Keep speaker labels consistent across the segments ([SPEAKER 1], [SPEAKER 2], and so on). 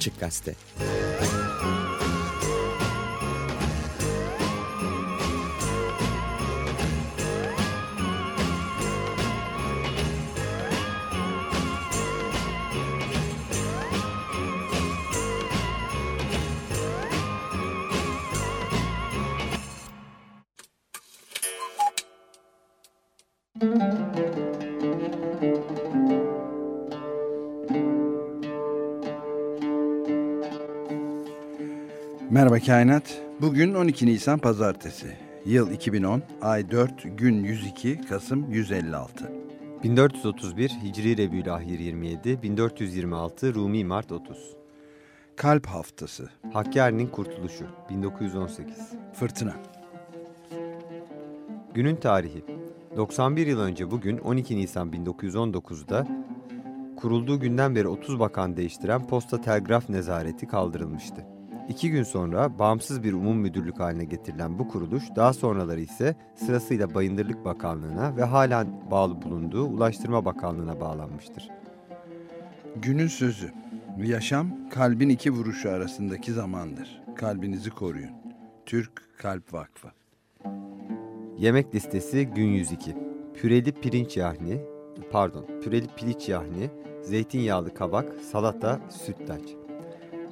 [SPEAKER 1] Açık Gazete.
[SPEAKER 2] Merhaba Kainat. Bugün 12 Nisan Pazartesi. Yıl 2010, ay 4, gün 102, Kasım 156.
[SPEAKER 3] 1431 Hicri Rebülahir 27, 1426 Rumi Mart 30.
[SPEAKER 2] Kalp Haftası.
[SPEAKER 3] Hakkari'nin Kurtuluşu 1918.
[SPEAKER 2] Fırtına.
[SPEAKER 3] Günün tarihi 91 yıl önce bugün 12 Nisan 1919'da kurulduğu günden beri 30 bakan değiştiren Posta Telgraf Nezareti kaldırılmıştı. İki gün sonra bağımsız bir umum müdürlük haline getirilen bu kuruluş daha sonraları ise sırasıyla Bayındırlık Bakanlığı'na ve halen bağlı bulunduğu Ulaştırma Bakanlığı'na bağlanmıştır.
[SPEAKER 2] Günün sözü. Yaşam kalbin iki vuruşu arasındaki zamandır. Kalbinizi koruyun. Türk Kalp Vakfı.
[SPEAKER 3] Yemek listesi gün 102. Püreli pirinç yahni, pardon, püreli piliç yahni, zeytinyağlı kabak, salata, sütlaç.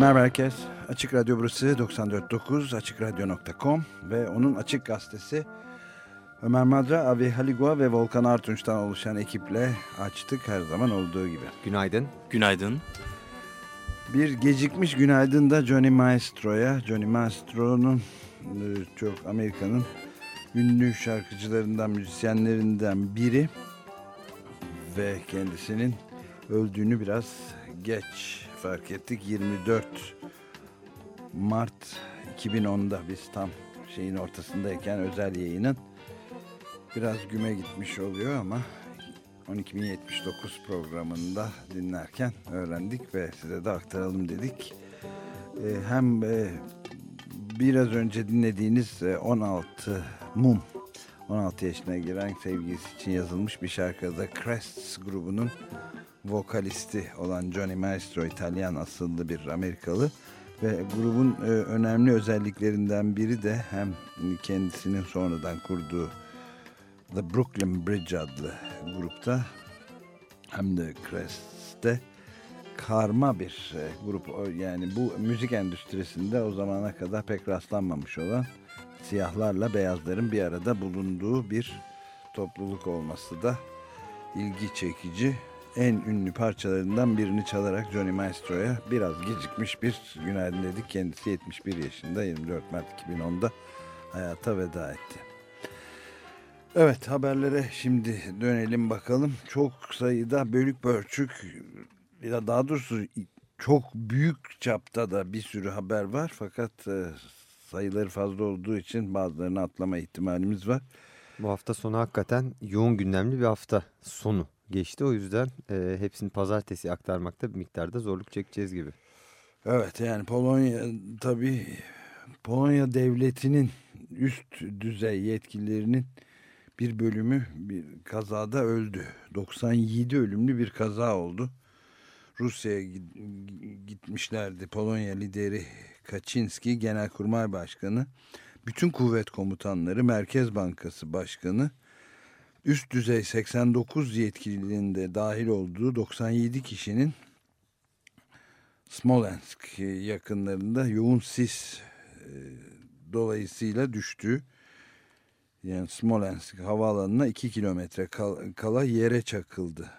[SPEAKER 4] Merhaba herkes. Açık Radyo burası 94.9 AçıkRadyo.com ve onun Açık Gazetesi Ömer Madra, Avi Haligua ve Volkan Artunç'tan oluşan ekiple açtık her zaman olduğu gibi.
[SPEAKER 3] Günaydın.
[SPEAKER 5] Günaydın.
[SPEAKER 4] Bir gecikmiş günaydın da Johnny Maestro'ya. Johnny Maestro'nun e, çok Amerika'nın ünlü şarkıcılarından, müzisyenlerinden biri ve kendisinin öldüğünü biraz geç fark ettik. 24 Mart 2010'da biz tam şeyin ortasındayken özel yayının biraz güme gitmiş oluyor ama 12.079 programında dinlerken öğrendik ve size de aktaralım dedik. Ee, hem e, biraz önce dinlediğiniz e, 16 Mum 16 yaşına giren sevgilisi için yazılmış bir şarkıda Crests grubunun vokalisti olan Johnny Maestro İtalyan asıllı bir Amerikalı ve grubun e, önemli özelliklerinden biri de hem kendisinin sonradan kurduğu The Brooklyn Bridge adlı grupta hem de Crest'te karma bir e, grup. Yani bu müzik endüstrisinde o zamana kadar pek rastlanmamış olan siyahlarla beyazların bir arada bulunduğu bir topluluk olması da ilgi çekici en ünlü parçalarından birini çalarak Johnny Maestro'ya biraz gecikmiş bir günaydın dedik. Kendisi 71 yaşında 24 Mart 2010'da hayata veda etti. Evet haberlere şimdi dönelim bakalım. Çok sayıda bölük pörçük ya daha doğrusu çok büyük çapta da bir sürü haber var. Fakat e, sayıları fazla olduğu için bazılarını atlama ihtimalimiz var.
[SPEAKER 3] Bu hafta sonu hakikaten yoğun gündemli bir hafta sonu geçti. O yüzden e, hepsini pazartesi aktarmakta bir miktarda zorluk çekeceğiz gibi.
[SPEAKER 4] Evet yani Polonya tabii Polonya devletinin üst düzey yetkililerinin bir bölümü bir kazada öldü. 97 ölümlü bir kaza oldu. Rusya'ya gitmişlerdi. Polonya lideri Kaczynski, Genelkurmay Başkanı, bütün kuvvet komutanları, Merkez Bankası Başkanı, üst düzey 89 yetkilinin de dahil olduğu 97 kişinin Smolensk yakınlarında yoğun sis e, dolayısıyla düştüğü yani Smolensk havaalanına 2 kilometre kala yere çakıldı.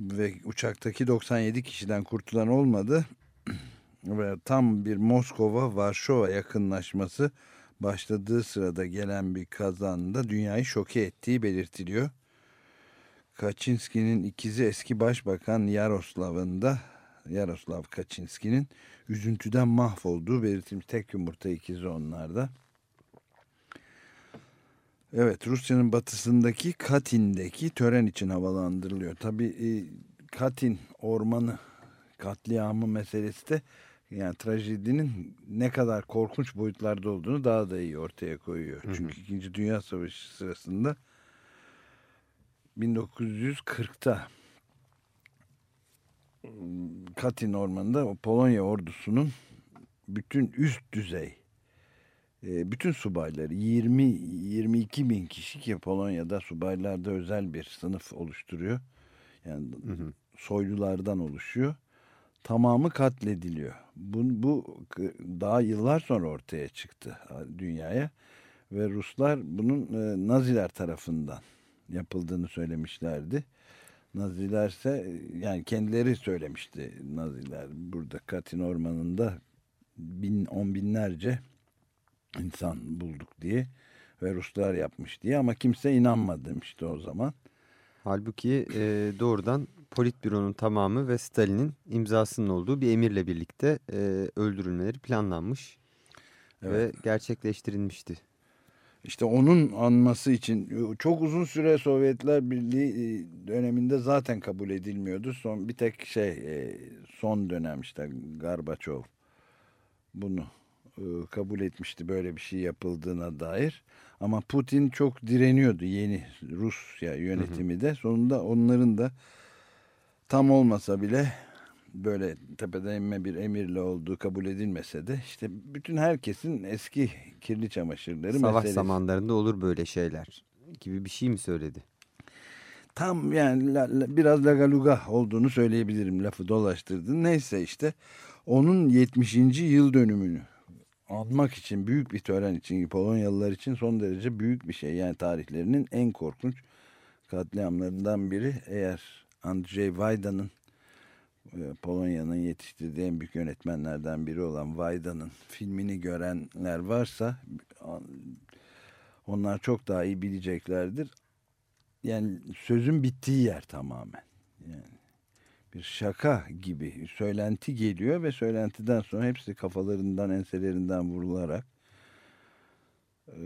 [SPEAKER 4] Ve uçaktaki 97 kişiden kurtulan olmadı. Ve tam bir Moskova-Varşova yakınlaşması başladığı sırada gelen bir kazanda dünyayı şoke ettiği belirtiliyor. Kaczynski'nin ikizi eski başbakan Yaroslav'ın da Yaroslav Kaczynski'nin üzüntüden mahvolduğu belirtilmiş tek yumurta ikizi onlarda. Evet Rusya'nın batısındaki Katin'deki tören için havalandırılıyor. Tabi e, Katin ormanı katliamı meselesi de yani trajedinin ne kadar korkunç boyutlarda olduğunu daha da iyi ortaya koyuyor. Hı hı. Çünkü 2. Dünya Savaşı sırasında 1940'ta Katin Ormanı'nda Polonya ordusunun bütün üst düzey e, bütün subayları 20-22 bin kişi ki Polonya'da subaylarda özel bir sınıf oluşturuyor. Yani hı hı. soylulardan oluşuyor tamamı katlediliyor. Bu, bu daha yıllar sonra ortaya çıktı dünyaya ve Ruslar bunun e, Naziler tarafından yapıldığını söylemişlerdi. Nazilerse yani kendileri söylemişti Naziler burada Katin Ormanı'nda bin, on binlerce insan bulduk diye ve Ruslar yapmış diye ama kimse inanmadı o zaman.
[SPEAKER 3] Halbuki e, doğrudan Politbüro'nun tamamı ve Stalin'in imzasının olduğu bir emirle birlikte e, öldürülmeleri planlanmış evet. ve gerçekleştirilmişti.
[SPEAKER 4] İşte onun anması için çok uzun süre Sovyetler Birliği e, döneminde zaten kabul edilmiyordu. Son bir tek şey e, son dönem işte Gorbaçov bunu e, kabul etmişti böyle bir şey yapıldığına dair. Ama Putin çok direniyordu yeni Rusya yönetimi de. Sonunda onların da tam olmasa bile böyle tepeden inme bir emirle olduğu kabul edilmese de işte bütün herkesin eski kirli çamaşırları
[SPEAKER 3] Savaş meselesi. zamanlarında olur böyle şeyler gibi bir şey mi söyledi?
[SPEAKER 4] Tam yani la, la, biraz lagaluga olduğunu söyleyebilirim lafı dolaştırdın. Neyse işte Onun 70. yıl dönümünü anmak için büyük bir tören için Polonyalılar için son derece büyük bir şey. Yani tarihlerinin en korkunç katliamlarından biri. Eğer Andrzej Wajda'nın e, Polonya'nın yetiştirdiği en büyük yönetmenlerden biri olan Wajda'nın filmini görenler varsa onlar çok daha iyi bileceklerdir. Yani sözün bittiği yer tamamen. Yani bir şaka gibi söylenti geliyor ve söylentiden sonra hepsi kafalarından enselerinden vurularak e,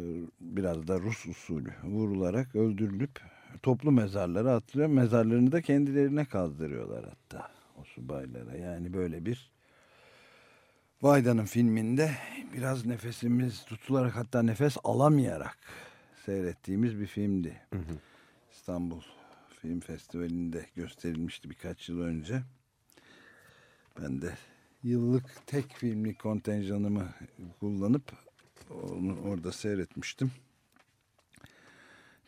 [SPEAKER 4] biraz da Rus usulü vurularak öldürülüp toplu mezarlara atılıyor. Mezarlarını da kendilerine kazdırıyorlar hatta o subaylara. Yani böyle bir Vayda'nın filminde biraz nefesimiz tutularak hatta nefes alamayarak seyrettiğimiz bir filmdi. Hı hı. İstanbul Film Festivali'nde gösterilmişti birkaç yıl önce. Ben de yıllık tek filmli kontenjanımı kullanıp onu orada seyretmiştim.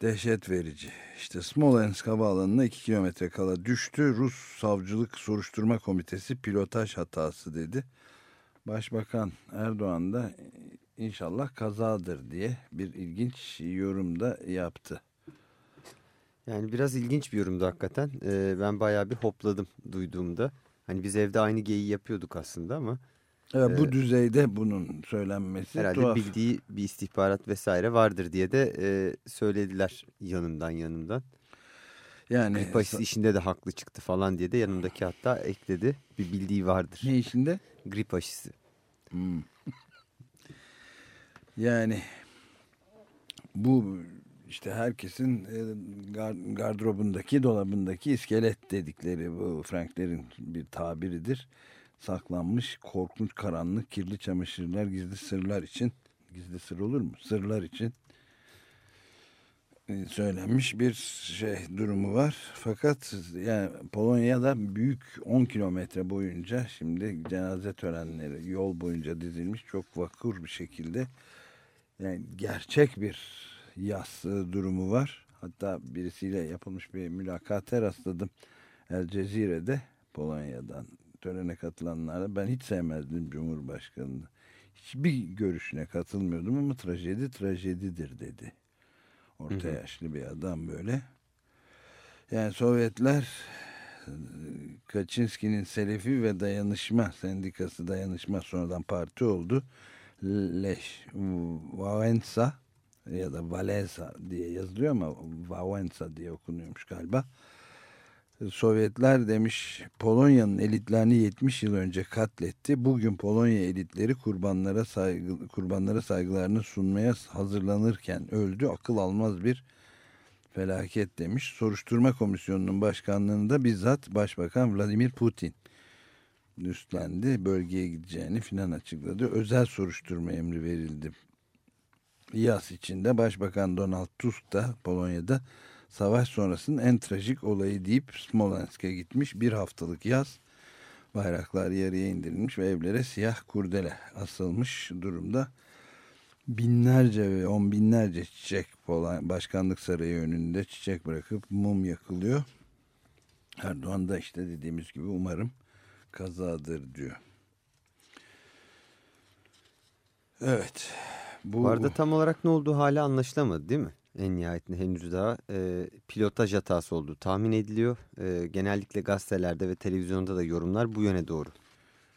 [SPEAKER 4] Dehşet verici. İşte Smolensk Havaalanı'na 2 kilometre kala düştü. Rus Savcılık Soruşturma Komitesi pilotaj hatası dedi. Başbakan Erdoğan da inşallah kazadır diye bir ilginç yorum da yaptı.
[SPEAKER 3] Yani biraz ilginç bir yorumdu hakikaten. Ee, ben bayağı bir hopladım duyduğumda. Hani biz evde aynı geyiği yapıyorduk aslında ama.
[SPEAKER 4] Evet, bu e, düzeyde bunun söylenmesi
[SPEAKER 3] herhalde
[SPEAKER 4] tuhaf.
[SPEAKER 3] bildiği bir istihbarat vesaire vardır diye de e, söylediler yanımdan yanımdan. Yani grip aşısı işinde de haklı çıktı falan diye de yanımdaki hatta ekledi. Bir bildiği vardır.
[SPEAKER 4] Ne işinde?
[SPEAKER 3] Grip aşısı. Hmm.
[SPEAKER 4] yani bu işte herkesin e, gardırobundaki, dolabındaki iskelet dedikleri bu Franklerin bir tabiridir. Saklanmış korkunç karanlık kirli çamaşırlar gizli sırlar için gizli sır olur mu? Sırlar için e, söylenmiş bir şey durumu var. Fakat yani Polonya'da büyük 10 kilometre boyunca şimdi cenaze törenleri yol boyunca dizilmiş çok vakur bir şekilde yani gerçek bir yas durumu var. Hatta birisiyle yapılmış bir mülakata rastladım. El Cezire'de Polonya'dan törene katılanlara ben hiç sevmezdim Cumhurbaşkanı'nı. Hiçbir görüşüne katılmıyordum ama trajedi trajedidir dedi. Orta yaşlı bir adam böyle. Yani Sovyetler Kaczynski'nin Selefi ve Dayanışma Sendikası Dayanışma sonradan parti oldu. Leş Wałęsa ya da Valensa diye yazılıyor ama Wałęsa diye okunuyormuş galiba. Sovyetler demiş Polonya'nın elitlerini 70 yıl önce katletti. Bugün Polonya elitleri kurbanlara saygı, kurbanlara saygılarını sunmaya hazırlanırken öldü. Akıl almaz bir felaket demiş. Soruşturma komisyonunun başkanlığını da bizzat Başbakan Vladimir Putin üstlendi. Bölgeye gideceğini filan açıkladı. Özel soruşturma emri verildi yaz içinde Başbakan Donald Tusk da Polonya'da savaş sonrasının en trajik olayı deyip Smolensk'e gitmiş. Bir haftalık yaz bayraklar yarıya indirilmiş ve evlere siyah kurdele asılmış durumda. Binlerce ve on binlerce çiçek Polanya Başkanlık Sarayı önünde çiçek bırakıp mum yakılıyor. Erdoğan da işte dediğimiz gibi umarım kazadır diyor. Evet.
[SPEAKER 3] Bu, Bu arada tam olarak ne olduğu hala anlaşılamadı değil mi? En nihayetinde henüz daha e, pilotaj hatası olduğu tahmin ediliyor. E, genellikle gazetelerde ve televizyonda da yorumlar bu yöne doğru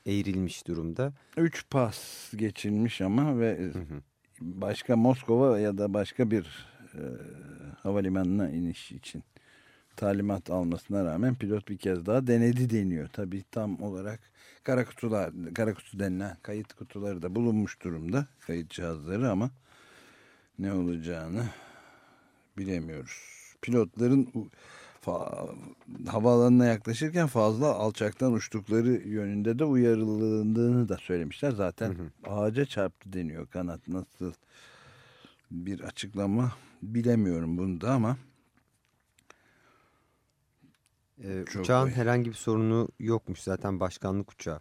[SPEAKER 3] eğrilmiş durumda.
[SPEAKER 4] Üç pas geçilmiş ama ve hı hı. başka Moskova ya da başka bir e, havalimanına iniş için talimat almasına rağmen pilot bir kez daha denedi deniyor. Tabii tam olarak kara kutular, kara kutu denilen kayıt kutuları da bulunmuş durumda. Kayıt cihazları ama ne olacağını bilemiyoruz. Pilotların havaalanına yaklaşırken fazla alçaktan uçtukları yönünde de uyarıldığını da söylemişler. Zaten hı hı. ağaca çarptı deniyor kanat nasıl bir açıklama bilemiyorum bunu da ama
[SPEAKER 3] ee, uçağın herhangi bir sorunu yokmuş zaten başkanlık uçağı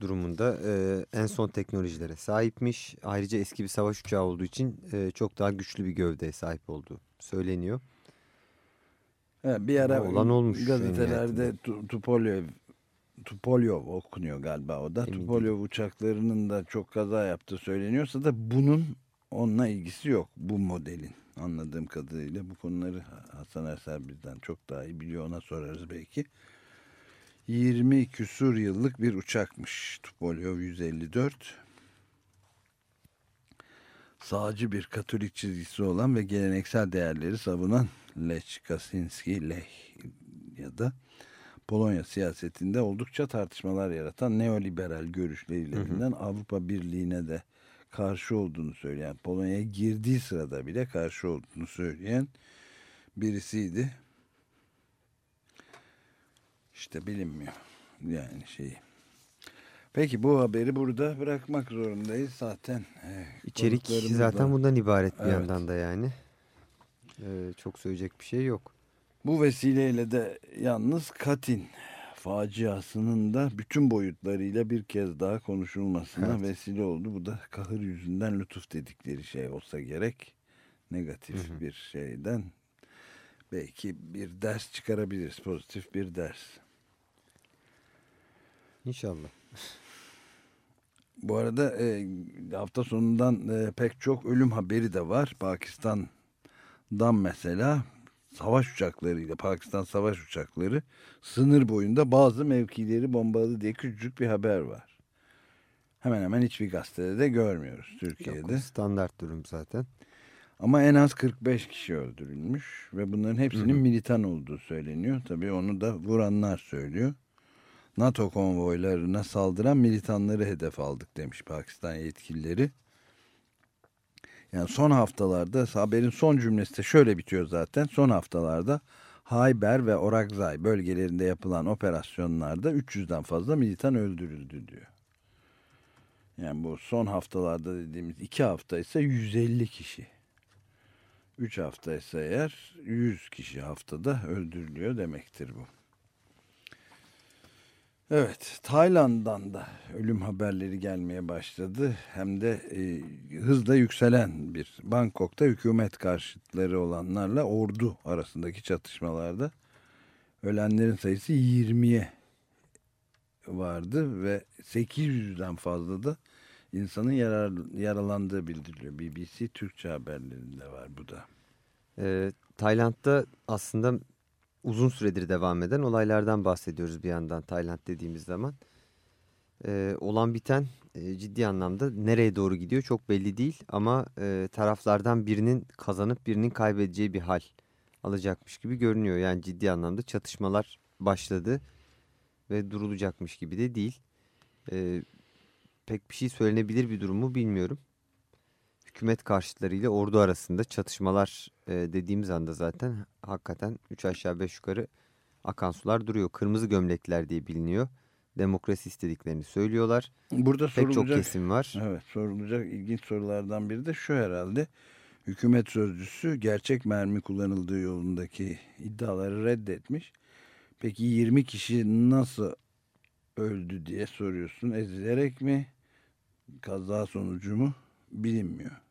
[SPEAKER 3] durumunda e, en son teknolojilere sahipmiş. Ayrıca eski bir savaş uçağı olduğu için e, çok daha güçlü bir gövdeye sahip olduğu söyleniyor.
[SPEAKER 4] Evet, bir ara olan olmuş gazetelerde Tupolev Tupolyov okunuyor galiba o da.
[SPEAKER 3] Emin
[SPEAKER 4] Tupolyov uçaklarının da çok kaza yaptığı söyleniyorsa da bunun onunla ilgisi yok bu modelin. Anladığım kadarıyla bu konuları Hasan Ersel bizden çok daha iyi biliyor ona sorarız belki. 20 küsur yıllık bir uçakmış Tupolyov 154. Sağcı bir katolik çizgisi olan ve geleneksel değerleri savunan Lech Kaczynski Lech ya da Polonya siyasetinde oldukça tartışmalar yaratan neoliberal görüşlerinden Avrupa Birliği'ne de karşı olduğunu söyleyen, Polonya'ya girdiği sırada bile karşı olduğunu söyleyen birisiydi. İşte bilinmiyor yani şeyi. Peki bu haberi burada bırakmak zorundayız zaten. e,
[SPEAKER 3] İçerik zaten
[SPEAKER 4] da-
[SPEAKER 3] bundan ibaret bir
[SPEAKER 4] Evet.
[SPEAKER 3] yandan da yani. Ee, çok söyleyecek bir şey yok.
[SPEAKER 4] Bu vesileyle de yalnız Katin faciasının da bütün boyutlarıyla bir kez daha konuşulmasına
[SPEAKER 3] Evet.
[SPEAKER 4] vesile oldu. Bu da kahır yüzünden lütuf dedikleri şey olsa gerek. Negatif
[SPEAKER 3] Hı hı.
[SPEAKER 4] bir şeyden belki bir ders çıkarabiliriz. Pozitif bir ders.
[SPEAKER 3] İnşallah.
[SPEAKER 4] Bu arada e, hafta sonundan e, pek çok ölüm haberi de var. Pakistan'dan mesela savaş uçaklarıyla Pakistan savaş uçakları sınır boyunda bazı mevkileri bombaladı diye küçücük bir haber var. Hemen hemen hiçbir gazetede de görmüyoruz Türkiye'de.
[SPEAKER 3] Yok, standart durum zaten.
[SPEAKER 4] Ama en az 45 kişi öldürülmüş ve bunların hepsinin
[SPEAKER 3] Hı hı.
[SPEAKER 4] militan olduğu söyleniyor. Tabii onu da vuranlar söylüyor. NATO konvoylarına saldıran militanları hedef aldık demiş Pakistan yetkilileri. Yani son haftalarda haberin son cümlesi de şöyle bitiyor zaten. Son haftalarda Hayber ve Orakzay bölgelerinde yapılan operasyonlarda 300'den fazla militan öldürüldü diyor. Yani bu son haftalarda dediğimiz iki hafta ise 150 kişi. 3 hafta ise eğer 100 kişi haftada öldürülüyor demektir bu. Evet, Tayland'dan da ölüm haberleri gelmeye başladı. Hem de e, hızla yükselen bir Bangkok'ta hükümet karşıtları olanlarla ordu arasındaki çatışmalarda ölenlerin sayısı 20'ye vardı ve 800'den fazla da insanın yarar, yaralandığı bildiriliyor. BBC Türkçe haberlerinde var bu da.
[SPEAKER 3] Ee, Tayland'da aslında uzun süredir devam eden olaylardan bahsediyoruz bir yandan Tayland dediğimiz zaman. Ee, olan biten e, ciddi anlamda nereye doğru gidiyor çok belli değil ama e, taraflardan birinin kazanıp birinin kaybedeceği bir hal alacakmış gibi görünüyor. Yani ciddi anlamda çatışmalar başladı ve durulacakmış gibi de değil. Ee, pek bir şey söylenebilir bir durumu bilmiyorum. Hükümet karşıtlarıyla ordu arasında çatışmalar e, dediğimiz anda zaten hakikaten 3 aşağı 5 yukarı akan sular duruyor. Kırmızı gömlekler diye biliniyor. Demokrasi istediklerini söylüyorlar.
[SPEAKER 4] Burada
[SPEAKER 3] Pek çok kesim var.
[SPEAKER 4] Evet sorulacak ilginç sorulardan biri de şu herhalde. Hükümet sözcüsü gerçek mermi kullanıldığı yolundaki iddiaları reddetmiş. Peki 20 kişi nasıl öldü diye soruyorsun. Ezilerek mi? Kaza sonucu mu? Bilinmiyor.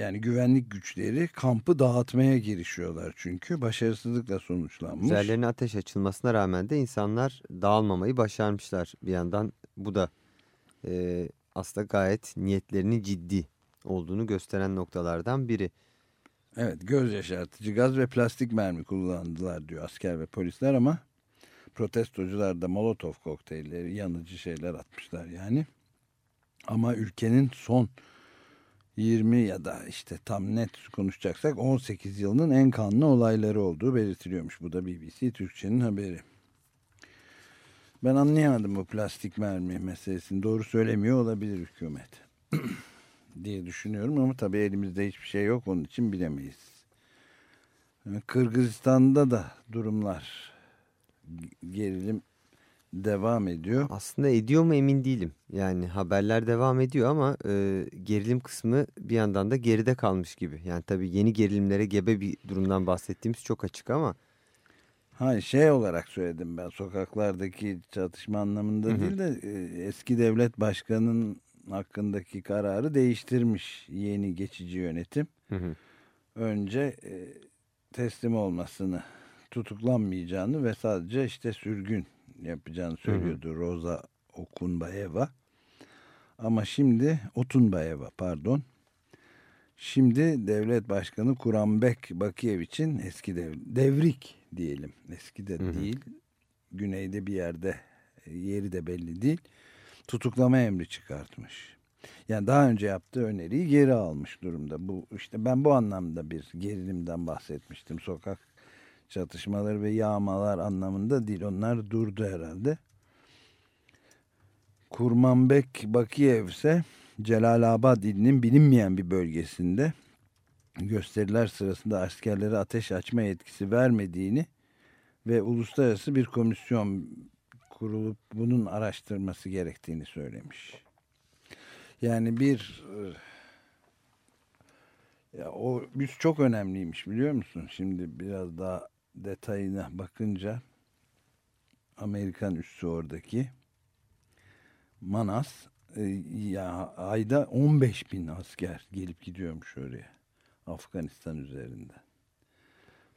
[SPEAKER 4] Yani güvenlik güçleri kampı dağıtmaya girişiyorlar çünkü başarısızlıkla sonuçlanmış.
[SPEAKER 3] Üzerlerine ateş açılmasına rağmen de insanlar dağılmamayı başarmışlar. Bir yandan bu da e, aslında gayet niyetlerinin ciddi olduğunu gösteren noktalardan biri.
[SPEAKER 4] Evet göz yaşartıcı gaz ve plastik mermi kullandılar diyor asker ve polisler ama protestocular da molotof kokteylleri yanıcı şeyler atmışlar yani. Ama ülkenin son 20 ya da işte tam net konuşacaksak 18 yılının en kanlı olayları olduğu belirtiliyormuş. Bu da BBC Türkçe'nin haberi. Ben anlayamadım bu plastik mermi meselesini. Doğru söylemiyor olabilir hükümet. diye düşünüyorum ama tabii elimizde hiçbir şey yok onun için bilemeyiz. Kırgızistan'da da durumlar gerilim devam ediyor.
[SPEAKER 3] Aslında ediyor mu emin değilim. Yani haberler devam ediyor ama e, gerilim kısmı bir yandan da geride kalmış gibi. Yani tabii yeni gerilimlere gebe bir durumdan bahsettiğimiz çok açık ama
[SPEAKER 4] Hayır şey olarak söyledim ben sokaklardaki çatışma anlamında
[SPEAKER 3] Hı hı.
[SPEAKER 4] değil de e, eski devlet başkanının hakkındaki kararı değiştirmiş yeni geçici yönetim.
[SPEAKER 3] Hı hı.
[SPEAKER 4] Önce e, teslim olmasını tutuklanmayacağını ve sadece işte sürgün yapacağını söylüyordu Rosa Okunbayeva. Ama şimdi Otunbayeva pardon. Şimdi devlet başkanı Kurambek Bakiyev için eski dev, devrik diyelim. Eski de değil. Güneyde bir yerde yeri de belli değil. Tutuklama emri çıkartmış. Yani daha önce yaptığı öneriyi geri almış durumda. Bu işte ben bu anlamda bir gerilimden bahsetmiştim. Sokak çatışmaları ve yağmalar anlamında değil. Onlar durdu herhalde. Kurmanbek Bakiyev ise Celalabad ilinin bilinmeyen bir bölgesinde gösteriler sırasında askerlere ateş açma yetkisi vermediğini ve uluslararası bir komisyon kurulup bunun araştırması gerektiğini söylemiş. Yani bir ya o biz çok önemliymiş biliyor musun? Şimdi biraz daha detayına bakınca Amerikan üssü oradaki Manas e, ya ayda 15 bin asker gelip gidiyormuş oraya Afganistan üzerinden.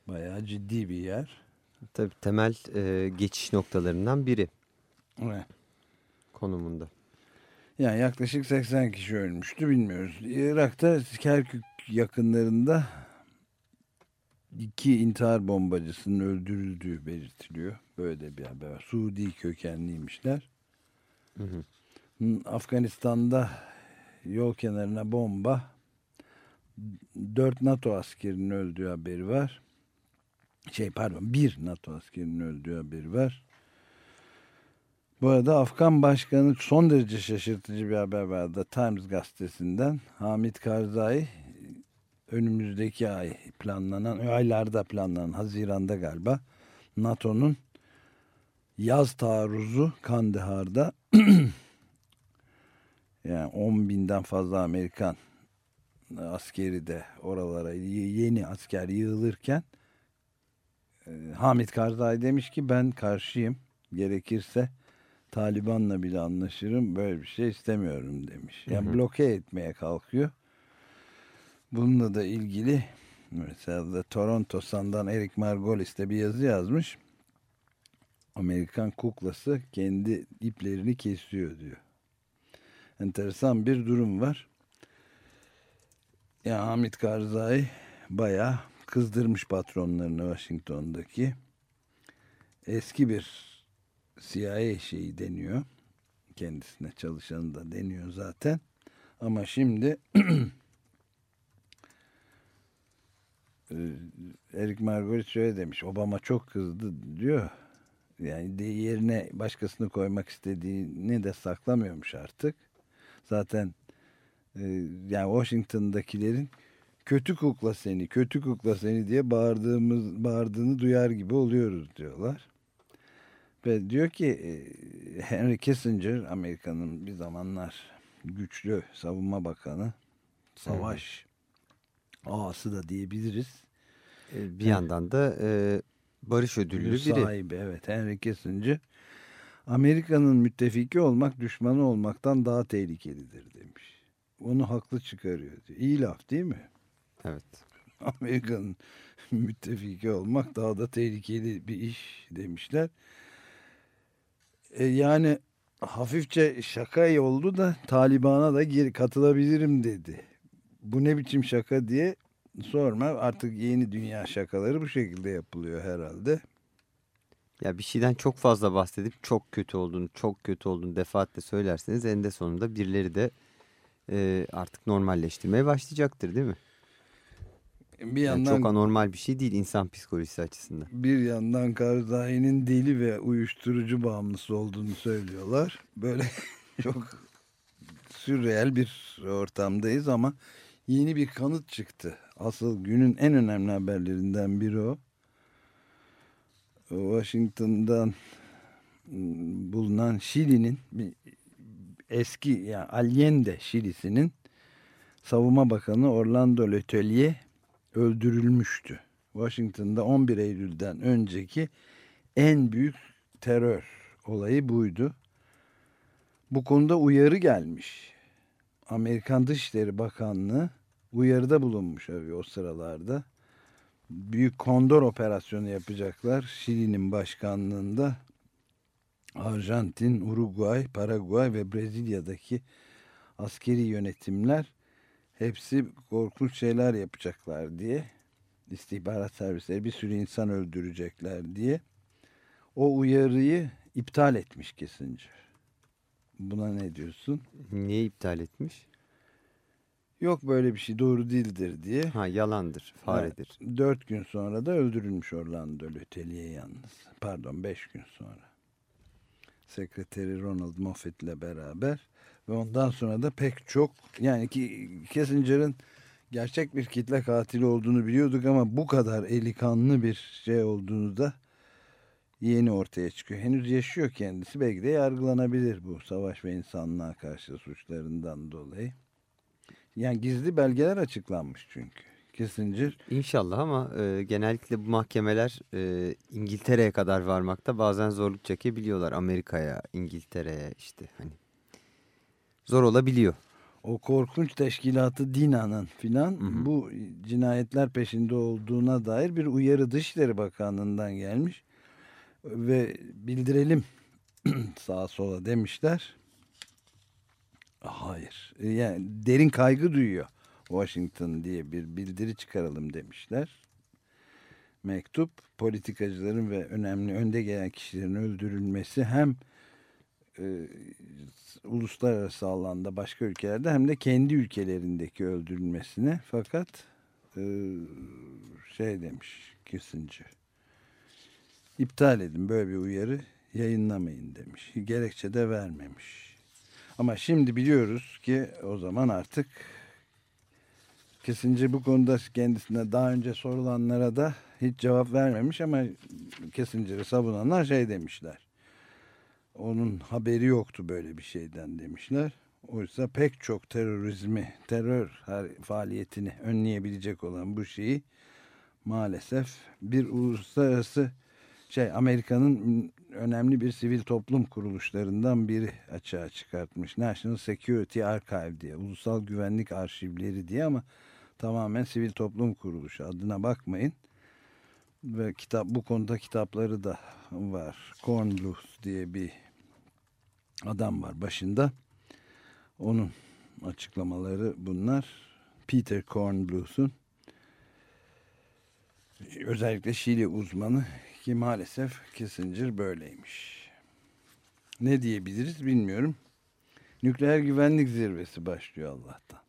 [SPEAKER 4] Bayağı ciddi bir yer.
[SPEAKER 3] Tabii temel e, geçiş noktalarından biri
[SPEAKER 4] Evet.
[SPEAKER 3] konumunda.
[SPEAKER 4] Yani yaklaşık 80 kişi ölmüştü bilmiyoruz. Irak'ta Kerkük yakınlarında iki intihar bombacısının öldürüldüğü belirtiliyor. Böyle bir haber var. Suudi kökenliymişler.
[SPEAKER 3] Hı hı.
[SPEAKER 4] Afganistan'da yol kenarına bomba. Dört NATO askerinin öldüğü haberi var. Şey pardon bir NATO askerinin öldüğü haberi var. Bu arada Afgan Başkanı son derece şaşırtıcı bir haber vardı. Times gazetesinden Hamit Karzai önümüzdeki ay planlanan, aylarda planlanan Haziran'da galiba NATO'nun yaz taarruzu Kandahar'da yani 10 binden fazla Amerikan askeri de oralara yeni asker yığılırken Hamit Karzai demiş ki ben karşıyım gerekirse Taliban'la bile anlaşırım böyle bir şey istemiyorum demiş. Yani
[SPEAKER 3] Hı hı.
[SPEAKER 4] bloke etmeye kalkıyor. Bununla da ilgili mesela da Toronto Sun'dan Eric Margolis de bir yazı yazmış. Amerikan kuklası kendi iplerini kesiyor diyor. Enteresan bir durum var. Ya Hamit Karzai bayağı kızdırmış patronlarını Washington'daki. Eski bir CIA şeyi deniyor. Kendisine çalışanı da deniyor zaten. Ama şimdi e, Eric Margolis şöyle demiş. Obama çok kızdı diyor. Yani de yerine başkasını koymak istediğini de saklamıyormuş artık. Zaten e, yani Washington'dakilerin kötü kukla seni, kötü kukla seni diye bağırdığımız bağırdığını duyar gibi oluyoruz diyorlar. Ve diyor ki e, Henry Kissinger Amerika'nın bir zamanlar güçlü savunma bakanı savaş ağası da diyebiliriz.
[SPEAKER 3] E, bir yandan da e, barış ödüllü biri.
[SPEAKER 4] sahibi evet Henry Kissinger Amerika'nın müttefiki olmak düşmanı olmaktan daha tehlikelidir demiş. Onu haklı çıkarıyor diyor. İyi laf değil mi?
[SPEAKER 3] Evet.
[SPEAKER 4] Amerika'nın müttefiki olmak daha da tehlikeli bir iş demişler. E yani hafifçe şaka oldu da Taliban'a da geri katılabilirim dedi. Bu ne biçim şaka diye sorma. Artık yeni dünya şakaları bu şekilde yapılıyor herhalde.
[SPEAKER 3] Ya bir şeyden çok fazla bahsedip çok kötü olduğunu, çok kötü olduğunu defaatle söylerseniz eninde sonunda birileri de e, artık normalleştirmeye başlayacaktır değil mi?
[SPEAKER 4] Bir
[SPEAKER 3] Yani
[SPEAKER 4] yandan
[SPEAKER 3] çok anormal bir şey değil insan psikolojisi açısından.
[SPEAKER 4] bir yandan Karzai'nin deli ve uyuşturucu bağımlısı olduğunu söylüyorlar. Böyle çok sürreel bir ortamdayız ama yeni bir kanıt çıktı. Asıl günün en önemli haberlerinden biri o. Washington'dan bulunan Şili'nin eski yani Allende Şili'sinin savunma bakanı Orlando Letelier öldürülmüştü. Washington'da 11 Eylül'den önceki en büyük terör olayı buydu. Bu konuda uyarı gelmiş. Amerikan Dışişleri Bakanlığı uyarıda bulunmuş abi o sıralarda. Büyük kondor operasyonu yapacaklar Şili'nin başkanlığında. Arjantin, Uruguay, Paraguay ve Brezilya'daki askeri yönetimler hepsi korkunç şeyler yapacaklar diye istihbarat servisleri bir sürü insan öldürecekler diye o uyarıyı iptal etmiş Kissinger. Buna ne diyorsun?
[SPEAKER 3] Niye iptal etmiş?
[SPEAKER 4] Yok böyle bir şey doğru değildir diye.
[SPEAKER 3] Ha yalandır, faredir.
[SPEAKER 4] Ha, dört gün sonra da öldürülmüş Orlando Letelier yalnız. Pardon beş gün sonra. Sekreteri Ronald Moffat ile beraber ve ondan sonra da pek çok yani ki Kissinger'ın gerçek bir kitle katili olduğunu biliyorduk ama bu kadar eli kanlı bir şey olduğunu da yeni ortaya çıkıyor. Henüz yaşıyor kendisi. Belki de yargılanabilir bu savaş ve insanlığa karşı suçlarından dolayı. Yani gizli belgeler açıklanmış çünkü. Kissinger.
[SPEAKER 3] İnşallah ama e, genellikle bu mahkemeler e, İngiltere'ye kadar varmakta bazen zorluk çekebiliyorlar. Amerika'ya, İngiltere'ye işte hani zor olabiliyor.
[SPEAKER 4] O korkunç teşkilatı Dina'nın filan bu cinayetler peşinde olduğuna dair bir uyarı Dışişleri Bakanlığı'ndan gelmiş. Ve bildirelim sağa sola demişler. Hayır. Yani derin kaygı duyuyor Washington diye bir bildiri çıkaralım demişler. Mektup politikacıların ve önemli önde gelen kişilerin öldürülmesi hem e, uluslararası alanda başka ülkelerde hem de kendi ülkelerindeki öldürülmesine fakat e, şey demiş Kissinger iptal edin böyle bir uyarı yayınlamayın demiş. Gerekçe de vermemiş. Ama şimdi biliyoruz ki o zaman artık Kissinger bu konuda kendisine daha önce sorulanlara da hiç cevap vermemiş ama Kissinger'i savunanlar şey demişler. Onun haberi yoktu böyle bir şeyden demişler. Oysa pek çok terörizmi, terör faaliyetini önleyebilecek olan bu şeyi maalesef bir uluslararası şey Amerika'nın önemli bir sivil toplum kuruluşlarından biri açığa çıkartmış. National Security Archive diye, ulusal güvenlik arşivleri diye ama tamamen sivil toplum kuruluşu adına bakmayın. Ve kitap bu konuda kitapları da var. Kornbluth diye bir adam var başında. Onun açıklamaları bunlar. Peter Kornbluth'un özellikle Şili uzmanı ki maalesef Kissinger böyleymiş. Ne diyebiliriz bilmiyorum. Nükleer güvenlik zirvesi başlıyor Allah'tan.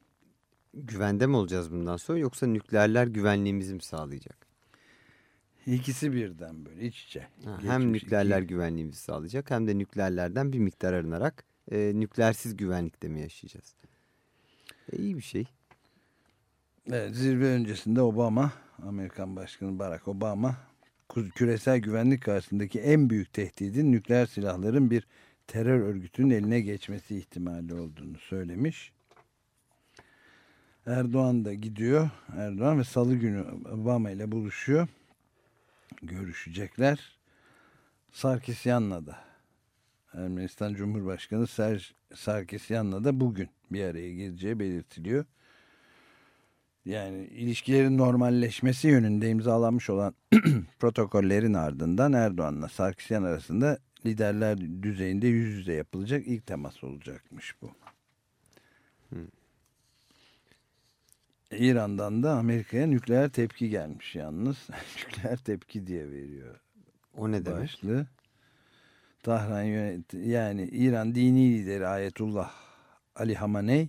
[SPEAKER 3] Güvende mi olacağız bundan sonra yoksa nükleerler güvenliğimizi mi sağlayacak?
[SPEAKER 4] İkisi birden böyle iç içe.
[SPEAKER 3] Ha, hem nükleerler iki... güvenliğimizi sağlayacak hem de nükleerlerden bir miktar arınarak e, nükleersiz güvenlikte mi yaşayacağız? E, iyi bir şey.
[SPEAKER 4] Evet, zirve öncesinde Obama, Amerikan Başkanı Barack Obama küresel güvenlik karşısındaki en büyük tehdidin nükleer silahların bir terör örgütünün eline geçmesi ihtimali olduğunu söylemiş. Erdoğan da gidiyor. Erdoğan ve salı günü Obama ile buluşuyor. Görüşecekler. Sarkisyan'la da Ermenistan Cumhurbaşkanı Serj Sarkisyan'la da bugün bir araya gireceği belirtiliyor yani ilişkilerin normalleşmesi yönünde imzalanmış olan protokollerin ardından Erdoğan'la Sarkisyan arasında liderler düzeyinde yüz yüze yapılacak ilk temas olacakmış bu. Hmm. İran'dan da Amerika'ya nükleer tepki gelmiş yalnız. nükleer tepki diye veriyor.
[SPEAKER 3] O ne demek? Başlığı.
[SPEAKER 4] Tahran yönet yani İran dini lideri Ayetullah Ali Hamaney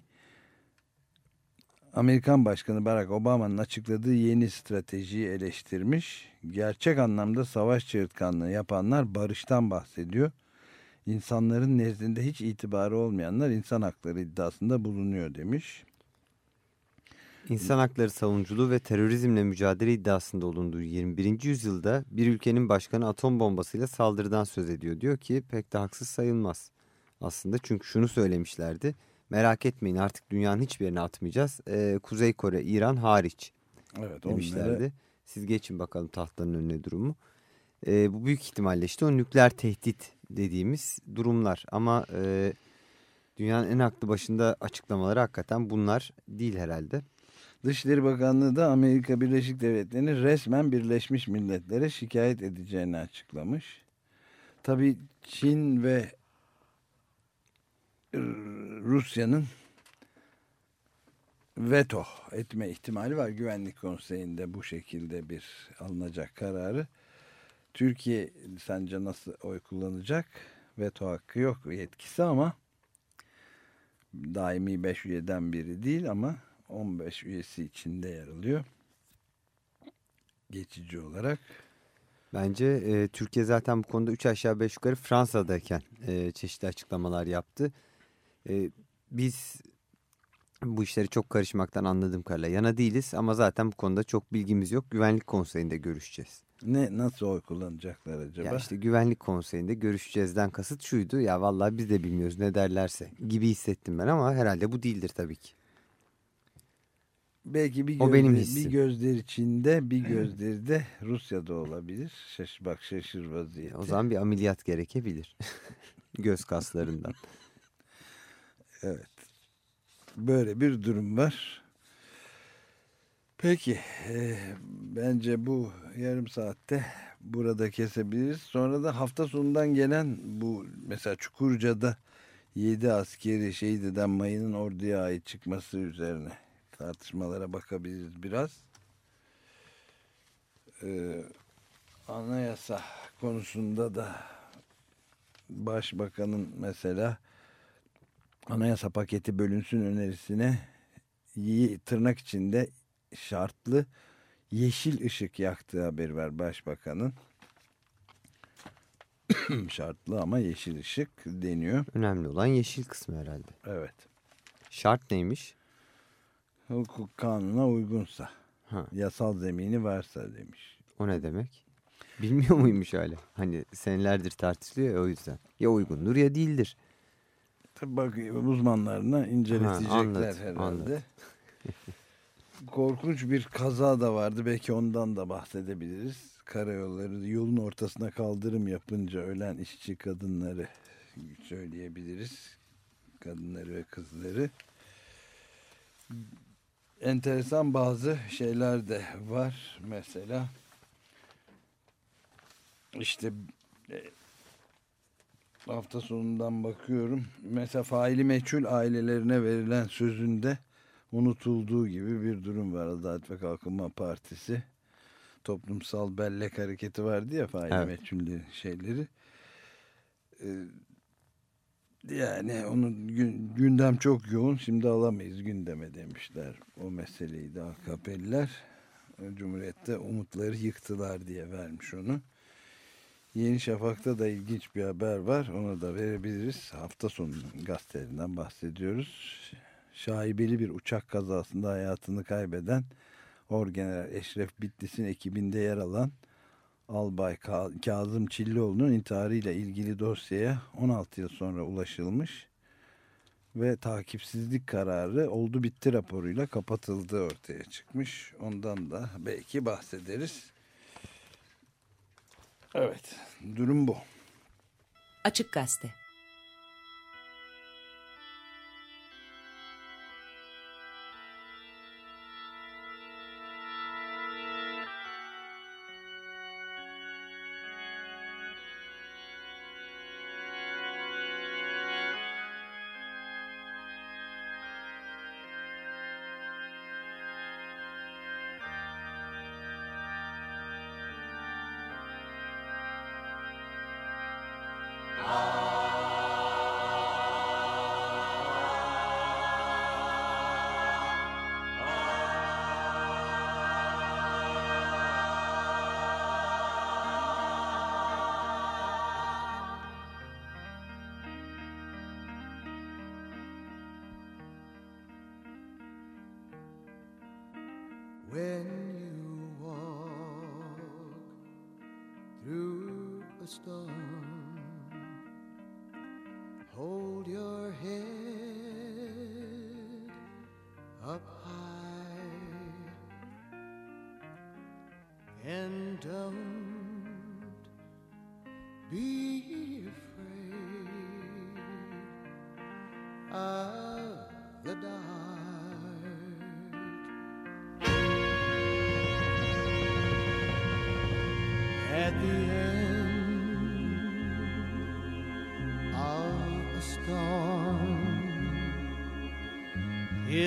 [SPEAKER 4] Amerikan Başkanı Barack Obama'nın açıkladığı yeni stratejiyi eleştirmiş. Gerçek anlamda savaş çığırtkanlığı yapanlar barıştan bahsediyor. İnsanların nezdinde hiç itibarı olmayanlar insan hakları iddiasında bulunuyor demiş.
[SPEAKER 3] İnsan hakları savunuculuğu ve terörizmle mücadele iddiasında olunduğu 21. yüzyılda bir ülkenin başkanı atom bombasıyla saldırıdan söz ediyor. Diyor ki pek de haksız sayılmaz. Aslında çünkü şunu söylemişlerdi merak etmeyin artık dünyanın hiçbir yerine atmayacağız. Ee, Kuzey Kore, İran hariç evet, demişlerdi. Onları... Siz geçin bakalım tahtların önüne durumu. Ee, bu büyük ihtimalle işte o nükleer tehdit dediğimiz durumlar. Ama e, dünyanın en aklı başında açıklamaları hakikaten bunlar değil herhalde.
[SPEAKER 4] Dışişleri Bakanlığı da Amerika Birleşik Devletleri'ni resmen Birleşmiş Milletler'e şikayet edeceğini açıklamış. Tabii Çin ve Rusya'nın veto etme ihtimali var Güvenlik Konseyi'nde bu şekilde bir alınacak kararı. Türkiye sence nasıl oy kullanacak? Veto hakkı yok yetkisi ama daimi 5 üyeden biri değil ama 15 üyesi içinde yer alıyor. Geçici olarak.
[SPEAKER 3] Bence e, Türkiye zaten bu konuda 3 aşağı 5 yukarı Fransa'dayken e, çeşitli açıklamalar yaptı. E, biz bu işleri çok karışmaktan anladığım kadarıyla yana değiliz ama zaten bu konuda çok bilgimiz yok. Güvenlik Konseyi'nde görüşeceğiz.
[SPEAKER 4] Ne nasıl oy kullanacaklar acaba?
[SPEAKER 3] Ya işte Güvenlik Konseyi'nde görüşeceğizden kasıt şuydu. Ya vallahi biz de bilmiyoruz ne derlerse gibi hissettim ben ama herhalde bu değildir tabii ki.
[SPEAKER 4] Belki bir, gözler,
[SPEAKER 3] o benim hissim.
[SPEAKER 4] bir gözler içinde bir gözleri de Rusya'da olabilir. Şaş, bak şaşır vaziyette.
[SPEAKER 3] O zaman bir ameliyat gerekebilir. Göz kaslarından.
[SPEAKER 4] evet. Böyle bir durum var. Peki. E, bence bu yarım saatte burada kesebiliriz. Sonra da hafta sonundan gelen bu mesela Çukurca'da 7 askeri şehit eden mayının orduya ait çıkması üzerine tartışmalara bakabiliriz biraz. Ee, anayasa konusunda da başbakanın mesela anayasa paketi bölünsün önerisine tırnak içinde şartlı yeşil ışık yaktığı haber var başbakanın. şartlı ama yeşil ışık deniyor.
[SPEAKER 3] Önemli olan yeşil kısmı herhalde.
[SPEAKER 4] Evet.
[SPEAKER 3] Şart neymiş?
[SPEAKER 4] hukuk kanuna uygunsa. Ha. Yasal zemini varsa demiş.
[SPEAKER 3] O ne demek? Bilmiyor muymuş hala? Hani senelerdir tartışılıyor ya o yüzden. Ya uygundur ya değildir.
[SPEAKER 4] Tabii bak uzmanlarına inceletecekler ha, anlat, herhalde. Anlat. Korkunç bir kaza da vardı. Belki ondan da bahsedebiliriz. Karayolları yolun ortasına kaldırım yapınca ölen işçi kadınları söyleyebiliriz. Kadınları ve kızları enteresan bazı şeyler de var. Mesela işte e, hafta sonundan bakıyorum. Mesela faili meçhul ailelerine verilen sözünde unutulduğu gibi bir durum var. Adalet ve Kalkınma Partisi toplumsal bellek hareketi vardı ya faili evet. meçhul şeyleri. Ee, yani onun gündem çok yoğun. Şimdi alamayız gündeme demişler. O meseleyi de AKP'liler. Cumhuriyet'te umutları yıktılar diye vermiş onu. Yeni Şafak'ta da ilginç bir haber var. Onu da verebiliriz. Hafta sonu gazetelerinden bahsediyoruz. Şaibeli bir uçak kazasında hayatını kaybeden Orgeneral Eşref Bitlis'in ekibinde yer alan Albay Kazım Çillioğlu'nun intiharıyla ilgili dosyaya 16 yıl sonra ulaşılmış ve takipsizlik kararı oldu bitti raporuyla kapatıldığı ortaya çıkmış. Ondan da belki bahsederiz. Evet, durum bu.
[SPEAKER 5] Açık Gazete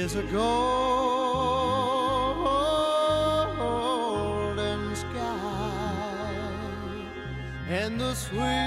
[SPEAKER 2] is a golden sky and the sweet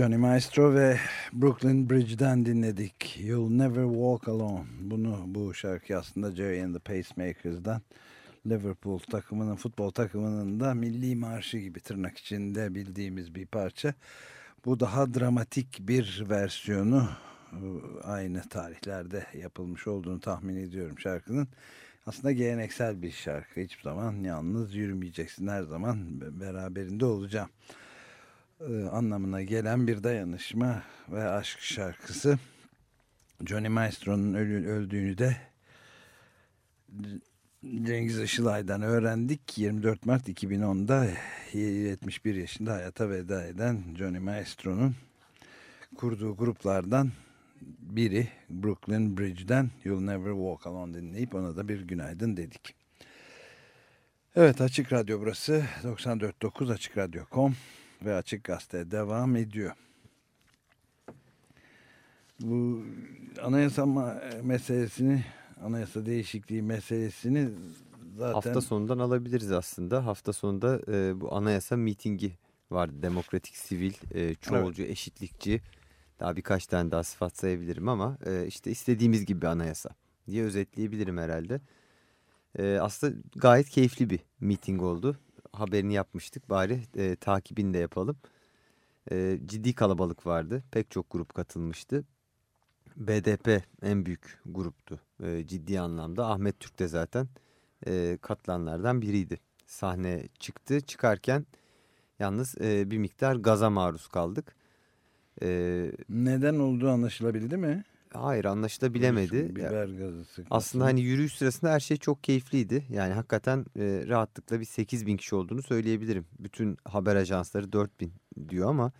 [SPEAKER 4] Johnny Maestro ve Brooklyn Bridge'den dinledik. You'll Never Walk Alone. Bunu bu şarkı aslında Jerry and the Pacemakers'dan Liverpool takımının futbol takımının da milli marşı gibi tırnak içinde bildiğimiz bir parça. Bu daha dramatik bir versiyonu aynı tarihlerde yapılmış olduğunu tahmin ediyorum şarkının. Aslında geleneksel bir şarkı. Hiçbir zaman yalnız yürümeyeceksin. Her zaman beraberinde olacağım e, anlamına gelen bir dayanışma ve aşk şarkısı. Johnny Maestro'nun öldüğünü de Cengiz Işılay'dan öğrendik. 24 Mart 2010'da 71 yaşında hayata veda eden Johnny Maestro'nun kurduğu gruplardan biri Brooklyn Bridge'den You'll Never Walk Alone dinleyip ona da bir günaydın dedik. Evet Açık Radyo burası 94.9 Açık Radyo.com ve Açık Gazete devam ediyor. Bu anayasa meselesini, anayasa değişikliği meselesini zaten...
[SPEAKER 3] Hafta sonundan alabiliriz aslında. Hafta sonunda e, bu anayasa mitingi vardı. Demokratik, sivil, e, çoğulcu, evet. eşitlikçi. Daha birkaç tane daha sıfat sayabilirim ama e, işte istediğimiz gibi bir anayasa diye özetleyebilirim herhalde. E, aslında gayet keyifli bir miting oldu. Haberini yapmıştık bari e, takibini de yapalım. E, ciddi kalabalık vardı. Pek çok grup katılmıştı. BDP en büyük gruptu e, ciddi anlamda. Ahmet Türk de zaten e, katılanlardan biriydi. Sahne çıktı. Çıkarken Yalnız e, bir miktar gaza maruz kaldık. E,
[SPEAKER 4] Neden olduğu anlaşılabildi mi?
[SPEAKER 3] Hayır anlaşılabilemedi.
[SPEAKER 4] Polisin Biber gazı sıkması.
[SPEAKER 3] Aslında hani yürüyüş sırasında her şey çok keyifliydi. Yani hakikaten e, rahatlıkla bir 8 bin kişi olduğunu söyleyebilirim. Bütün haber ajansları 4 bin diyor ama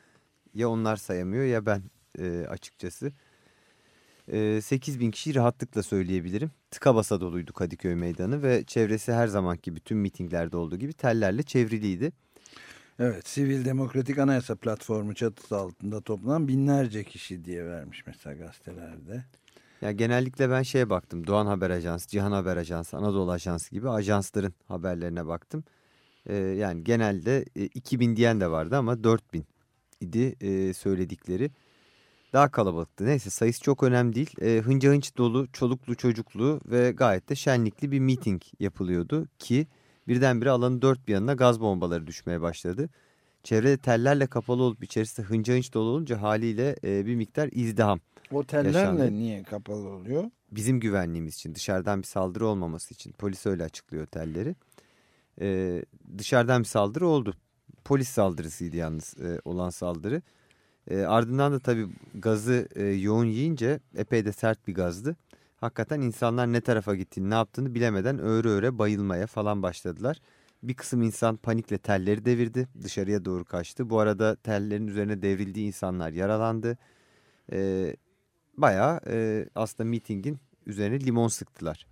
[SPEAKER 3] ya onlar sayamıyor ya ben e, açıkçası. E, 8 bin kişi rahatlıkla söyleyebilirim. Tıka basa doluydu Kadıköy Meydanı ve çevresi her zamanki bütün mitinglerde olduğu gibi tellerle çevriliydi.
[SPEAKER 4] Evet, Sivil Demokratik Anayasa Platformu çatısı altında toplanan binlerce kişi diye vermiş mesela gazetelerde.
[SPEAKER 3] Ya genellikle ben şeye baktım. Doğan Haber Ajansı, Cihan Haber Ajansı, Anadolu Ajansı gibi ajansların haberlerine baktım. Ee, yani genelde e, 2000 diyen de vardı ama 4000 idi e, söyledikleri. Daha kalabalıktı. Neyse sayısı çok önemli değil. E, hınca hınç dolu, çoluklu çocuklu ve gayet de şenlikli bir miting yapılıyordu ki birdenbire alanın dört bir yanına gaz bombaları düşmeye başladı. Çevrede tellerle kapalı olup içerisinde hınca hınç dolu olunca haliyle e, bir miktar izdiham.
[SPEAKER 4] Otellerle
[SPEAKER 3] Yaşandı.
[SPEAKER 4] niye kapalı oluyor?
[SPEAKER 3] bizim güvenliğimiz için dışarıdan bir saldırı olmaması için polis öyle açıklıyor otelleri. Ee, dışarıdan bir saldırı oldu. Polis saldırısıydı yalnız e, olan saldırı. E, ardından da tabii gazı e, yoğun yiyince epey de sert bir gazdı. Hakikaten insanlar ne tarafa gittiğini ne yaptığını bilemeden öğre öğre bayılmaya falan başladılar. Bir kısım insan panikle telleri devirdi dışarıya doğru kaçtı. Bu arada tellerin üzerine devrildiği insanlar yaralandı. E, bayağı e, aslında mitingin üzerine limon sıktılar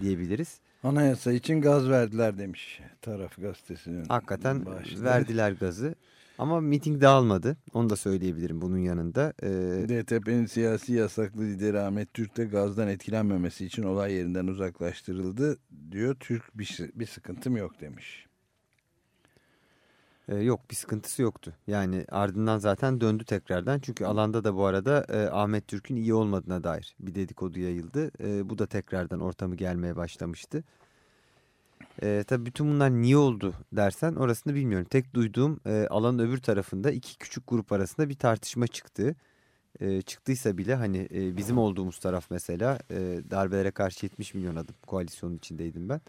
[SPEAKER 3] diyebiliriz.
[SPEAKER 4] Anayasa için gaz verdiler demiş taraf gazetesinin.
[SPEAKER 3] Hakikaten
[SPEAKER 4] başlığı.
[SPEAKER 3] verdiler gazı ama miting dağılmadı. Onu da söyleyebilirim bunun yanında. E,
[SPEAKER 4] DTP'nin siyasi yasaklı lideri Ahmet Türk de gazdan etkilenmemesi için olay yerinden uzaklaştırıldı diyor. Türk bir, bir sıkıntım yok demiş.
[SPEAKER 3] e, yok bir sıkıntısı yoktu. Yani ardından zaten döndü tekrardan. Çünkü alanda da bu arada e, Ahmet Türk'ün iyi olmadığına dair bir dedikodu yayıldı. E, bu da tekrardan ortamı gelmeye başlamıştı. E, tabii bütün bunlar niye oldu dersen orasını bilmiyorum. Tek duyduğum e, alanın öbür tarafında iki küçük grup arasında bir tartışma çıktı. E, çıktıysa bile hani e, bizim olduğumuz taraf mesela e, darbelere karşı 70 milyon adım koalisyonun içindeydim ben.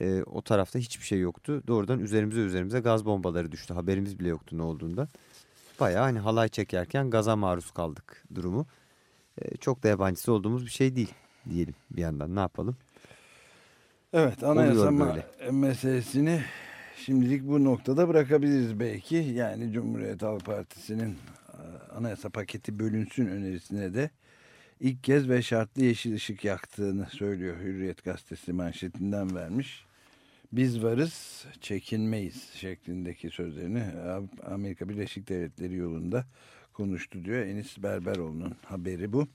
[SPEAKER 3] E, o tarafta hiçbir şey yoktu. Doğrudan üzerimize üzerimize gaz bombaları düştü. Haberimiz bile yoktu ne olduğundan. Bayağı hani halay çekerken gaza maruz kaldık durumu. E, çok da yabancısı olduğumuz bir şey değil diyelim bir yandan ne yapalım.
[SPEAKER 4] Evet anayasa
[SPEAKER 3] böyle.
[SPEAKER 4] meselesini şimdilik bu noktada bırakabiliriz belki. Yani Cumhuriyet Halk Partisi'nin e, anayasa paketi bölünsün önerisine de ilk kez ve şartlı yeşil ışık yaktığını söylüyor Hürriyet Gazetesi manşetinden vermiş. Biz varız çekinmeyiz şeklindeki sözlerini Amerika Birleşik Devletleri yolunda konuştu diyor. Enis Berberoğlu'nun haberi bu.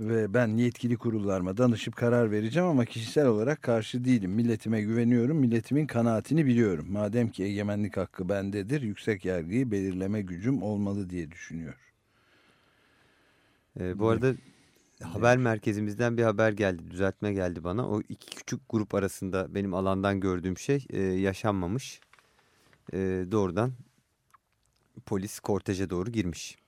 [SPEAKER 4] Ve ben yetkili kurullarıma danışıp karar vereceğim ama kişisel olarak karşı değilim. Milletime güveniyorum, milletimin kanaatini biliyorum. Madem ki egemenlik hakkı bendedir, yüksek yargıyı belirleme gücüm olmalı diye düşünüyor.
[SPEAKER 3] E, bu arada haber merkezimizden bir haber geldi, düzeltme geldi bana. O iki küçük grup arasında benim alandan gördüğüm şey e, yaşanmamış. E, doğrudan polis korteje doğru girmiş.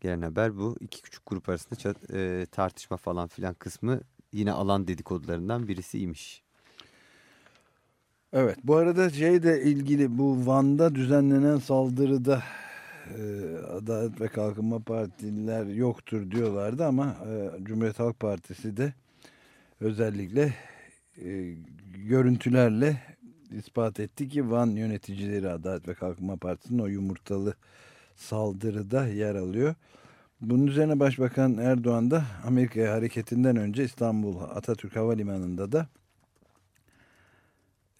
[SPEAKER 3] Gelen haber bu. İki küçük grup arasında e, tartışma falan filan kısmı yine alan dedikodularından birisiymiş.
[SPEAKER 4] Evet bu arada şey de ilgili bu Van'da düzenlenen saldırıda e, Adalet ve Kalkınma Partililer yoktur diyorlardı ama e, Cumhuriyet Halk Partisi de özellikle e, görüntülerle ispat etti ki Van yöneticileri Adalet ve Kalkınma Partisi'nin o yumurtalı saldırıda yer alıyor. Bunun üzerine Başbakan Erdoğan da Amerika'ya hareketinden önce İstanbul Atatürk Havalimanı'nda da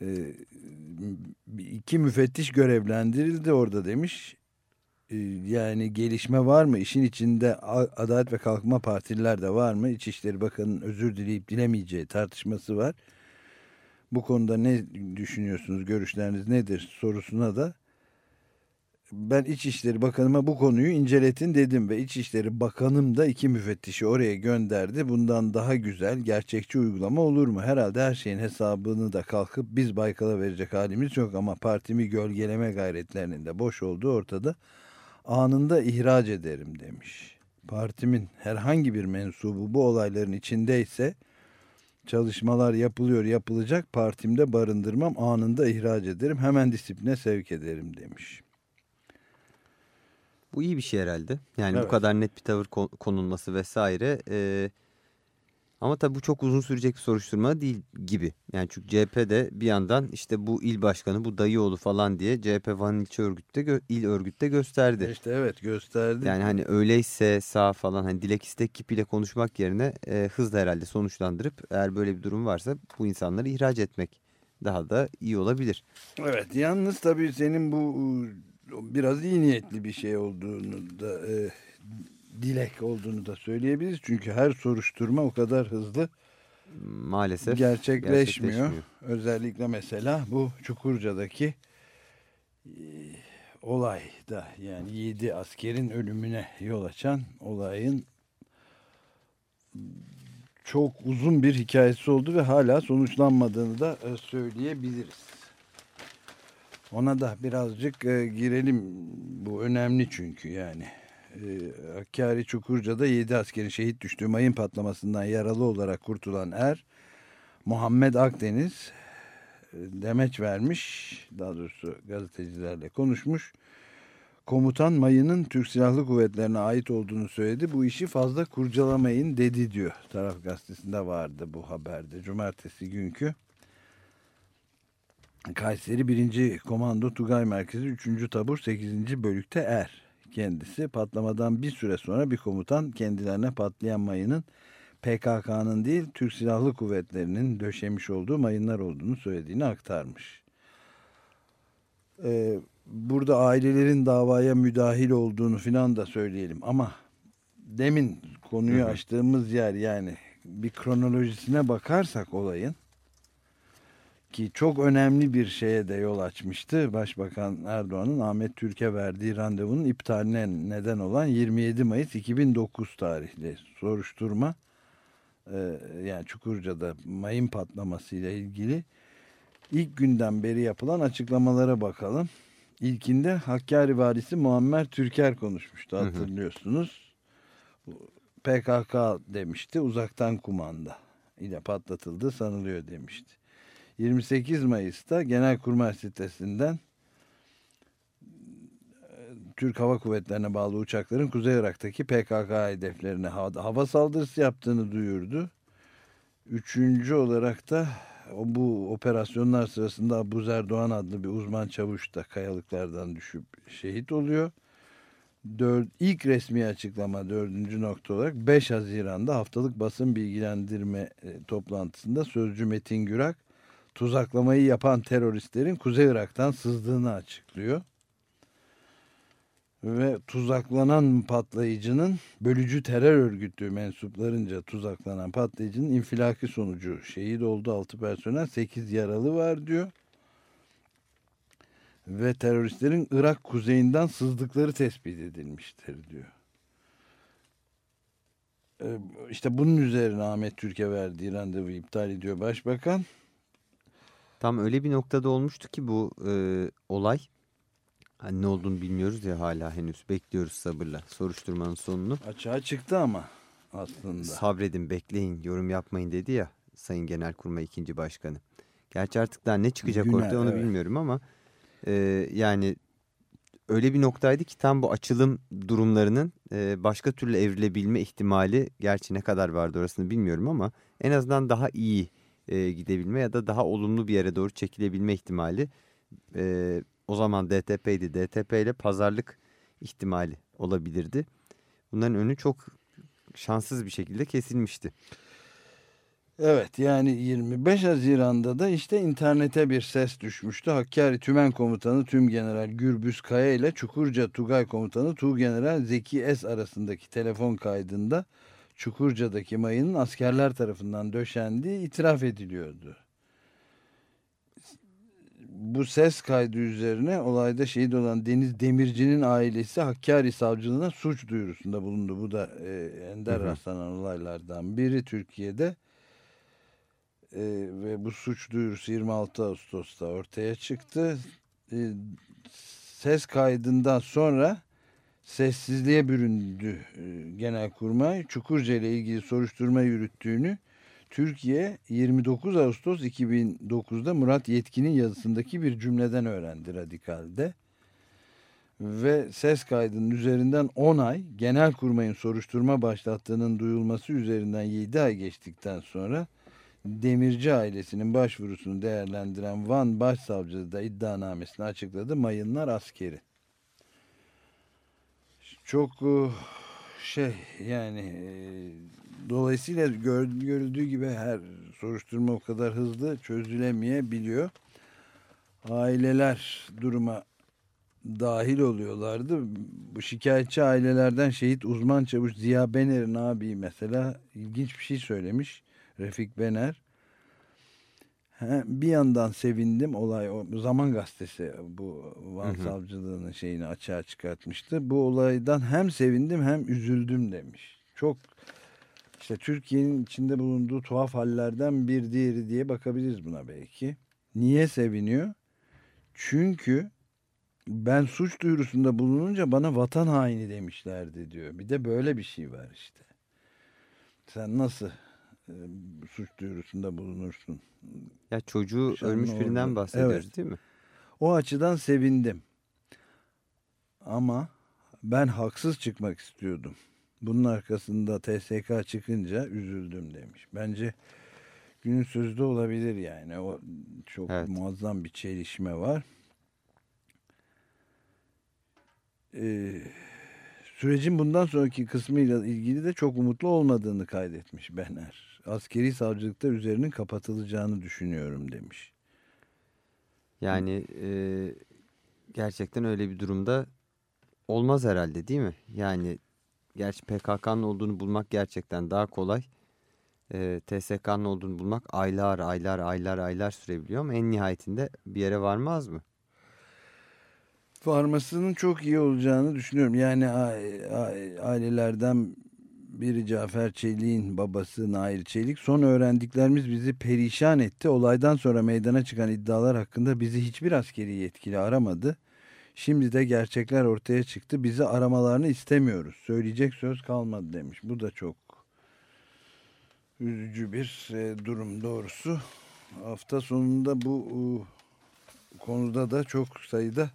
[SPEAKER 4] e, iki müfettiş görevlendirildi orada demiş. E, yani gelişme var mı? İşin içinde Adalet ve Kalkınma Partililer de var mı? İçişleri Bakanı'nın özür dileyip dilemeyeceği tartışması var. Bu konuda ne düşünüyorsunuz? Görüşleriniz nedir? Sorusuna da ben İçişleri Bakanıma bu konuyu inceletin dedim ve İçişleri Bakanım da iki müfettişi oraya gönderdi. Bundan daha güzel, gerçekçi uygulama olur mu? Herhalde her şeyin hesabını da kalkıp biz Baykal'a verecek halimiz yok ama partimi gölgeleme gayretlerinin de boş olduğu ortada. Anında ihraç ederim demiş. Partimin herhangi bir mensubu bu olayların içindeyse çalışmalar yapılıyor yapılacak partimde barındırmam anında ihraç ederim hemen disipline sevk ederim demiş.
[SPEAKER 3] Bu iyi bir şey herhalde. Yani
[SPEAKER 4] Evet.
[SPEAKER 3] bu kadar net bir tavır kon- konulması vesaire. Ee, ama tabii bu çok uzun sürecek bir soruşturma değil gibi. Yani çünkü CHP de bir yandan işte bu il başkanı bu dayıoğlu falan diye CHP Van ilçe örgütte il örgütte gösterdi.
[SPEAKER 4] İşte evet gösterdi.
[SPEAKER 3] Yani hani öyleyse sağ falan hani dilek istek kipiyle konuşmak yerine e, hızla herhalde sonuçlandırıp eğer böyle bir durum varsa bu insanları ihraç etmek daha da iyi olabilir.
[SPEAKER 4] Evet yalnız tabii senin bu e, biraz iyi niyetli bir şey olduğunu da e, dilek olduğunu da söyleyebiliriz. Çünkü her soruşturma o kadar hızlı
[SPEAKER 3] Maalesef
[SPEAKER 4] gerçekleşmiyor. Özellikle mesela bu Çukurca'daki e, olayda yani 7 askerin ölümüne yol açan olayın çok uzun bir hikayesi oldu ve hala sonuçlanmadığını da e, söyleyebiliriz. Ona da birazcık e, girelim. Bu önemli çünkü yani. E, Hakkari Çukurca'da 7 askerin şehit düştüğü mayın patlamasından yaralı olarak kurtulan er Muhammed Akdeniz e, demeç vermiş. Daha doğrusu gazetecilerle konuşmuş. Komutan mayının Türk Silahlı Kuvvetlerine ait olduğunu söyledi. Bu işi fazla kurcalamayın dedi diyor. Taraf gazetesinde vardı bu haberde. Cumartesi günkü. Kayseri 1. Komando Tugay Merkezi 3. Tabur 8. Bölükte er. Kendisi patlamadan bir süre sonra bir komutan kendilerine patlayan mayının PKK'nın değil Türk Silahlı Kuvvetleri'nin döşemiş olduğu mayınlar olduğunu söylediğini aktarmış. Ee, burada ailelerin davaya müdahil olduğunu filan da söyleyelim ama demin konuyu
[SPEAKER 3] Hı hı.
[SPEAKER 4] açtığımız yer yani bir kronolojisine bakarsak olayın ki çok önemli bir şeye de yol açmıştı. Başbakan Erdoğan'ın Ahmet Türk'e verdiği randevunun iptaline neden olan 27 Mayıs 2009 tarihli soruşturma e, yani Çukurca'da mayın patlamasıyla ilgili ilk günden beri yapılan açıklamalara bakalım. İlkinde Hakkari valisi Muammer Türker konuşmuştu
[SPEAKER 3] Hı hı.
[SPEAKER 4] hatırlıyorsunuz. PKK demişti uzaktan kumanda ile patlatıldı sanılıyor demişti. 28 Mayıs'ta Genelkurmay sitesinden e, Türk Hava Kuvvetlerine bağlı uçakların Kuzey Irak'taki PKK hedeflerine hava, saldırısı yaptığını duyurdu. Üçüncü olarak da bu operasyonlar sırasında Abu Erdoğan adlı bir uzman çavuş da kayalıklardan düşüp şehit oluyor. Dört, ilk resmi açıklama dördüncü nokta olarak 5 Haziran'da haftalık basın bilgilendirme e, toplantısında sözcü Metin Gürak tuzaklamayı yapan teröristlerin Kuzey Irak'tan sızdığını açıklıyor. Ve tuzaklanan patlayıcının bölücü terör örgütü mensuplarınca tuzaklanan patlayıcının infilaki sonucu şehit oldu 6 personel 8 yaralı var diyor. Ve teröristlerin Irak kuzeyinden sızdıkları tespit edilmiştir diyor. Ee, İşte bunun üzerine Ahmet Türk'e verdiği randevu iptal ediyor başbakan.
[SPEAKER 3] Tam öyle bir noktada olmuştu ki bu e, olay. Hani ne olduğunu bilmiyoruz ya hala henüz. Bekliyoruz sabırla soruşturmanın sonunu.
[SPEAKER 4] Açığa çıktı ama aslında.
[SPEAKER 3] Sabredin bekleyin yorum yapmayın dedi ya Sayın Genelkurmay ikinci Başkanı. Gerçi artık daha ne çıkacak
[SPEAKER 4] Güner,
[SPEAKER 3] ortaya onu
[SPEAKER 4] evet.
[SPEAKER 3] bilmiyorum ama e, yani öyle bir noktaydı ki tam bu açılım durumlarının e, başka türlü evrilebilme ihtimali gerçi ne kadar vardı orasını bilmiyorum ama en azından daha iyi e, gidebilme ya da daha olumlu bir yere doğru çekilebilme ihtimali e, o zaman DTP'ydi. DTP ile pazarlık ihtimali olabilirdi. Bunların önü çok şanssız bir şekilde kesilmişti.
[SPEAKER 4] Evet yani 25 Haziran'da da işte internete bir ses düşmüştü. Hakkari Tümen Komutanı Tüm General Gürbüz Kaya ile Çukurca Tugay Komutanı Tuğ General Zeki Es arasındaki telefon kaydında Çukurca'daki mayının askerler tarafından döşendiği itiraf ediliyordu. Bu ses kaydı üzerine olayda şehit olan Deniz Demirci'nin ailesi Hakkari Savcılığına suç duyurusunda bulundu. Bu da e, ender
[SPEAKER 3] Hı hı.
[SPEAKER 4] rastlanan olaylardan biri Türkiye'de. E, ve bu suç duyurusu 26 Ağustos'ta ortaya çıktı. E, ses kaydından sonra sessizliğe büründü e, Genelkurmay. Çukurca ile ilgili soruşturma yürüttüğünü, Türkiye 29 Ağustos 2009'da Murat Yetkin'in yazısındaki bir cümleden öğrendi Radikal'de. Ve ses kaydının üzerinden 10 ay Genelkurmay'ın soruşturma başlattığının duyulması üzerinden 7 ay geçtikten sonra Demirci ailesinin başvurusunu değerlendiren Van Başsavcılığı da iddianamesini açıkladı. Mayınlar askeri. Çok e, şey yani dolayısıyla gör, görüldüğü gibi her soruşturma o kadar hızlı çözülemeyebiliyor. Aileler duruma dahil oluyorlardı. Bu şikayetçi ailelerden şehit uzman çavuş Ziya Bener'in abi mesela ilginç bir şey söylemiş. Refik Bener. He, bir yandan sevindim olay o Zaman Gazetesi bu Van
[SPEAKER 3] Hı hı.
[SPEAKER 4] Savcılığı'nın şeyini açığa çıkartmıştı. Bu olaydan hem sevindim hem üzüldüm demiş. Çok işte Türkiye'nin içinde bulunduğu tuhaf hallerden bir diğeri diye bakabiliriz buna belki. Niye seviniyor? Çünkü ben suç duyurusunda bulununca bana vatan haini demişlerdi diyor. Bir de böyle bir şey var işte. Sen nasıl e, suç duyurusunda bulunursun?
[SPEAKER 3] Ya çocuğu
[SPEAKER 4] Şanlı
[SPEAKER 3] ölmüş birinden
[SPEAKER 4] oldu.
[SPEAKER 3] bahsediyoruz
[SPEAKER 4] Evet.
[SPEAKER 3] değil mi?
[SPEAKER 4] O açıdan sevindim. Ama ben haksız çıkmak istiyordum. Bunun arkasında TSK çıkınca üzüldüm demiş. Bence günün sözü de olabilir yani. O çok
[SPEAKER 3] Evet.
[SPEAKER 4] muazzam bir çelişme var. Ee, sürecin bundan sonraki kısmıyla ilgili de çok umutlu olmadığını kaydetmiş Bener. Askeri savcılıkta üzerinin kapatılacağını düşünüyorum demiş.
[SPEAKER 3] Yani e, gerçekten öyle bir durumda olmaz herhalde değil mi? Yani gerçi PKK'nın olduğunu bulmak gerçekten daha kolay. E, TSK'nın olduğunu bulmak aylar aylar aylar aylar sürebiliyor ama en nihayetinde bir yere varmaz mı?
[SPEAKER 4] Varmasının çok iyi olacağını düşünüyorum. Yani ailelerden biri Cafer Çelik'in babası Nail Çelik. Son öğrendiklerimiz bizi perişan etti. Olaydan sonra meydana çıkan iddialar hakkında bizi hiçbir askeri yetkili aramadı. Şimdi de gerçekler ortaya çıktı. Bizi aramalarını istemiyoruz. Söyleyecek söz kalmadı demiş. Bu da çok üzücü bir e, durum doğrusu. Hafta sonunda bu e, konuda da çok sayıda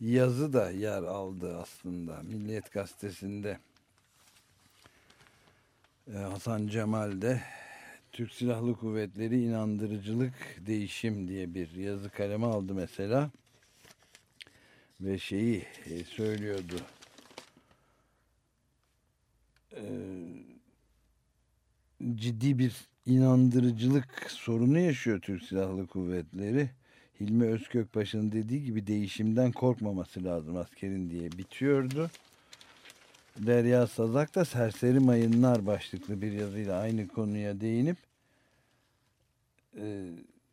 [SPEAKER 4] yazı da yer aldı aslında. Milliyet Gazetesi'nde Hasan Cemal de Türk Silahlı Kuvvetleri inandırıcılık değişim diye bir yazı kaleme aldı mesela. Ve şeyi e, söylüyordu. E, ciddi bir inandırıcılık sorunu yaşıyor Türk Silahlı Kuvvetleri. Hilmi Özkökbaşı'nın dediği gibi değişimden korkmaması lazım askerin diye bitiyordu. Derya Sazak da Serseri Mayınlar başlıklı bir yazıyla aynı konuya değinip e,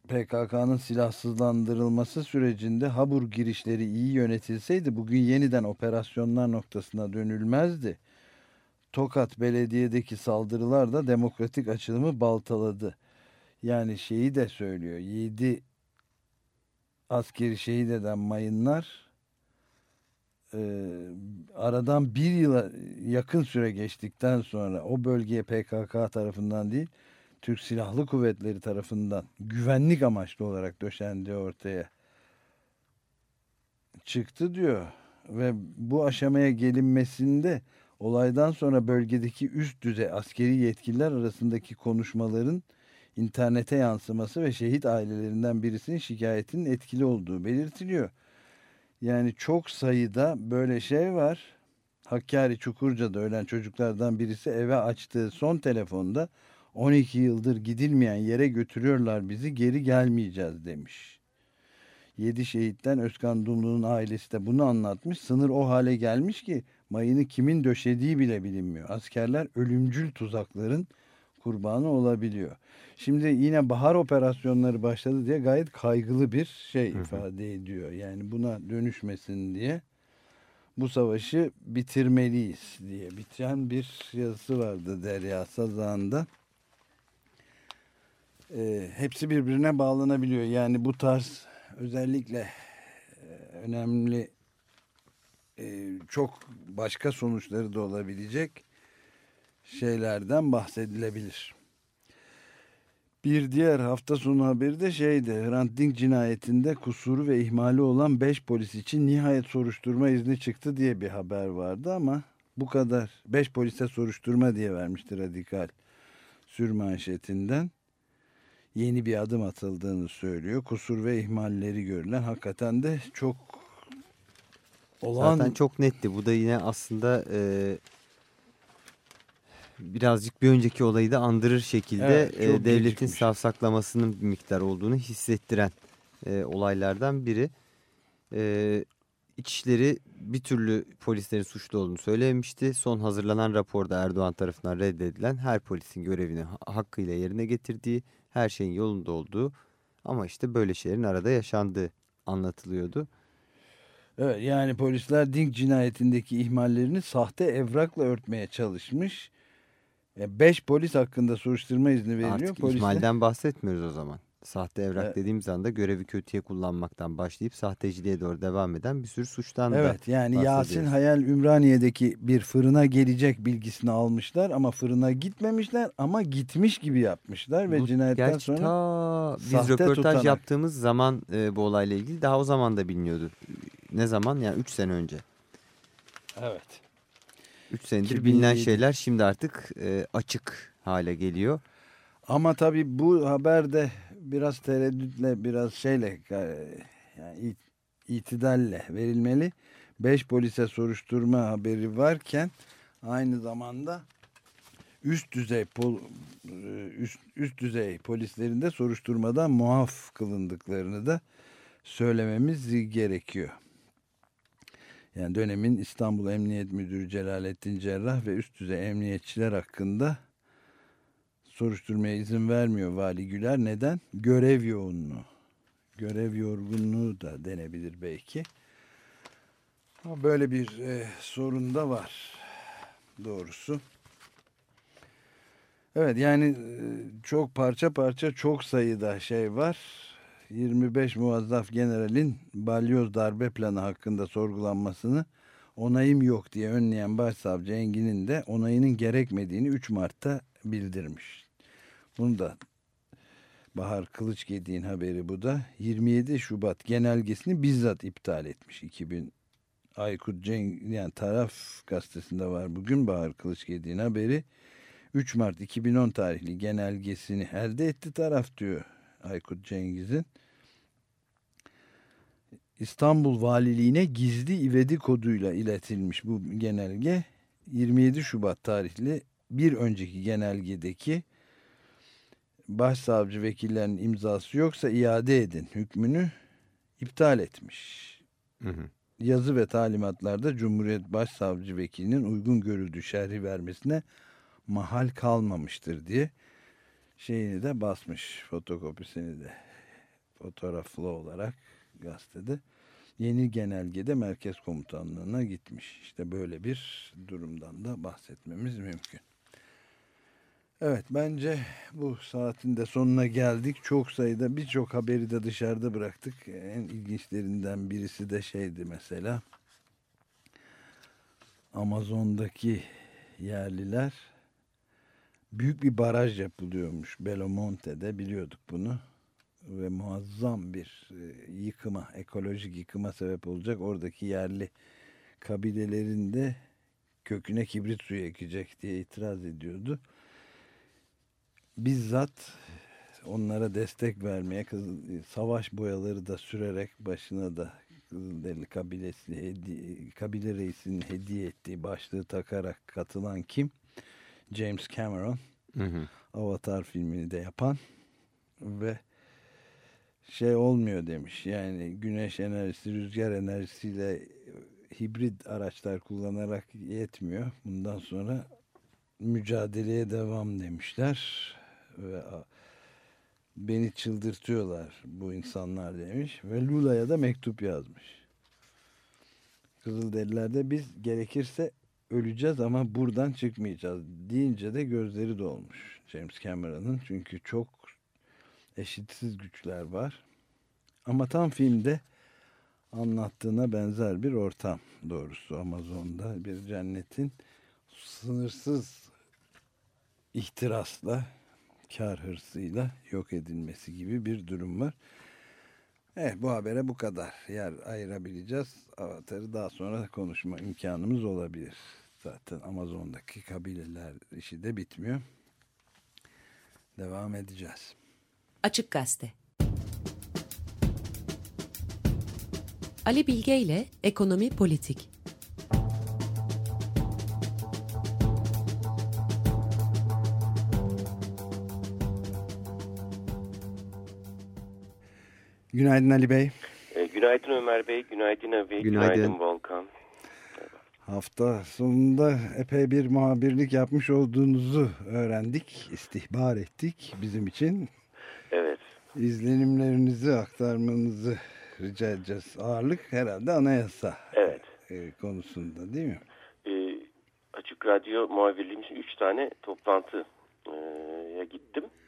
[SPEAKER 4] PKK'nın silahsızlandırılması sürecinde Habur girişleri iyi yönetilseydi bugün yeniden operasyonlar noktasına dönülmezdi. Tokat Belediye'deki saldırılar da demokratik açılımı baltaladı. Yani şeyi de söylüyor. 7 askeri şehit eden mayınlar e, aradan bir yıla yakın süre geçtikten sonra o bölgeye PKK tarafından değil Türk Silahlı Kuvvetleri tarafından güvenlik amaçlı olarak döşendiği ortaya çıktı diyor. Ve bu aşamaya gelinmesinde olaydan sonra bölgedeki üst düzey askeri yetkililer arasındaki konuşmaların internete yansıması ve şehit ailelerinden birisinin şikayetinin etkili olduğu belirtiliyor. Yani çok sayıda böyle şey var. Hakkari Çukurca'da ölen çocuklardan birisi eve açtığı son telefonda 12 yıldır gidilmeyen yere götürüyorlar bizi geri gelmeyeceğiz demiş. 7 şehitten Özkan Dumlu'nun ailesi de bunu anlatmış. Sınır o hale gelmiş ki mayını kimin döşediği bile bilinmiyor. Askerler ölümcül tuzakların kurbanı olabiliyor. Şimdi yine bahar operasyonları başladı diye gayet kaygılı bir şey ifade ediyor. Yani buna dönüşmesin diye bu savaşı bitirmeliyiz diye biten bir yazısı vardı Derya Sazağı'nda. Ee, hepsi birbirine bağlanabiliyor. Yani bu tarz özellikle e, önemli e, çok başka sonuçları da olabilecek şeylerden bahsedilebilir. Bir diğer hafta sonu haberi de şeydi. Hrant Dink cinayetinde kusuru ve ihmali olan 5 polis için nihayet soruşturma izni çıktı diye bir haber vardı ama bu kadar. 5 polise soruşturma diye vermişti radikal sürmanşetinden. Yeni bir adım atıldığını söylüyor. Kusur ve ihmalleri görülen hakikaten de çok olan
[SPEAKER 3] Zaten çok netti. Bu da yine aslında e, birazcık bir önceki olayı da andırır şekilde
[SPEAKER 4] Evet,
[SPEAKER 3] e, devletin
[SPEAKER 4] gecikmiş.
[SPEAKER 3] savsaklamasının bir miktar olduğunu hissettiren e, olaylardan biri. E, İçişleri bir türlü polislerin suçlu olduğunu söylemişti. Son hazırlanan raporda Erdoğan tarafından reddedilen her polisin görevini ha- hakkıyla yerine getirdiği, her şeyin yolunda olduğu ama işte böyle şeylerin arada yaşandığı anlatılıyordu.
[SPEAKER 4] Evet yani polisler Dink cinayetindeki ihmallerini sahte evrakla örtmeye çalışmış. 5 polis hakkında soruşturma izni veriliyor.
[SPEAKER 3] Artık
[SPEAKER 4] Polisler-
[SPEAKER 3] ihmalden bahsetmiyoruz o zaman. Sahte evrak
[SPEAKER 4] Evet.
[SPEAKER 3] dediğimiz anda görevi kötüye kullanmaktan başlayıp sahteciliğe doğru devam eden bir sürü suçtan da
[SPEAKER 4] Evet yani Yasin. Hayal Ümraniye'deki bir fırına gelecek bilgisini almışlar ama fırına gitmemişler ama gitmiş gibi yapmışlar ve
[SPEAKER 3] Bu
[SPEAKER 4] cinayetten
[SPEAKER 3] gerçi
[SPEAKER 4] sonra
[SPEAKER 3] ta biz
[SPEAKER 4] sahte
[SPEAKER 3] röportaj
[SPEAKER 4] tutanak.
[SPEAKER 3] yaptığımız zaman e, bu olayla ilgili daha o zaman da biliniyordu. Ne zaman? Yani 3 sene önce.
[SPEAKER 4] evet
[SPEAKER 3] 3 senedir
[SPEAKER 4] 2007.
[SPEAKER 3] bilinen şeyler şimdi artık e, açık hale geliyor.
[SPEAKER 4] ama tabii bu haber de biraz tereddütle biraz şeyle e, yani it- itidalle verilmeli. 5 polise soruşturma haberi varken aynı zamanda üst düzey pol, e, üst, üst düzey polislerin de soruşturmadan muaf kılındıklarını da söylememiz gerekiyor. Yani dönemin İstanbul Emniyet Müdürü Celalettin Cerrah ve üst düzey emniyetçiler hakkında soruşturmaya izin vermiyor Vali Güler. Neden? Görev yoğunluğu. Görev yorgunluğu da denebilir belki. Ama böyle bir e, sorun da var doğrusu. Evet yani e, çok parça parça çok sayıda şey var. 25 muvazzaf generalin balyoz darbe planı hakkında sorgulanmasını onayım yok diye önleyen başsavcı Engin'in de onayının gerekmediğini 3 Mart'ta bildirmiş. Bunu da Bahar Kılıçgediğin haberi bu da. 27 Şubat genelgesini bizzat iptal etmiş. 2000 Aykut Cenk yani taraf gazetesinde var bugün Bahar Kılıçgediğin haberi. 3 Mart 2010 tarihli genelgesini elde etti taraf diyor Aykut Cengiz'in. İstanbul Valiliğine gizli ivedi koduyla iletilmiş bu genelge 27 Şubat tarihli bir önceki genelgedeki başsavcı vekillerin imzası yoksa iade edin hükmünü iptal etmiş.
[SPEAKER 3] Hı hı.
[SPEAKER 4] Yazı ve talimatlarda Cumhuriyet Başsavcı Vekilinin uygun görüldüğü şerhi vermesine mahal kalmamıştır diye şeyini de basmış fotokopisini de fotoğraflı olarak gazetede yeni genelgede merkez komutanlığına gitmiş. İşte böyle bir durumdan da bahsetmemiz mümkün. Evet bence bu saatin de sonuna geldik. Çok sayıda birçok haberi de dışarıda bıraktık. En ilginçlerinden birisi de şeydi mesela. Amazon'daki yerliler büyük bir baraj yapılıyormuş Belo Monte'de biliyorduk bunu ve muazzam bir e, yıkıma, ekolojik yıkıma sebep olacak. Oradaki yerli kabilelerin de köküne kibrit suyu ekecek diye itiraz ediyordu. Bizzat onlara destek vermeye, savaş boyaları da sürerek başına da Kızılderili kabilesi, hedi- kabile reisinin hediye ettiği başlığı takarak katılan kim? James Cameron.
[SPEAKER 3] Hı hı.
[SPEAKER 4] Avatar filmini de yapan ve şey olmuyor demiş. Yani güneş enerjisi, rüzgar enerjisiyle hibrit araçlar kullanarak yetmiyor. Bundan sonra mücadeleye devam demişler. Ve beni çıldırtıyorlar bu insanlar demiş. Ve Lula'ya da mektup yazmış. Kızılderililer biz gerekirse öleceğiz ama buradan çıkmayacağız deyince de gözleri dolmuş James Cameron'ın. Çünkü çok eşitsiz güçler var. Ama tam filmde anlattığına benzer bir ortam doğrusu Amazon'da bir cennetin sınırsız ihtirasla kar hırsıyla yok edilmesi gibi bir durum var. Evet bu habere bu kadar yer ayırabileceğiz. Avatar'ı daha sonra konuşma imkanımız olabilir. Zaten Amazon'daki kabileler işi de bitmiyor. Devam edeceğiz.
[SPEAKER 5] Açık Gazete. Ali Bilge ile Ekonomi Politik.
[SPEAKER 4] Günaydın Ali Bey.
[SPEAKER 6] E, günaydın Ömer Bey, günaydın Abi,
[SPEAKER 3] Günaydın.
[SPEAKER 6] günaydın, Volkan.
[SPEAKER 4] Hafta sonunda epey bir muhabirlik yapmış olduğunuzu öğrendik, istihbar ettik bizim için.
[SPEAKER 6] Evet,
[SPEAKER 4] İzlenimlerinizi aktarmanızı rica edeceğiz. Ağırlık herhalde anayasa
[SPEAKER 6] evet.
[SPEAKER 4] e, konusunda değil mi?
[SPEAKER 6] E, Açık Radyo muhabirliğim için üç tane toplantıya gittim, izledim.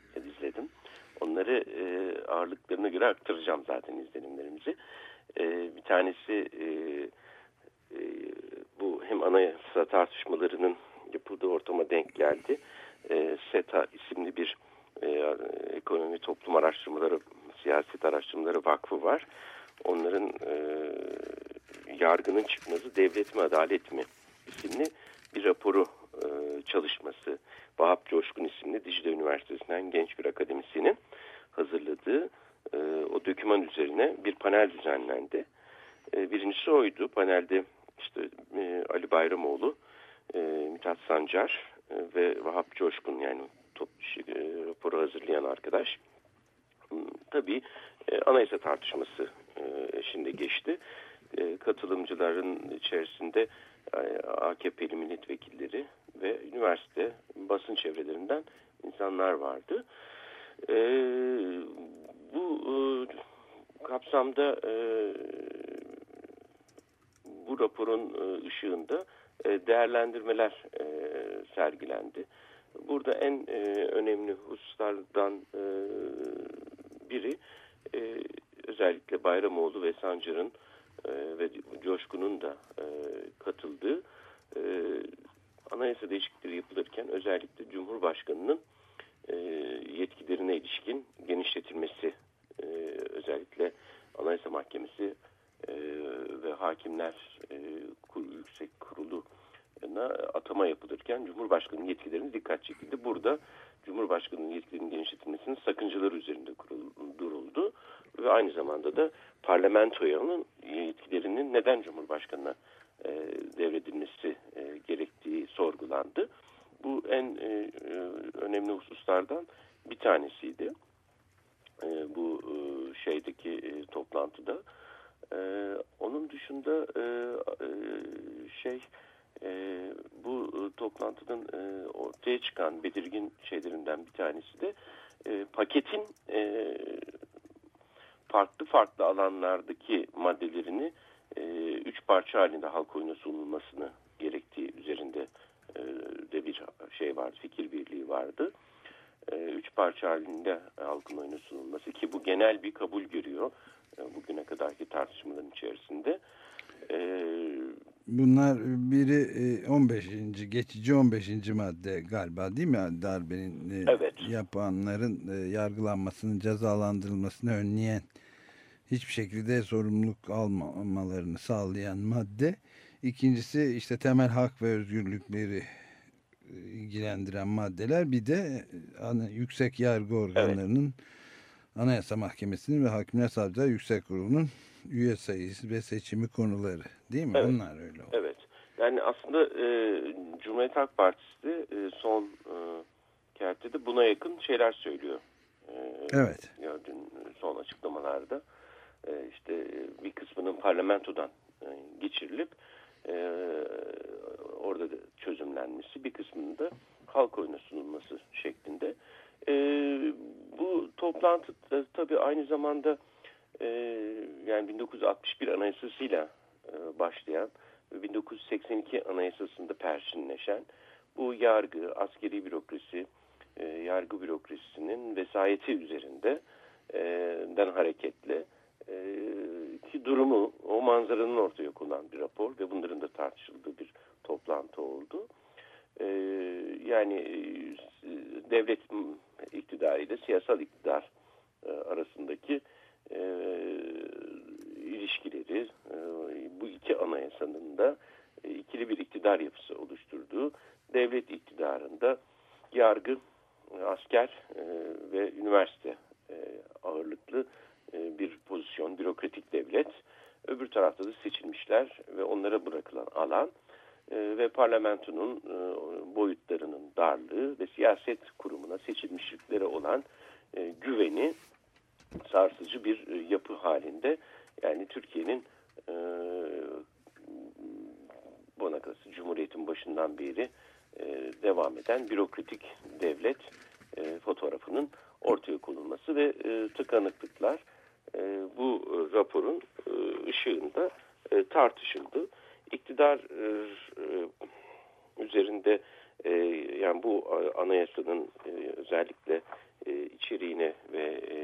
[SPEAKER 6] Onları e, ağırlıklarına göre aktaracağım zaten izlenimlerimizi. E, bir tanesi e, e, bu hem anayasa tartışmalarının yapıldığı ortama denk geldi. E, SETA isimli bir e, ekonomi toplum araştırmaları, siyaset araştırmaları vakfı var. Onların e, yargının çıkması devlet mi adalet mi isimli bir raporu e, çalışması. Vahap Coşkun isimli Dicle Üniversitesi'nden genç bir akademisyenin hazırladığı e, o döküman üzerine bir panel düzenlendi. E, birincisi oydu. Panelde işte e, Ali Bayramoğlu, e, Mithat Sancar e, ve Vahap Coşkun yani top, e, raporu hazırlayan arkadaş. Hmm, Tabii e, anayasa tartışması e, şimdi geçti. E, katılımcıların içerisinde AKP'li milletvekilleri ve üniversite basın çevrelerinden insanlar vardı. E, bu e, kapsamda e, bu raporun e, ışığında e, değerlendirmeler e, sergilendi. Burada en e, önemli hususlardan e, biri e, özellikle Bayramoğlu ve Sancar'ın e, ve Coşkun'un da e, katıldığı e, anayasa değişiklikleri yapılırken özellikle Cumhurbaşkanı'nın e, yetkilerine ilişkin genişletilmesi e, özellikle Anayasa Mahkemesi e, ve Hakimler e, Kur- Yüksek Kurulu'na atama yapılırken Cumhurbaşkanı'nın yetkilerine dikkat çekildi. Burada Cumhurbaşkanı'nın yetkilerinin genişletilmesinin sakıncaları üzerinde kurul- duruldu ve aynı zamanda da parlamentoyanın yetkilerinin neden Cumhurbaşkanı'na e, devredilmesi e, gerektiği sorgulandı. Bu en e, e, önemli hususlardan bir tanesiydi. E, bu e, şeydeki e, toplantıda. E, onun dışında e, e, şey e, bu e, toplantının e, ortaya çıkan belirgin şeylerinden bir tanesi de e, paketin e, farklı farklı alanlardaki maddelerini e, üç parça halinde halk oyuna sunulmasını gerektiği üzerinde e, de bir şey vardı, fikir birliği vardı. E, üç parça halinde halkın oyuna sunulması ki bu genel bir kabul görüyor e, bugüne kadarki tartışmaların içerisinde. E,
[SPEAKER 4] Bunlar biri e, 15. geçici 15. madde galiba değil mi? Darbenin e,
[SPEAKER 6] Evet.
[SPEAKER 4] yapanların e, yargılanmasını, cezalandırılmasını önleyen hiçbir şekilde sorumluluk almamalarını sağlayan madde. İkincisi işte temel hak ve özgürlükleri e, ilgilendiren maddeler. Bir de e, ana, yüksek yargı organlarının Anayasa Mahkemesi'nin ve Hakimler Savcılar Yüksek Kurulu'nun üye sayısı ve seçimi konuları değil mi?
[SPEAKER 6] Evet.
[SPEAKER 4] Onlar öyle oldu.
[SPEAKER 6] Evet. Yani aslında e, Cumhuriyet Halk Partisi de e, son e, kertede buna yakın şeyler söylüyor. E,
[SPEAKER 4] Evet.
[SPEAKER 6] Gördüğün son açıklamalarda. E, işte e, bir kısmının parlamentodan e, geçirilip e, orada da çözümlenmesi, bir kısmının da halk oyuna sunulması şeklinde. Bu toplantı e, tabii aynı zamanda yani 1961 Anayasası'yla e, başlayan ve 1982 Anayasası'nda perçinleşen bu yargı, askeri bürokrasi, yargı bürokrasisinin vesayeti üzerinde e, hareketle ki durumu, o manzaranın ortaya konan bir rapor ve bunların da tartışıldığı bir toplantı oldu. E, yani devlet, iktidar iktidarı ile siyasal iktidar e, arasındaki e, ilişkileri e, bu iki anayasanın da e, ikili bir iktidar yapısı oluşturduğu devlet iktidarında yargı, asker e, ve üniversite e, ağırlıklı e, bir pozisyon, bürokratik devlet. Öbür tarafta da seçilmişler ve onlara bırakılan alan e, ve parlamentonun e, boyutlarının darlığı ve siyaset kurumuna seçilmişliklere olan güveni sarsıcı bir yapı halinde. Yani Türkiye'nin e, bana kalırsa Cumhuriyet'in başından beri devam eden bürokratik devlet fotoğrafının ortaya konulması ve tıkanıklıklar e, bu e, raporun e, ışığında e, tartışıldı. İktidar e, e, üzerinde e, yani bu e, anayasanın e, özellikle e, içeriğine ve e,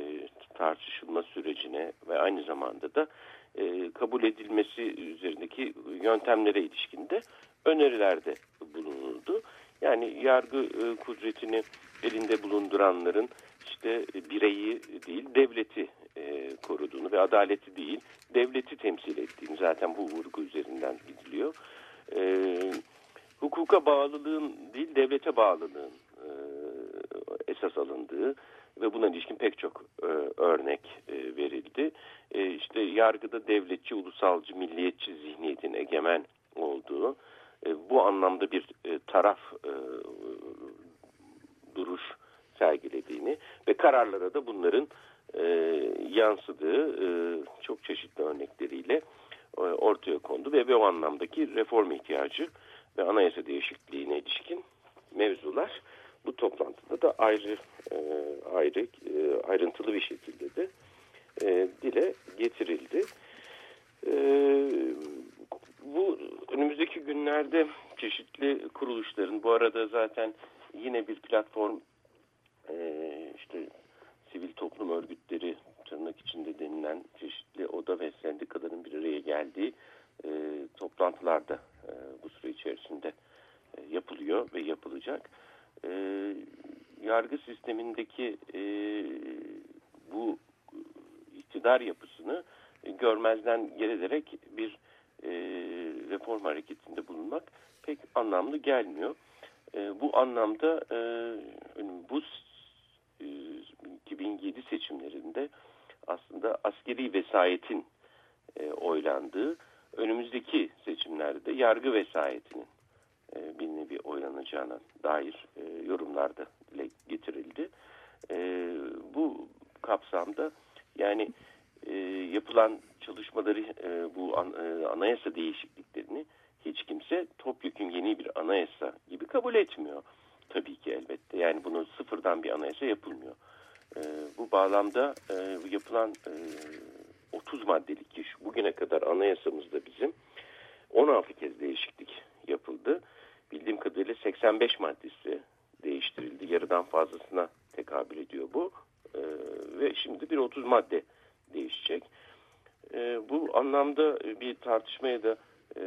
[SPEAKER 6] tartışılma sürecine ve aynı zamanda da e, kabul edilmesi üzerindeki yöntemlere ilişkinde önerilerde bulunuldu. Yani yargı e, kudretini elinde bulunduranların işte bireyi değil devleti e, koruduğunu ve adaleti değil devleti temsil ettiğini zaten bu vurgu üzerinden gidiliyor. E, hukuka bağlılığın değil devlete bağlılığın e, esas alındığı ve buna ilişkin pek çok e, örnek e, verildi. E, işte yargıda devletçi, ulusalcı, milliyetçi zihniyetin egemen olduğu, e, bu anlamda bir e, taraf e, duruş sergilediğini ve kararlara da bunların e, yansıdığı e, çok çeşitli örnekleriyle e, ortaya kondu ve, o anlamdaki reform ihtiyacı ve anayasa değişikliğine ilişkin mevzular bu toplantıda da ayrı e, ayrı e, ayrıntılı bir şekilde de e, dile getirildi. E, bu önümüzdeki günlerde çeşitli kuruluşların bu arada zaten yine bir platform e, işte sivil toplum örgütleri tırnak içinde denilen çeşitli oda ve sendikaların bir araya geldiği e, toplantılarda e, bu süre içerisinde e, yapılıyor ve yapılacak. E, yargı sistemindeki e, bu iktidar yapısını e, görmezden gelerek bir e, reform hareketinde bulunmak pek anlamlı gelmiyor. E, bu anlamda e, bu 2007 seçimlerinde aslında askeri vesayetin e, oylandığı, önümüzdeki seçimlerde de yargı vesayetinin e, bir nevi oylanacağına dair e, yorumlarda dile getirildi. E, bu kapsamda yani e, yapılan çalışmaları e, bu an, e, anayasa değişikliklerini hiç kimse topyekun yeni bir anayasa gibi kabul etmiyor. Tabii ki elbette yani bunu sıfırdan bir anayasa yapılmıyor. E, bu bağlamda e, yapılan e, 30 maddelik ki bugüne kadar anayasamızda bizim 16 kez değişiklik yapıldı. Bildiğim kadarıyla 85 maddesi değiştirildi. Yarıdan fazlasına tekabül ediyor bu. E, ve şimdi bir 30 madde değişecek. E, bu anlamda bir tartışmaya da e,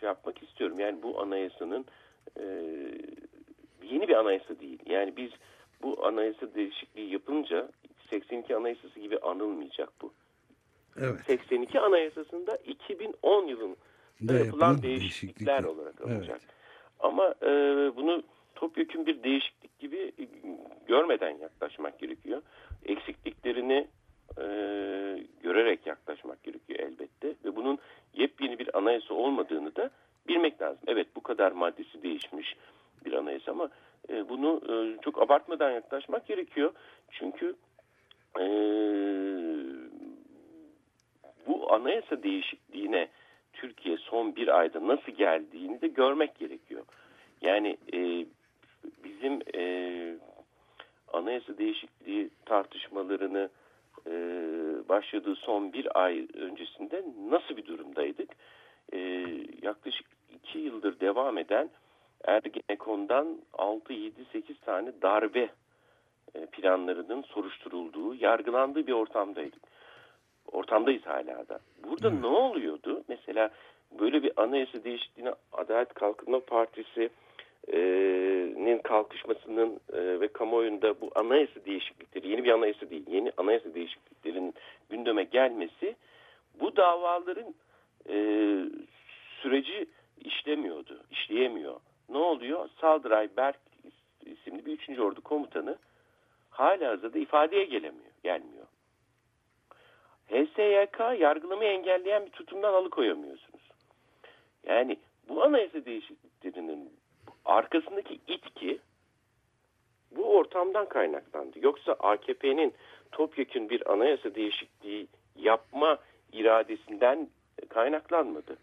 [SPEAKER 6] şey yapmak istiyorum. Yani bu anayasanın e, yeni bir anayasa değil. Yani biz bu anayasa değişikliği yapınca 82 anayasası gibi anılmayacak bu.
[SPEAKER 4] Evet.
[SPEAKER 6] 82 anayasasında 2010 yılında
[SPEAKER 4] Da
[SPEAKER 6] yapılan
[SPEAKER 4] değişiklikler.
[SPEAKER 6] olarak alınacak.
[SPEAKER 4] Evet.
[SPEAKER 6] Ama e, bunu topyekun bir değişiklik gibi e, görmeden yaklaşmak gerekiyor. Eksikliklerini e, görerek yaklaşmak gerekiyor elbette. Ve bunun yepyeni bir anayasa olmadığını da bilmek lazım. Evet bu kadar maddesi değişmiş bir anayasa ama e, bunu e, çok abartmadan yaklaşmak gerekiyor. Çünkü e, bu anayasa değişikliğine Türkiye son bir ayda nasıl geldiğini de görmek gerekiyor. Yani e, bizim e, anayasa değişikliği tartışmalarını e, başladığı son bir ay öncesinde nasıl bir durumdaydık? E, yaklaşık iki yıldır devam eden Ergenekon'dan 6, 7, 8 tane darbe e, planlarının soruşturulduğu, yargılandığı bir ortamdaydık. Ortamdayız hala da. Burada ne oluyordu? Mesela böyle bir anayasa değişikliğine Adalet Kalkınma Partisi nin kalkışmasının e, ve kamuoyunda bu anayasa değişiklikleri, yeni bir anayasa değil, yeni anayasa değişikliklerinin gündeme gelmesi bu davaların e, süreci işlemiyordu, işleyemiyor. Ne oluyor? Saldıray Berk isimli bir 3. Ordu komutanı hala hazırda ifadeye gelemiyor, gelmiyor. HSYK yargılamayı engelleyen bir tutumdan alıkoyamıyorsunuz. Yani bu anayasa değişikliklerinin arkasındaki itki bu ortamdan kaynaklandı. Yoksa AKP'nin topyekün bir anayasa değişikliği yapma iradesinden kaynaklanmadı.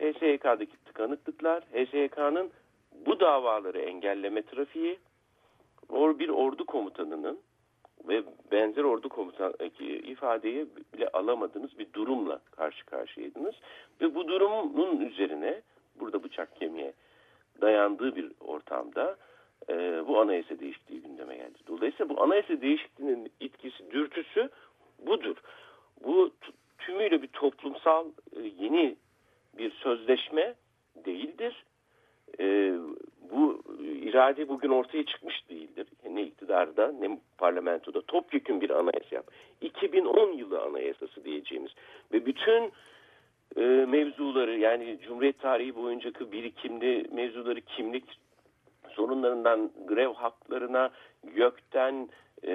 [SPEAKER 6] HSYK'daki tıkanıklıklar, HSYK'nın bu davaları engelleme trafiği, or bir ordu komutanının ve benzer ordu komutan ifadeyi bile alamadığınız bir durumla karşı karşıyaydınız. Ve bu durumun üzerine burada bıçak kemiğe dayandığı bir ortamda e, bu anayasa değişikliği gündeme geldi. Dolayısıyla bu anayasa değişikliğinin etkisi, dürtüsü budur. Bu tümüyle bir toplumsal e, yeni bir sözleşme değildir. E, bu irade bugün ortaya çıkmış değildir. Ne iktidarda ne parlamentoda topyekun bir anayasa yap. 2010 yılı anayasası diyeceğimiz ve bütün e, mevzuları yani Cumhuriyet tarihi boyuncaki birikimli mevzuları kimlik sorunlarından grev haklarına gökten e,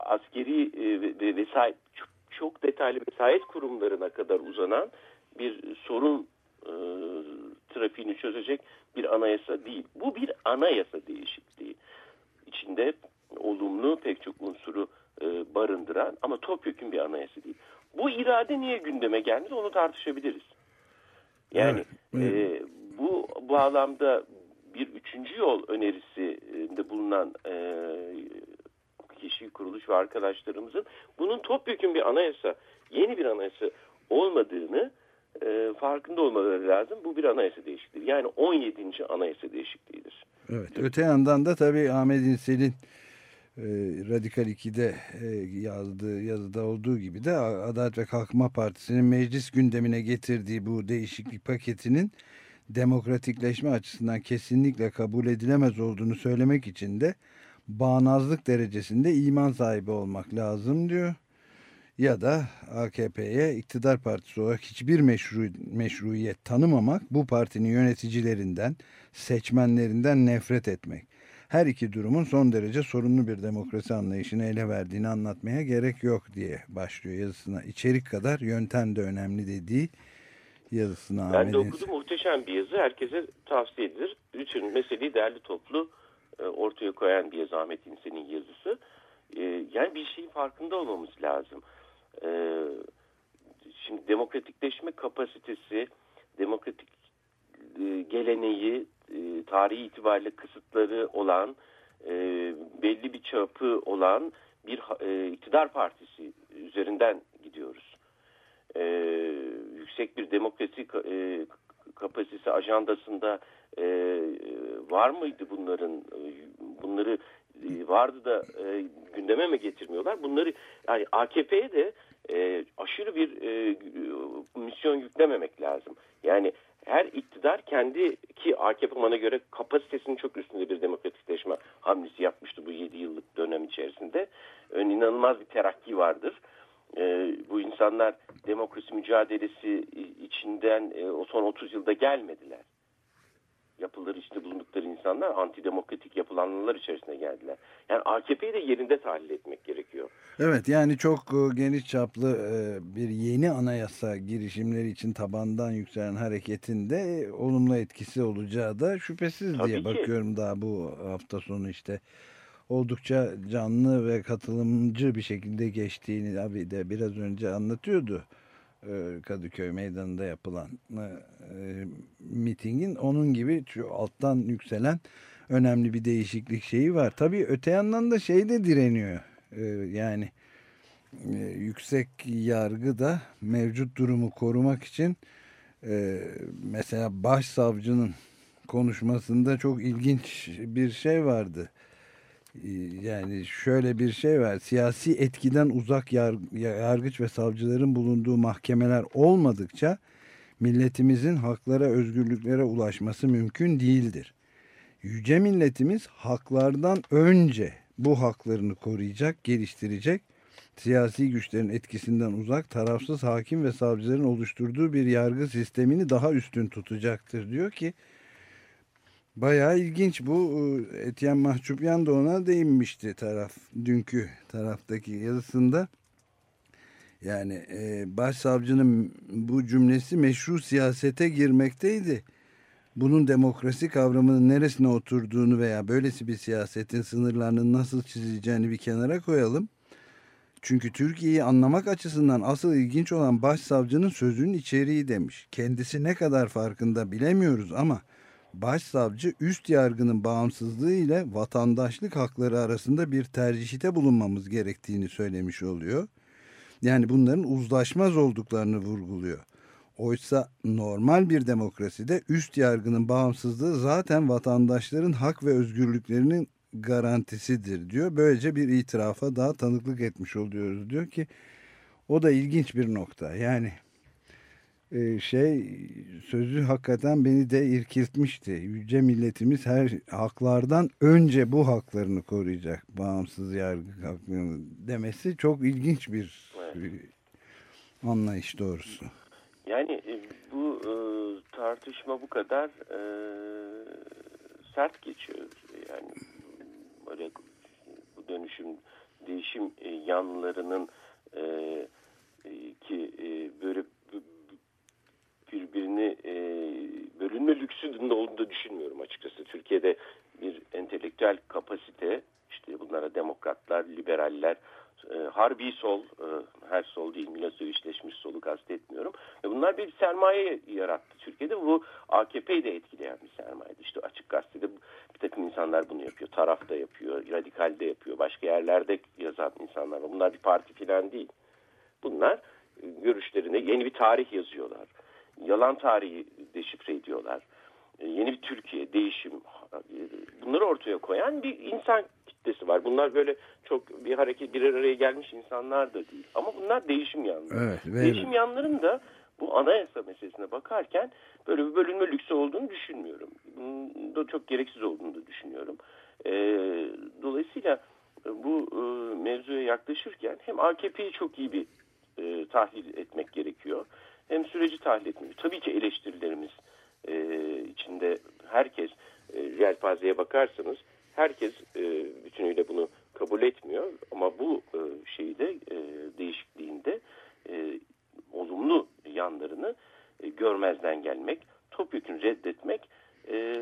[SPEAKER 6] askeri e, ve vesayet çok, çok detaylı vesayet kurumlarına kadar uzanan bir sorun e, trafiğini çözecek bir anayasa değil. Bu bir anayasa değişikliği. İçinde olumlu pek çok unsuru e, barındıran ama topyekun bir anayasa değil. Bu irade niye gündeme gelmedi onu tartışabiliriz. Yani evet, evet. E, bu bağlamda bir üçüncü yol önerisinde bulunan e, kişi, kuruluş ve arkadaşlarımızın bunun topyekun bir anayasa, yeni bir anayasa olmadığını e, farkında olmaları lazım. Bu bir anayasa değişikliği. Yani 17. anayasa değişikliğidir.
[SPEAKER 4] Evet. Öte yandan da tabii Ahmet İnsel'in e, Radikal 2'de e, yazdığı yazıda olduğu gibi de Adalet ve Kalkınma Partisi'nin meclis gündemine getirdiği bu değişiklik paketinin demokratikleşme açısından kesinlikle kabul edilemez olduğunu söylemek için de bağnazlık derecesinde iman sahibi olmak lazım diyor. Ya da AKP'ye iktidar partisi olarak hiçbir meşru, meşruiyet tanımamak, bu partinin yöneticilerinden, seçmenlerinden nefret etmek. Her iki durumun son derece sorunlu bir demokrasi anlayışını ele verdiğini anlatmaya gerek yok diye başlıyor yazısına. İçerik kadar yöntem de önemli dediği yazısına.
[SPEAKER 6] Ben de okudum muhteşem bir yazı. Herkese tavsiye edilir. Bütün meseleyi değerli toplu e, ortaya koyan bir yazı Ahmet İnsen'in yazısı. E, yani bir şeyin farkında olmamız lazım. E, şimdi demokratikleşme kapasitesi, demokratik geleneği, tarihi itibariyle kısıtları olan, belli bir çapı olan bir iktidar partisi üzerinden gidiyoruz. Yüksek bir demokrasi kapasitesi ajandasında var mıydı bunların? Bunları vardı da gündeme mi getirmiyorlar? Bunları yani AKP'ye de aşırı bir misyon yüklememek lazım. Yani her iktidar kendi ki AKP bana göre kapasitesinin çok üstünde bir demokratikleşme hamlesi yapmıştı bu 7 yıllık dönem içerisinde. Ön inanılmaz bir terakki vardır. E, bu insanlar demokrasi mücadelesi içinden e, o son 30 yılda gelmediler. Yapıları içinde bulundukları insanlar antidemokratik yapılanmalar içerisine geldiler. Yani AKP'yi de yerinde tahlil etmek gerekiyor.
[SPEAKER 4] Evet yani çok e, geniş çaplı e, bir yeni anayasa girişimleri için tabandan yükselen hareketin de olumlu etkisi olacağı da şüphesiz Tabii diye ki. bakıyorum daha bu hafta sonu işte oldukça canlı ve katılımcı bir şekilde geçtiğini abi de biraz önce anlatıyordu. E, Kadıköy meydanında yapılan mitingin onun gibi alttan yükselen önemli bir değişiklik şeyi var. Tabii öte yandan da şey de direniyor. Ee, yani e, yüksek yargı da mevcut durumu korumak için e, mesela başsavcının konuşmasında çok ilginç bir şey vardı. Ee, yani şöyle bir şey var. Siyasi etkiden uzak yargıç ve savcıların bulunduğu mahkemeler olmadıkça milletimizin haklara, özgürlüklere ulaşması mümkün değildir. Yüce milletimiz haklardan önce bu haklarını koruyacak, geliştirecek, siyasi güçlerin etkisinden uzak, tarafsız hakim ve savcıların oluşturduğu bir yargı sistemini daha üstün tutacaktır diyor ki Bayağı ilginç bu. Etiyen Mahçupyan da ona değinmişti taraf dünkü taraftaki yazısında. Yani e, başsavcının bu cümlesi meşru siyasete girmekteydi. Bunun demokrasi kavramının neresine oturduğunu veya böylesi bir siyasetin sınırlarını nasıl çizeceğini bir kenara koyalım. Çünkü Türkiye'yi anlamak açısından asıl ilginç olan başsavcının sözünün içeriği demiş. Kendisi ne kadar farkında bilemiyoruz ama başsavcı üst yargının bağımsızlığı ile vatandaşlık hakları arasında bir tercihte bulunmamız gerektiğini söylemiş oluyor. Yani bunların uzlaşmaz olduklarını vurguluyor. Oysa normal bir demokraside üst yargının bağımsızlığı zaten vatandaşların hak ve özgürlüklerinin garantisidir diyor. Böylece bir itirafa daha tanıklık etmiş oluyoruz diyor ki o da ilginç bir nokta. Yani şey sözü hakikaten beni de irkiltmişti. Yüce milletimiz her haklardan önce bu haklarını koruyacak. Bağımsız yargı haklarını demesi çok ilginç bir
[SPEAKER 6] Evet.
[SPEAKER 4] anlayış doğrusu.
[SPEAKER 6] Yani e, bu e, tartışma bu kadar e, sert geçiyor. Yani böyle bu dönüşüm, değişim e, yanlarının e, ki e, böyle b- b- birbirini e, bölünme lüksünün olduğunu da düşünmüyorum açıkçası. Türkiye'de bir entelektüel kapasite, işte bunlara demokratlar, liberaller, e, harbi sol, e, her sol değil, Miloševiçleşmiş solu kastetmiyorum. E, bunlar bir sermaye yarattı Türkiye'de. Bu AKP'yi de etkileyen bir sermayeydi. İşte açık gazetede bir takım insanlar bunu yapıyor. Tarafta yapıyor, radikalde yapıyor, başka yerlerde yazan insanlar var. Bunlar bir parti falan değil. Bunlar e, görüşlerine yeni bir tarih yazıyorlar. Yalan tarihi deşifre ediyorlar. E, Yeni bir Türkiye, değişim e, bunları ortaya koyan bir insan kitlesi var. Bunlar böyle çok bir hareket bir araya gelmiş insanlar da değil. Ama bunlar değişim yanları.
[SPEAKER 4] Evet, ve-
[SPEAKER 6] Değişim yanların da bu anayasa meselesine bakarken böyle bir bölünme lüksü olduğunu düşünmüyorum. Bunun da çok gereksiz olduğunu da düşünüyorum. E, dolayısıyla bu e, mevzuya yaklaşırken hem AKP'yi çok iyi bir e, tahlil etmek gerekiyor. Hem süreci tahlil etmek. Tabii ki eleştirilerimiz e, içinde herkes e, yelpazeye bakarsanız herkes e, bütünüyle bunu kabul etmiyor. Ama bu e, şeyi de e, değişikliğinde e, olumlu yanlarını e, görmezden gelmek, topyekun reddetmek e,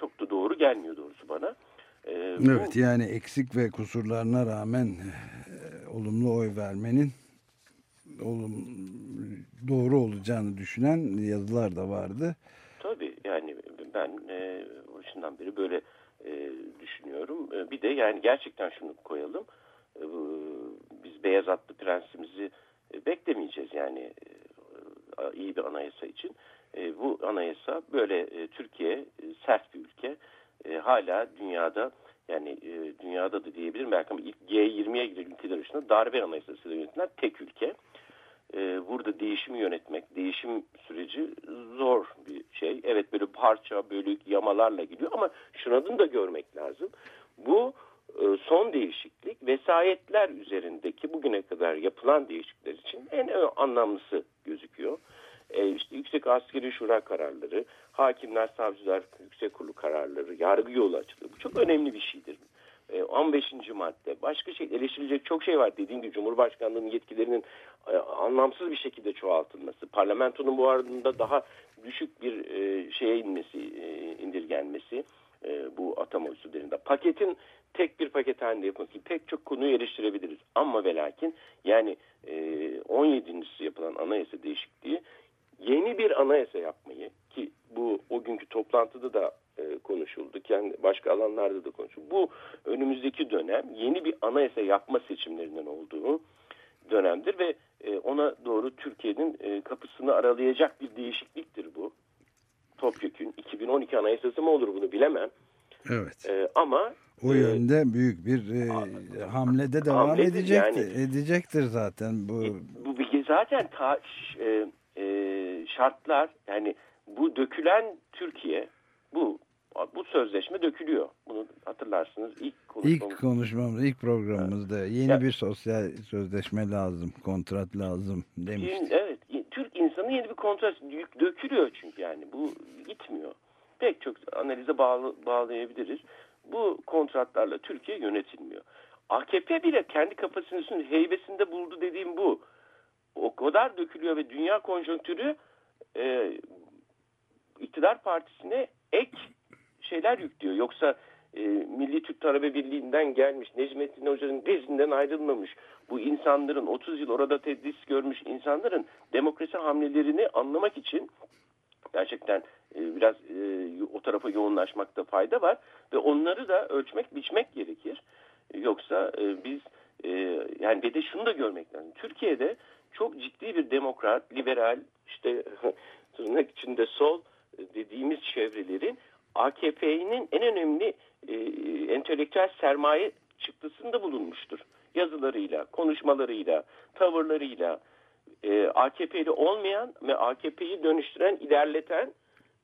[SPEAKER 6] çok da doğru gelmiyor doğrusu bana. E, bu-
[SPEAKER 4] Evet yani eksik ve kusurlarına rağmen e, olumlu oy vermenin olum, doğru olacağını düşünen yazılar da vardı.
[SPEAKER 6] Tabii yani ben e, başından beri böyle e, düşünüyorum. E, bir de yani gerçekten şunu koyalım. E, biz beyaz atlı prensimizi beklemeyeceğiz yani iyi bir anayasa için. Bu anayasa böyle Türkiye sert bir ülke. Hala dünyada yani dünyada da diyebilirim belki ama ilk G20'ye giren ülkeler arasında darbe anayasasıyla yönetilen tek ülke e, burada değişimi yönetmek, değişim süreci zor bir şey. Evet böyle parça, bölük, yamalarla gidiyor ama şunadını da görmek lazım. Bu e, son değişiklik vesayetler üzerindeki bugüne kadar yapılan değişiklikler için en anlamlısı gözüküyor. E, işte Yüksek Askeri Şura kararları, hakimler, savcılar, yüksek kurulu kararları, yargı yolu açılıyor. Bu çok önemli bir şeydir. E, 15. madde. Başka şey eleştirilecek çok şey var. Dediğim gibi Cumhurbaşkanlığının yetkilerinin e, anlamsız bir şekilde çoğaltılması, parlamentonun bu arada daha düşük bir e, şeye inmesi, e, indirgenmesi e, bu atama usullerinde. Paketin tek bir paket halinde yapılması pek çok konuyu eleştirebiliriz. Ama ve lakin yani e, 17.si yapılan anayasa değişikliği yeni bir anayasa yapmayı ki bu o günkü toplantıda da e, konuşuldu. Kendi başka alanlarda da konuşuldu. Bu önümüzdeki dönem yeni bir anayasa yapma seçimlerinden olduğu dönemdir ve e, ona doğru Türkiye'nin e, kapısını aralayacak bir değişikliktir bu. Topyekün 2012 anayasası mı olur bunu bilemem.
[SPEAKER 4] Evet.
[SPEAKER 6] E, ama
[SPEAKER 4] O
[SPEAKER 6] e,
[SPEAKER 4] yönde büyük bir e, hamlede devam
[SPEAKER 6] Hamledir
[SPEAKER 4] edecektir.
[SPEAKER 6] yani.
[SPEAKER 4] Edecektir zaten bu.
[SPEAKER 6] bu bilgi zaten ta, e, e, şartlar yani bu dökülen Türkiye bu bu sözleşme dökülüyor. Bunu hatırlarsınız ilk konuşmamız.
[SPEAKER 4] İlk konuşmamızda, ilk programımızda yeni
[SPEAKER 6] Ya-
[SPEAKER 4] bir sosyal sözleşme lazım, kontrat lazım demiştik.
[SPEAKER 6] Evet, Türk insanı yeni bir kontrat dökülüyor çünkü yani bu gitmiyor. Pek çok analize bağlı, bağlayabiliriz. Bu kontratlarla Türkiye yönetilmiyor. AKP bile kendi kapasitesinin heybesinde buldu dediğim bu. O kadar dökülüyor ve dünya konjonktürü e, iktidar partisine ek şeyler yüklüyor. Yoksa e, Milli Türk Talebe Birliği'nden gelmiş, Necmettin Hoca'nın dizinden ayrılmamış, bu insanların 30 yıl orada tedris görmüş insanların demokrasi hamlelerini anlamak için gerçekten e, biraz e, o tarafa yoğunlaşmakta fayda var ve onları da ölçmek, biçmek gerekir. Yoksa e, biz e, yani ve de şunu da görmek lazım. Türkiye'de çok ciddi bir demokrat, liberal, işte tırnak içinde sol e, dediğimiz çevrelerin AKP'nin en önemli e, entelektüel sermaye çıktısında bulunmuştur. Yazılarıyla, konuşmalarıyla, tavırlarıyla e, AKP'li olmayan ve AKP'yi dönüştüren, ilerleten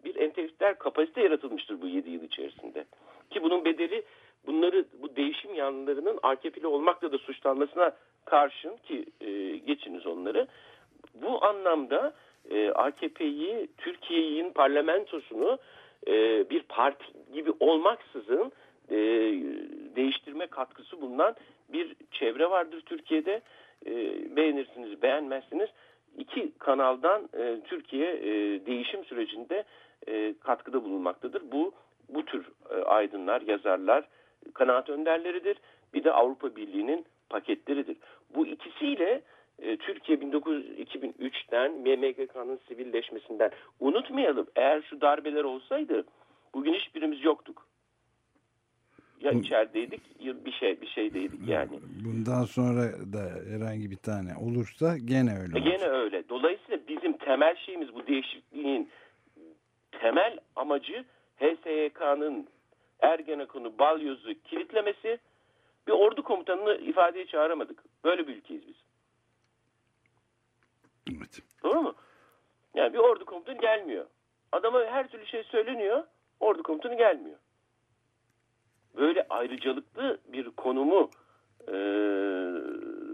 [SPEAKER 6] bir entelektüel kapasite yaratılmıştır bu 7 yıl içerisinde. Ki bunun bedeli bunları bu değişim yanlarının AKP'li olmakla da suçlanmasına karşın ki e, geçiniz onları. Bu anlamda e, AKP'yi, Türkiye'nin parlamentosunu e, bir parti gibi olmaksızın e, değiştirme katkısı bulunan bir çevre vardır Türkiye'de. E, beğenirsiniz, beğenmezsiniz. İki kanaldan Türkiye değişim sürecinde katkıda bulunmaktadır. Bu bu tür aydınlar, yazarlar kanaat önderleridir. Bir de Avrupa Birliği'nin paketleridir. Bu ikisiyle e, Türkiye 1903'ten MMGK'nın sivilleşmesinden unutmayalım. Eğer şu darbeler olsaydı bugün hiçbirimiz yoktuk. Ya içerideydik ya bir şey bir şeydeydik yani.
[SPEAKER 4] Bundan sonra da herhangi bir tane olursa gene öyle
[SPEAKER 6] E,
[SPEAKER 4] olur.
[SPEAKER 6] Gene öyle. Dolayısıyla bizim temel şeyimiz bu değişikliğin temel amacı HSYK'nın Ergenekon'u balyozu kilitlemesi bir ordu komutanını ifadeye çağıramadık. Böyle bir ülkeyiz biz.
[SPEAKER 4] Evet.
[SPEAKER 6] Doğru mu? Yani bir ordu komutanı gelmiyor. Adama her türlü şey söyleniyor. Ordu komutanı gelmiyor. Böyle ayrıcalıklı bir konumu e,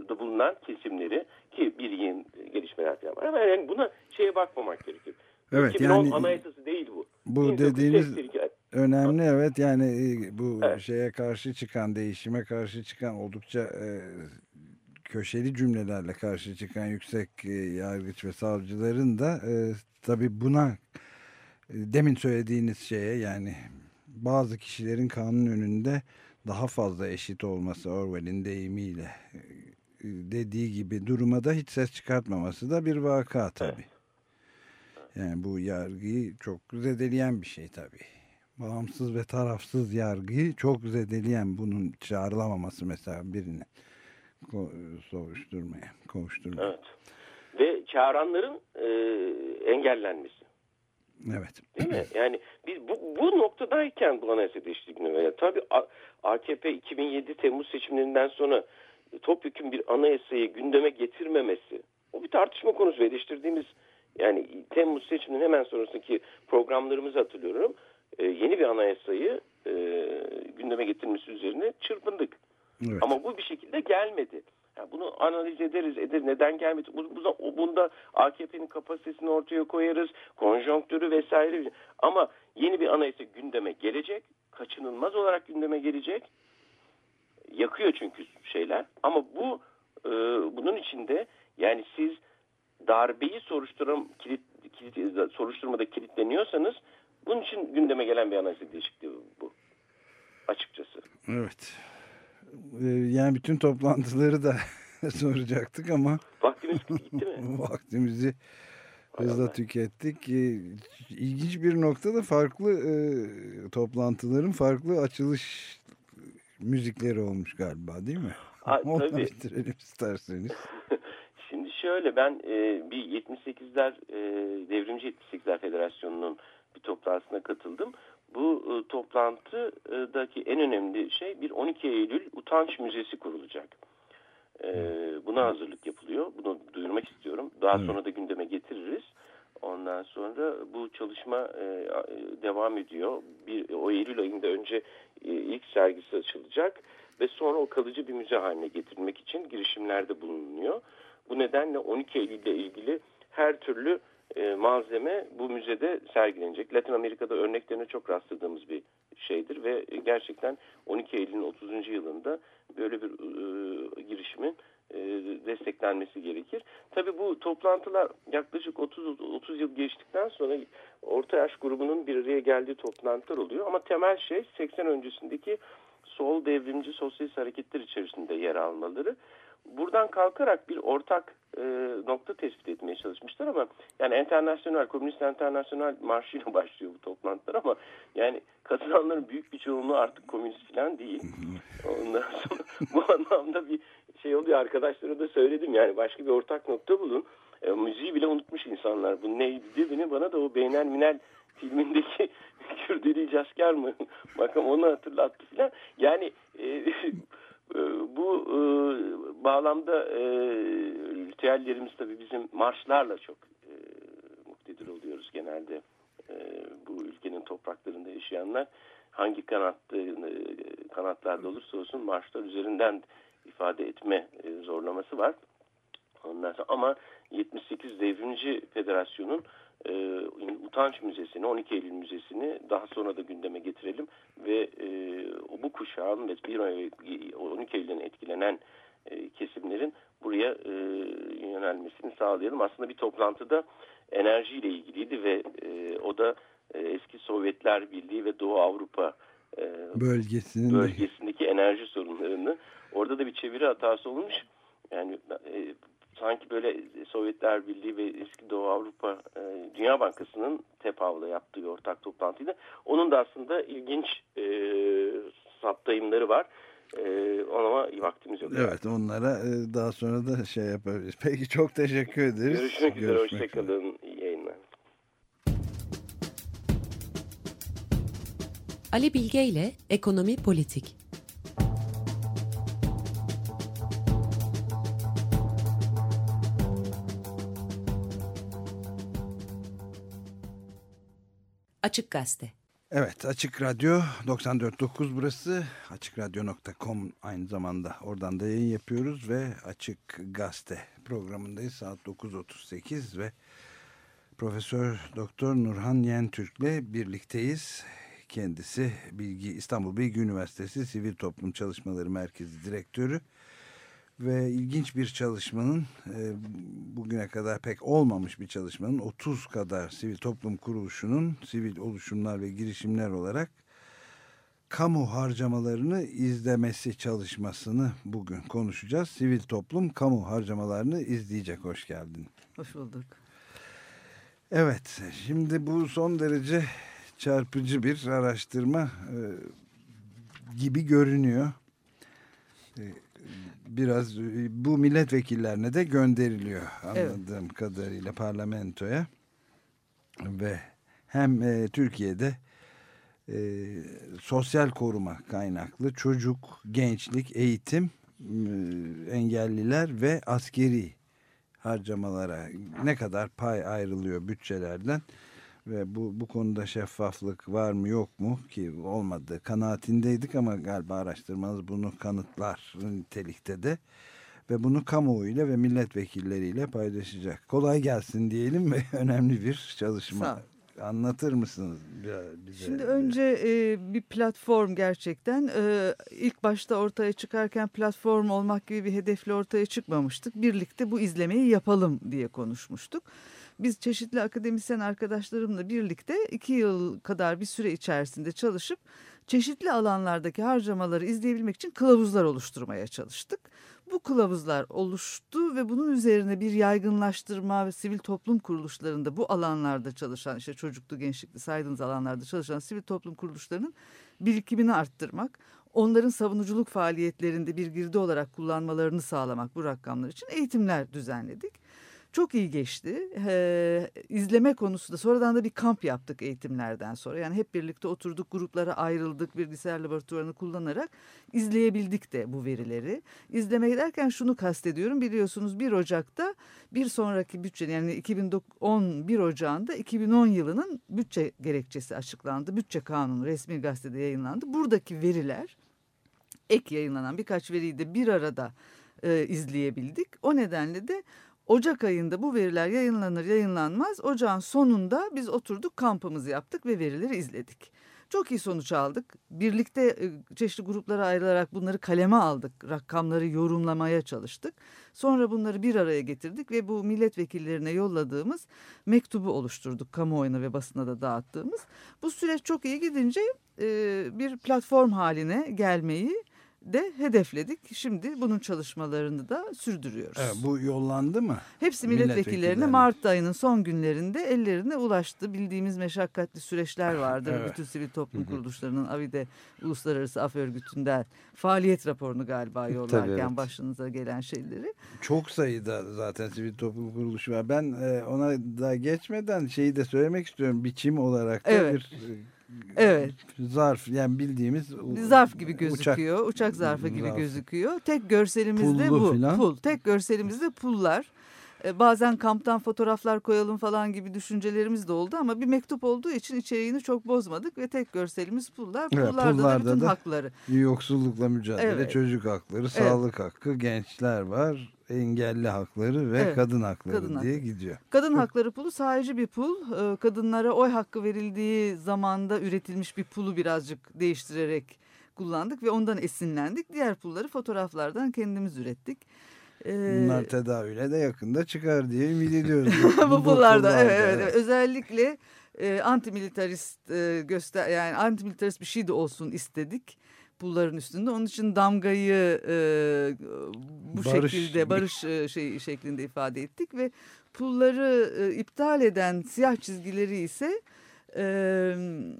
[SPEAKER 6] da bulunan kesimleri ki bir yeni gelişmeler falan var ama yani buna şeye bakmamak gerekiyor.
[SPEAKER 4] Evet
[SPEAKER 6] 2010
[SPEAKER 4] yani
[SPEAKER 6] anayasası değil bu.
[SPEAKER 4] bu dediğiniz
[SPEAKER 6] 1982
[SPEAKER 4] önemli evet yani e, bu
[SPEAKER 6] Evet.
[SPEAKER 4] şeye karşı çıkan değişime karşı çıkan oldukça e, köşeli cümlelerle karşı çıkan yüksek e, yargıç ve savcıların da e, tabi buna e, demin söylediğiniz şeye yani bazı kişilerin kanun önünde daha fazla eşit olması Orwell'in deyimiyle e, dediği gibi duruma da hiç ses çıkartmaması da bir vaka tabi. Yani bu yargıyı çok zedeleyen bir şey tabii. Bağımsız ve tarafsız yargıyı çok zedeleyen bunun çağrılamaması mesela birine soruşturmaya, kovuşturmaya.
[SPEAKER 6] Evet. Ve çağıranların e, engellenmesi.
[SPEAKER 4] Evet.
[SPEAKER 6] Değil mi? Yani biz bu, bu noktadayken bu anayasa değişikliğine veya tabii AKP 2007 Temmuz seçimlerinden sonra topyekun bir anayasayı gündeme getirmemesi o bir tartışma konusu ve eleştirdiğimiz yani Temmuz seçiminin hemen sonrasındaki programlarımızı hatırlıyorum. E, yeni bir anayasayı e, gündeme getirmesi üzerine çırpındık.
[SPEAKER 4] Evet.
[SPEAKER 6] Ama bu bir şekilde gelmedi. Yani bunu analiz ederiz, ederiz. Neden gelmedi? Bu, bu, o- bunda AKP'nin kapasitesini ortaya koyarız, konjonktürü vesaire. Ama yeni bir anayasa gündeme gelecek, kaçınılmaz olarak gündeme gelecek. Yakıyor çünkü şeyler. Ama bu e, bunun içinde yani siz darbeyi soruşturan kilit, kilit, soruşturmada kilitleniyorsanız bunun için gündeme gelen bir anayasa değişikliği bu. Açıkçası.
[SPEAKER 4] Evet. Ee, Yani bütün toplantıları da soracaktık ama
[SPEAKER 6] Vaktimiz gitti mi?
[SPEAKER 4] vaktimizi hızla tükettik. Ee, İlginç bir noktada farklı e, toplantıların farklı açılış müzikleri olmuş galiba değil mi? Onunla
[SPEAKER 6] tabii.
[SPEAKER 4] bitirelim isterseniz.
[SPEAKER 6] Şimdi şöyle ben e, bir 78'ler e, Devrimci 78'ler Federasyonu'nun bir toplantısına katıldım. Bu e, toplantıdaki en önemli şey bir 12 Eylül Utanç Müzesi kurulacak. E, buna hazırlık yapılıyor. Bunu duyurmak istiyorum. Daha
[SPEAKER 4] Evet.
[SPEAKER 6] sonra da gündeme getiririz. Ondan Ondan sonra bu çalışma e, devam ediyor. Bir, o Eylül ayında önce e, ilk sergisi açılacak ve sonra o kalıcı bir müze haline getirmek için girişimlerde bulunuyor. Bu nedenle 12 Eylül ile ilgili her türlü e, malzeme bu müzede sergilenecek. Latin Amerika'da örneklerine çok rastladığımız bir şeydir ve gerçekten 12 Eylül'ün 30. yılında böyle bir e, girişimin e, desteklenmesi gerekir. Tabii bu toplantılar yaklaşık 30 30 yıl geçtikten sonra orta yaş grubunun bir araya geldiği toplantılar oluyor ama temel şey 80 öncesindeki sol devrimci sosyalist hareketler içerisinde yer almaları. Buradan kalkarak bir ortak e, nokta tespit etmeye çalışmışlar ama yani internasyonel, komünist internasyonel marşıyla başlıyor bu toplantılar ama yani katılanların büyük bir çoğunluğu artık komünist falan değil. Ondan sonra bu anlamda bir şey oluyor arkadaşlara da söyledim yani başka bir ortak nokta bulun. E, müziği bile unutmuş insanlar. Bu neydi diye bana da o Beynel Minel filmindeki Kürdeli asker mı? Bakın onu hatırlattı falan. Yani e, bu e, bağlamda e, ritüellerimiz tabii bizim marşlarla çok e, muktedir oluyoruz genelde. E, bu ülkenin topraklarında yaşayanlar hangi kanatta, e, kanatlarda olursa olsun marşlar üzerinden ifade etme e, zorlaması var. Ondan sonra, ama 78 Devrimci Federasyon'un e, Utanç Müzesi'ni, 12 Eylül Müzesi'ni daha sonra da gündeme getirelim ve e, bu kuşağın ve 1 12 Eylül'den etkilenen e, kesimlerin buraya e, yönelmesini sağlayalım. Aslında bir toplantıda enerjiyle ilgiliydi ve e, o da e, eski Sovyetler Birliği ve Doğu Avrupa e,
[SPEAKER 4] bölgesinin
[SPEAKER 6] bölgesindeki enerji sorunlarını orada da bir çeviri hatası olmuş. Yani e, sanki böyle Sovyetler Birliği ve eski Doğu Avrupa e, Dünya Bankası'nın TEPAV'la yaptığı ortak toplantıydı. Onun da aslında ilginç e, saptayımları var. E, ama vaktimiz yok.
[SPEAKER 4] Evet onlara e, daha sonra da şey yapabiliriz. Peki çok teşekkür ederiz.
[SPEAKER 6] Görüşmek üzere. Hoşçakalın. İyi yayınlar.
[SPEAKER 5] Ali Bilge ile Ekonomi Politik Açık Gazete.
[SPEAKER 4] Evet Açık Radyo 94.9 burası. Açıkradyo.com aynı zamanda oradan da yayın yapıyoruz ve Açık Gazete programındayız. Saat 9.38 ve Profesör Doktor Nurhan Yentürk'le birlikteyiz. Kendisi Bilgi İstanbul Bilgi Üniversitesi Sivil Toplum Çalışmaları Merkezi Direktörü ve ilginç bir çalışmanın e, bugüne kadar pek olmamış bir çalışmanın 30 kadar sivil toplum kuruluşunun sivil oluşumlar ve girişimler olarak kamu harcamalarını izlemesi çalışmasını bugün konuşacağız. Sivil toplum kamu harcamalarını izleyecek. Hoş geldin.
[SPEAKER 7] Hoş bulduk.
[SPEAKER 4] Evet, şimdi bu son derece çarpıcı bir araştırma e, gibi görünüyor. E, biraz e, bu milletvekillerine de gönderiliyor anladığım evet. kadarıyla parlamentoya ve hem e, Türkiye'de e, sosyal koruma kaynaklı çocuk, gençlik, eğitim, e, engelliler ve askeri harcamalara ne kadar pay ayrılıyor bütçelerden ve bu, bu konuda şeffaflık var mı yok mu ki olmadı kanaatindeydik ama galiba araştırmanız bunu kanıtlar nitelikte de ve bunu kamuoyuyla ve milletvekilleriyle paylaşacak. Kolay gelsin diyelim ve önemli bir çalışma. Anlatır mısınız bize?
[SPEAKER 7] Şimdi önce e, bir platform gerçekten e, ilk başta ortaya çıkarken platform olmak gibi bir hedefle ortaya çıkmamıştık. Birlikte bu izlemeyi yapalım diye konuşmuştuk. Biz çeşitli akademisyen arkadaşlarımla birlikte iki yıl kadar bir süre içerisinde çalışıp çeşitli alanlardaki harcamaları izleyebilmek için kılavuzlar oluşturmaya çalıştık. Bu kılavuzlar oluştu ve bunun üzerine bir yaygınlaştırma ve sivil toplum kuruluşlarında bu alanlarda çalışan işte çocuklu gençlikli saydığınız alanlarda çalışan sivil toplum kuruluşlarının birikimini arttırmak, onların savunuculuk faaliyetlerinde bir girdi olarak kullanmalarını sağlamak bu rakamlar için eğitimler düzenledik. Çok iyi geçti. Ee, izleme konusunda sonradan da bir kamp yaptık eğitimlerden sonra. Yani hep birlikte oturduk gruplara ayrıldık bilgisayar laboratuvarını kullanarak izleyebildik de bu verileri. İzleme derken şunu kastediyorum biliyorsunuz 1 Ocak'ta bir sonraki bütçe yani 2011 Ocağı'nda 2010 yılının bütçe gerekçesi açıklandı. Bütçe kanunu resmi gazetede yayınlandı. Buradaki veriler ek yayınlanan birkaç veriyi de bir arada e, izleyebildik. O nedenle de Ocak ayında bu veriler yayınlanır yayınlanmaz ocağın sonunda biz oturduk kampımızı yaptık ve verileri izledik. Çok iyi sonuç aldık. Birlikte e, çeşitli gruplara ayrılarak bunları kaleme aldık. Rakamları yorumlamaya çalıştık. Sonra bunları bir araya getirdik ve bu milletvekillerine yolladığımız mektubu oluşturduk. Kamuoyuna ve basına da dağıttığımız. Bu süreç çok iyi gidince e, bir platform haline gelmeyi de hedefledik. Şimdi bunun çalışmalarını da sürdürüyoruz.
[SPEAKER 4] Evet, bu yollandı mı?
[SPEAKER 7] Hepsi milletvekillerine. Mart ayının son günlerinde ellerine ulaştı. Bildiğimiz meşakkatli süreçler vardır.
[SPEAKER 4] Evet.
[SPEAKER 7] Bütün sivil toplum kuruluşlarının AVİDE Uluslararası Af Örgütü'nden faaliyet raporunu galiba yollarken
[SPEAKER 3] evet.
[SPEAKER 7] başınıza gelen şeyleri.
[SPEAKER 4] Çok sayıda zaten sivil toplum kuruluşu var. Ben e, ona da geçmeden şeyi de söylemek istiyorum. Biçim olarak da
[SPEAKER 7] Evet.
[SPEAKER 4] bir
[SPEAKER 7] Evet.
[SPEAKER 4] zarf yani bildiğimiz
[SPEAKER 7] zarf gibi
[SPEAKER 4] uçak
[SPEAKER 7] gözüküyor. Uçak, zarfı gibi
[SPEAKER 4] zarfı.
[SPEAKER 7] gözüküyor. Tek görselimiz de
[SPEAKER 4] Pullu
[SPEAKER 7] bu.
[SPEAKER 4] filan.
[SPEAKER 7] Pul. Tek görselimiz de pullar. Ee, bazen kamptan fotoğraflar koyalım falan gibi düşüncelerimiz de oldu ama bir mektup olduğu için içeriğini çok bozmadık ve tek görselimiz pullar.
[SPEAKER 4] Evet,
[SPEAKER 7] Pullarda,
[SPEAKER 4] pullarda
[SPEAKER 7] da bütün
[SPEAKER 4] da-
[SPEAKER 7] hakları.
[SPEAKER 4] Yoksullukla mücadele,
[SPEAKER 7] Evet.
[SPEAKER 4] çocuk hakları, sağlık hakkı, gençler var, engelli hakları ve
[SPEAKER 7] Evet,
[SPEAKER 4] kadın hakları
[SPEAKER 7] kadın
[SPEAKER 4] diye
[SPEAKER 7] hakları.
[SPEAKER 4] gidiyor.
[SPEAKER 7] Kadın hakları pulu sadece bir pul. Ee, Kadınlara oy hakkı verildiği zamanda üretilmiş bir pulu birazcık değiştirerek kullandık ve ondan esinlendik. Diğer pulları fotoğraflardan kendimiz ürettik. Ee,
[SPEAKER 4] Bunlar tedavüle de yakında çıkar diye ümit ediyoruz.
[SPEAKER 7] bu pullarda evet, evet, evet. özellikle e, antimilitarist e, göster yani antimilitarist bir şey de olsun istedik pulların üstünde. Onun için damgayı e, bu
[SPEAKER 4] Barış.
[SPEAKER 7] şekilde barış e, şey şeklinde ifade ettik ve pulları e, iptal eden siyah çizgileri ise e,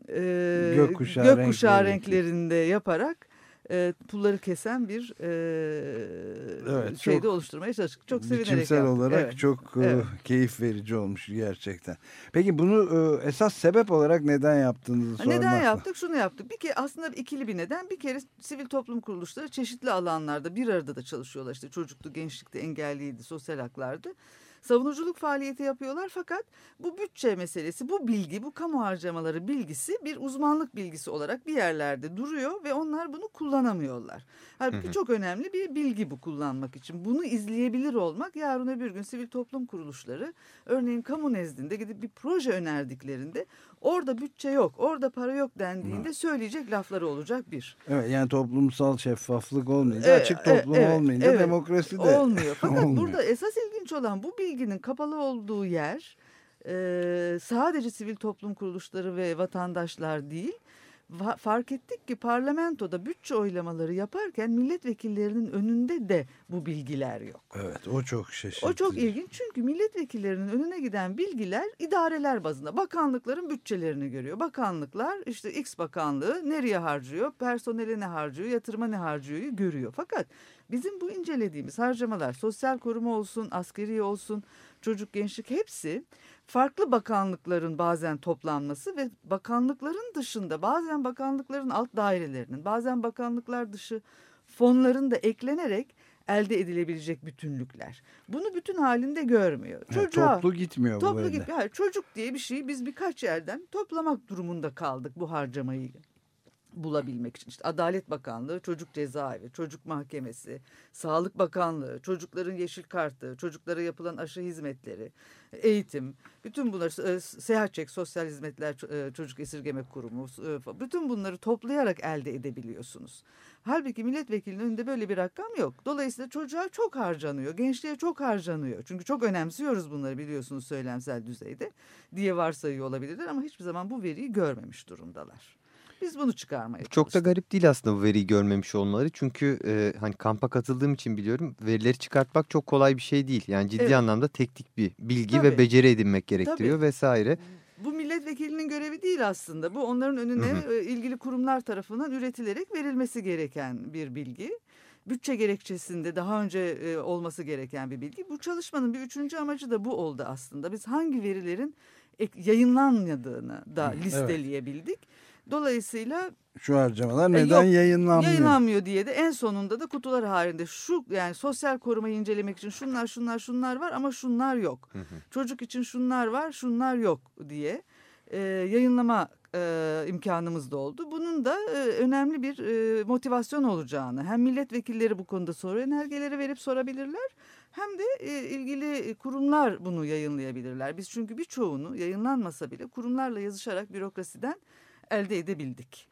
[SPEAKER 7] e,
[SPEAKER 4] Gökkuşağı
[SPEAKER 7] gökkuşağı
[SPEAKER 4] renkleri.
[SPEAKER 7] renklerinde yaparak e, pulları kesen bir e,
[SPEAKER 4] Evet,
[SPEAKER 7] şeyde
[SPEAKER 4] çok
[SPEAKER 7] oluşturmaya çalıştık. Çok sevinerek
[SPEAKER 4] Biçimsel
[SPEAKER 7] yaptık.
[SPEAKER 4] olarak
[SPEAKER 7] Evet.
[SPEAKER 4] çok e,
[SPEAKER 7] Evet.
[SPEAKER 4] keyif verici olmuş gerçekten. Peki bunu e, esas sebep olarak neden yaptığınızı sormak.
[SPEAKER 7] Neden yaptık? Şunu yaptık. Bir kere aslında ikili bir neden. Bir kere sivil toplum kuruluşları çeşitli alanlarda bir arada da çalışıyorlar. İşte çocuktu, gençlikti, engelliydi, sosyal haklardı. Savunuculuk faaliyeti yapıyorlar fakat bu bütçe meselesi, bu bilgi, bu kamu harcamaları bilgisi bir uzmanlık bilgisi olarak bir yerlerde duruyor ve onlar bunu kullanamıyorlar. Halbuki çok önemli bir bilgi bu kullanmak için. Bunu izleyebilir olmak yarın öbür gün sivil toplum kuruluşları örneğin kamu nezdinde gidip bir proje önerdiklerinde orada bütçe yok, orada para yok dendiğinde söyleyecek lafları olacak bir.
[SPEAKER 4] Evet yani toplumsal şeffaflık olmayınca,
[SPEAKER 7] E,
[SPEAKER 4] açık toplum
[SPEAKER 7] evet,
[SPEAKER 4] olmayınca
[SPEAKER 7] evet.
[SPEAKER 4] demokrasi de
[SPEAKER 7] Olmuyor. Fakat
[SPEAKER 4] olmuyor.
[SPEAKER 7] burada esas ilginç olan bu bilginin kapalı olduğu yer e, sadece sivil toplum kuruluşları ve vatandaşlar değil. Fark ettik ki parlamentoda bütçe oylamaları yaparken milletvekillerinin önünde de bu bilgiler yok.
[SPEAKER 4] Evet o çok şaşırtıcı.
[SPEAKER 7] O çok ilginç çünkü milletvekillerinin önüne giden bilgiler idareler bazında. Bakanlıkların bütçelerini görüyor. Bakanlıklar işte X bakanlığı nereye harcıyor, personele ne harcıyor, yatırıma ne harcıyor görüyor. Fakat bizim bu incelediğimiz harcamalar sosyal koruma olsun, askeri olsun, çocuk gençlik hepsi farklı bakanlıkların bazen toplanması ve bakanlıkların dışında bazen bakanlıkların alt dairelerinin bazen bakanlıklar dışı fonların da eklenerek elde edilebilecek bütünlükler. Bunu bütün halinde görmüyor. Çocuğa,
[SPEAKER 4] toplu gitmiyor bu
[SPEAKER 7] toplu
[SPEAKER 4] böyle.
[SPEAKER 7] gibi, hayır, çocuk diye bir şeyi biz birkaç yerden toplamak durumunda kaldık bu harcamayı bulabilmek için. İşte Adalet Bakanlığı, Çocuk Cezaevi, Çocuk Mahkemesi, Sağlık Bakanlığı, çocukların yeşil kartı, çocuklara yapılan aşı hizmetleri, eğitim, bütün bunları, e, seyahat çek, sosyal hizmetler, e, çocuk esirgeme kurumu, e, bütün bunları toplayarak elde edebiliyorsunuz. Halbuki milletvekilinin önünde böyle bir rakam yok. Dolayısıyla çocuğa çok harcanıyor, gençliğe çok harcanıyor. Çünkü çok önemsiyoruz bunları biliyorsunuz söylemsel düzeyde diye varsayıyor olabilirler ama hiçbir zaman bu veriyi görmemiş durumdalar. Biz bunu çıkarmaya
[SPEAKER 3] Çok da
[SPEAKER 7] çalıştık.
[SPEAKER 3] garip değil aslında bu veriyi görmemiş olmaları. Çünkü e, hani kampa katıldığım için biliyorum verileri çıkartmak çok kolay bir şey değil. Yani ciddi
[SPEAKER 7] Evet.
[SPEAKER 3] anlamda teknik bir bilgi
[SPEAKER 7] Tabii.
[SPEAKER 3] ve beceri edinmek gerektiriyor vesaire.
[SPEAKER 7] Bu milletvekilinin görevi değil aslında. Bu onların önüne e, ilgili kurumlar tarafından üretilerek verilmesi gereken bir bilgi. bütçe gerekçesinde daha önce e, olması gereken bir bilgi. Bu çalışmanın bir üçüncü amacı da bu oldu aslında. Biz hangi verilerin yayınlanmadığını da
[SPEAKER 4] evet.
[SPEAKER 7] Dolayısıyla
[SPEAKER 4] Şu harcamalar
[SPEAKER 7] E,
[SPEAKER 4] neden
[SPEAKER 7] yok,
[SPEAKER 4] yayınlanmıyor?
[SPEAKER 7] yayınlanmıyor diye de en sonunda da kutular halinde şu yani sosyal korumayı incelemek için şunlar şunlar şunlar var ama şunlar yok. Çocuk için şunlar var şunlar yok diye e, yayınlama e, imkanımız da oldu. Bunun da e, önemli bir e, motivasyon olacağını hem milletvekilleri bu konuda soru önergeleri verip sorabilirler hem de e, ilgili kurumlar bunu yayınlayabilirler. Biz çünkü birçoğunu yayınlanmasa bile kurumlarla yazışarak bürokrasiden elde edebildik.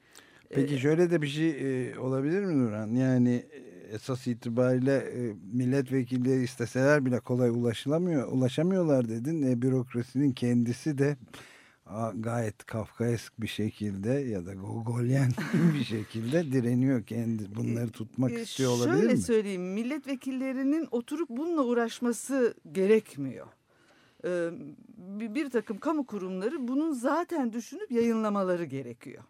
[SPEAKER 4] Peki şöyle de bir şey e, olabilir mi Nurhan? Yani e, esas itibariyle e, milletvekilleri isteseler bile kolay ulaşılamıyor, ulaşamıyorlar dedin. E, bürokrasinin kendisi de a, gayet kafkaesk bir şekilde ya da Gogolyen bir şekilde direniyor kendi bunları tutmak
[SPEAKER 7] Ee,
[SPEAKER 4] istiyor olabilir
[SPEAKER 7] Şöyle
[SPEAKER 4] mi?
[SPEAKER 7] söyleyeyim milletvekillerinin oturup bununla uğraşması gerekmiyor. Ee, bir, takım kamu kurumları bunun zaten düşünüp yayınlamaları gerekiyor.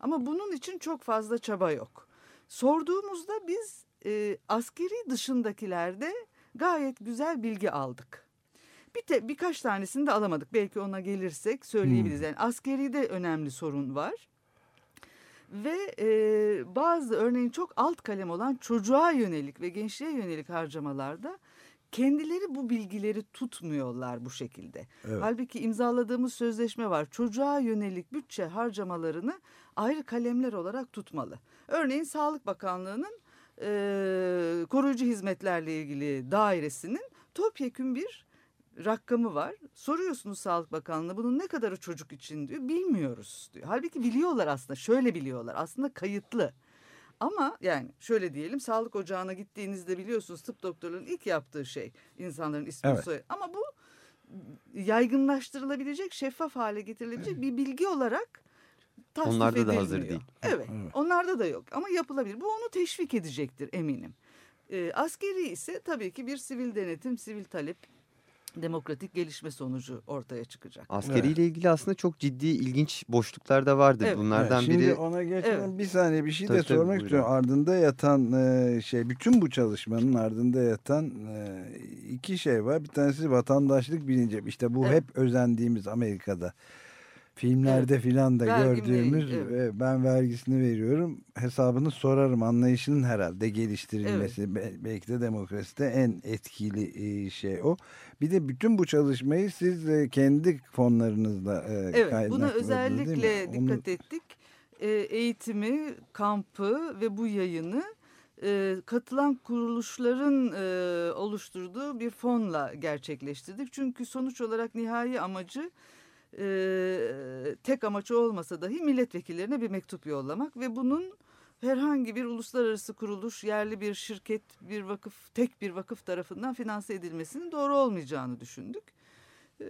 [SPEAKER 7] Ama bunun için çok fazla çaba yok. Sorduğumuzda biz e, askeri dışındakilerde gayet güzel bilgi aldık. Bir te, birkaç tanesini de alamadık. Belki ona gelirsek söyleyebiliriz. Yani askeri de önemli sorun var. Ve e, bazı örneğin çok alt kalem olan çocuğa yönelik ve gençliğe yönelik harcamalarda kendileri bu bilgileri tutmuyorlar bu şekilde.
[SPEAKER 4] Evet.
[SPEAKER 7] Halbuki imzaladığımız sözleşme var. Çocuğa yönelik bütçe harcamalarını ayrı kalemler olarak tutmalı. Örneğin Sağlık Bakanlığı'nın e, koruyucu hizmetlerle ilgili dairesinin topyekün bir rakamı var. Soruyorsunuz Sağlık Bakanlığı'na bunun ne kadarı çocuk için diyor. Bilmiyoruz diyor. Halbuki biliyorlar aslında. Şöyle biliyorlar. Aslında kayıtlı. Ama yani şöyle diyelim sağlık ocağına gittiğinizde biliyorsunuz tıp doktorlarının ilk yaptığı şey insanların ismi
[SPEAKER 4] Evet.
[SPEAKER 7] soyadı. Ama bu yaygınlaştırılabilecek, şeffaf hale getirilebilecek bir bilgi olarak tasnif
[SPEAKER 3] Onlarda da
[SPEAKER 7] edilmiyor.
[SPEAKER 3] hazır değil.
[SPEAKER 7] Evet, onlarda da yok ama yapılabilir. Bu onu teşvik edecektir eminim. Ee, askeri ise tabii ki bir sivil denetim, sivil talep, demokratik gelişme sonucu ortaya çıkacak.
[SPEAKER 3] Askeriyle ilgili aslında çok ciddi ilginç boşluklar da vardır.
[SPEAKER 7] Evet.
[SPEAKER 3] Bunlardan
[SPEAKER 4] Evet, şimdi
[SPEAKER 3] biri
[SPEAKER 4] ona geçmeden
[SPEAKER 7] Evet.
[SPEAKER 4] bir saniye bir şey
[SPEAKER 3] Tabii,
[SPEAKER 4] de sormak istiyorum. Ardında yatan e, şey bütün bu çalışmanın ardında yatan e, iki şey var. Bir tanesi vatandaşlık bilinci. İşte bu
[SPEAKER 7] Evet.
[SPEAKER 4] hep özendiğimiz Amerika'da filmlerde filan da
[SPEAKER 7] Vergim
[SPEAKER 4] gördüğümüz
[SPEAKER 7] evet.
[SPEAKER 4] ve ben vergisini veriyorum hesabını sorarım anlayışının herhalde geliştirilmesi Be- belki de demokraside en etkili e, şey o. Bir de bütün bu çalışmayı siz e, kendi fonlarınızla e,
[SPEAKER 7] Evet, buna özellikle
[SPEAKER 4] Onu-
[SPEAKER 7] dikkat ettik. Eğitimi, kampı ve bu yayını e, katılan kuruluşların e, oluşturduğu bir fonla gerçekleştirdik. Çünkü sonuç olarak nihai amacı e, tek amacı olmasa dahi milletvekillerine bir mektup yollamak ve bunun herhangi bir uluslararası kuruluş, yerli bir şirket, bir vakıf, tek bir vakıf tarafından finanse edilmesinin doğru olmayacağını düşündük. Ee,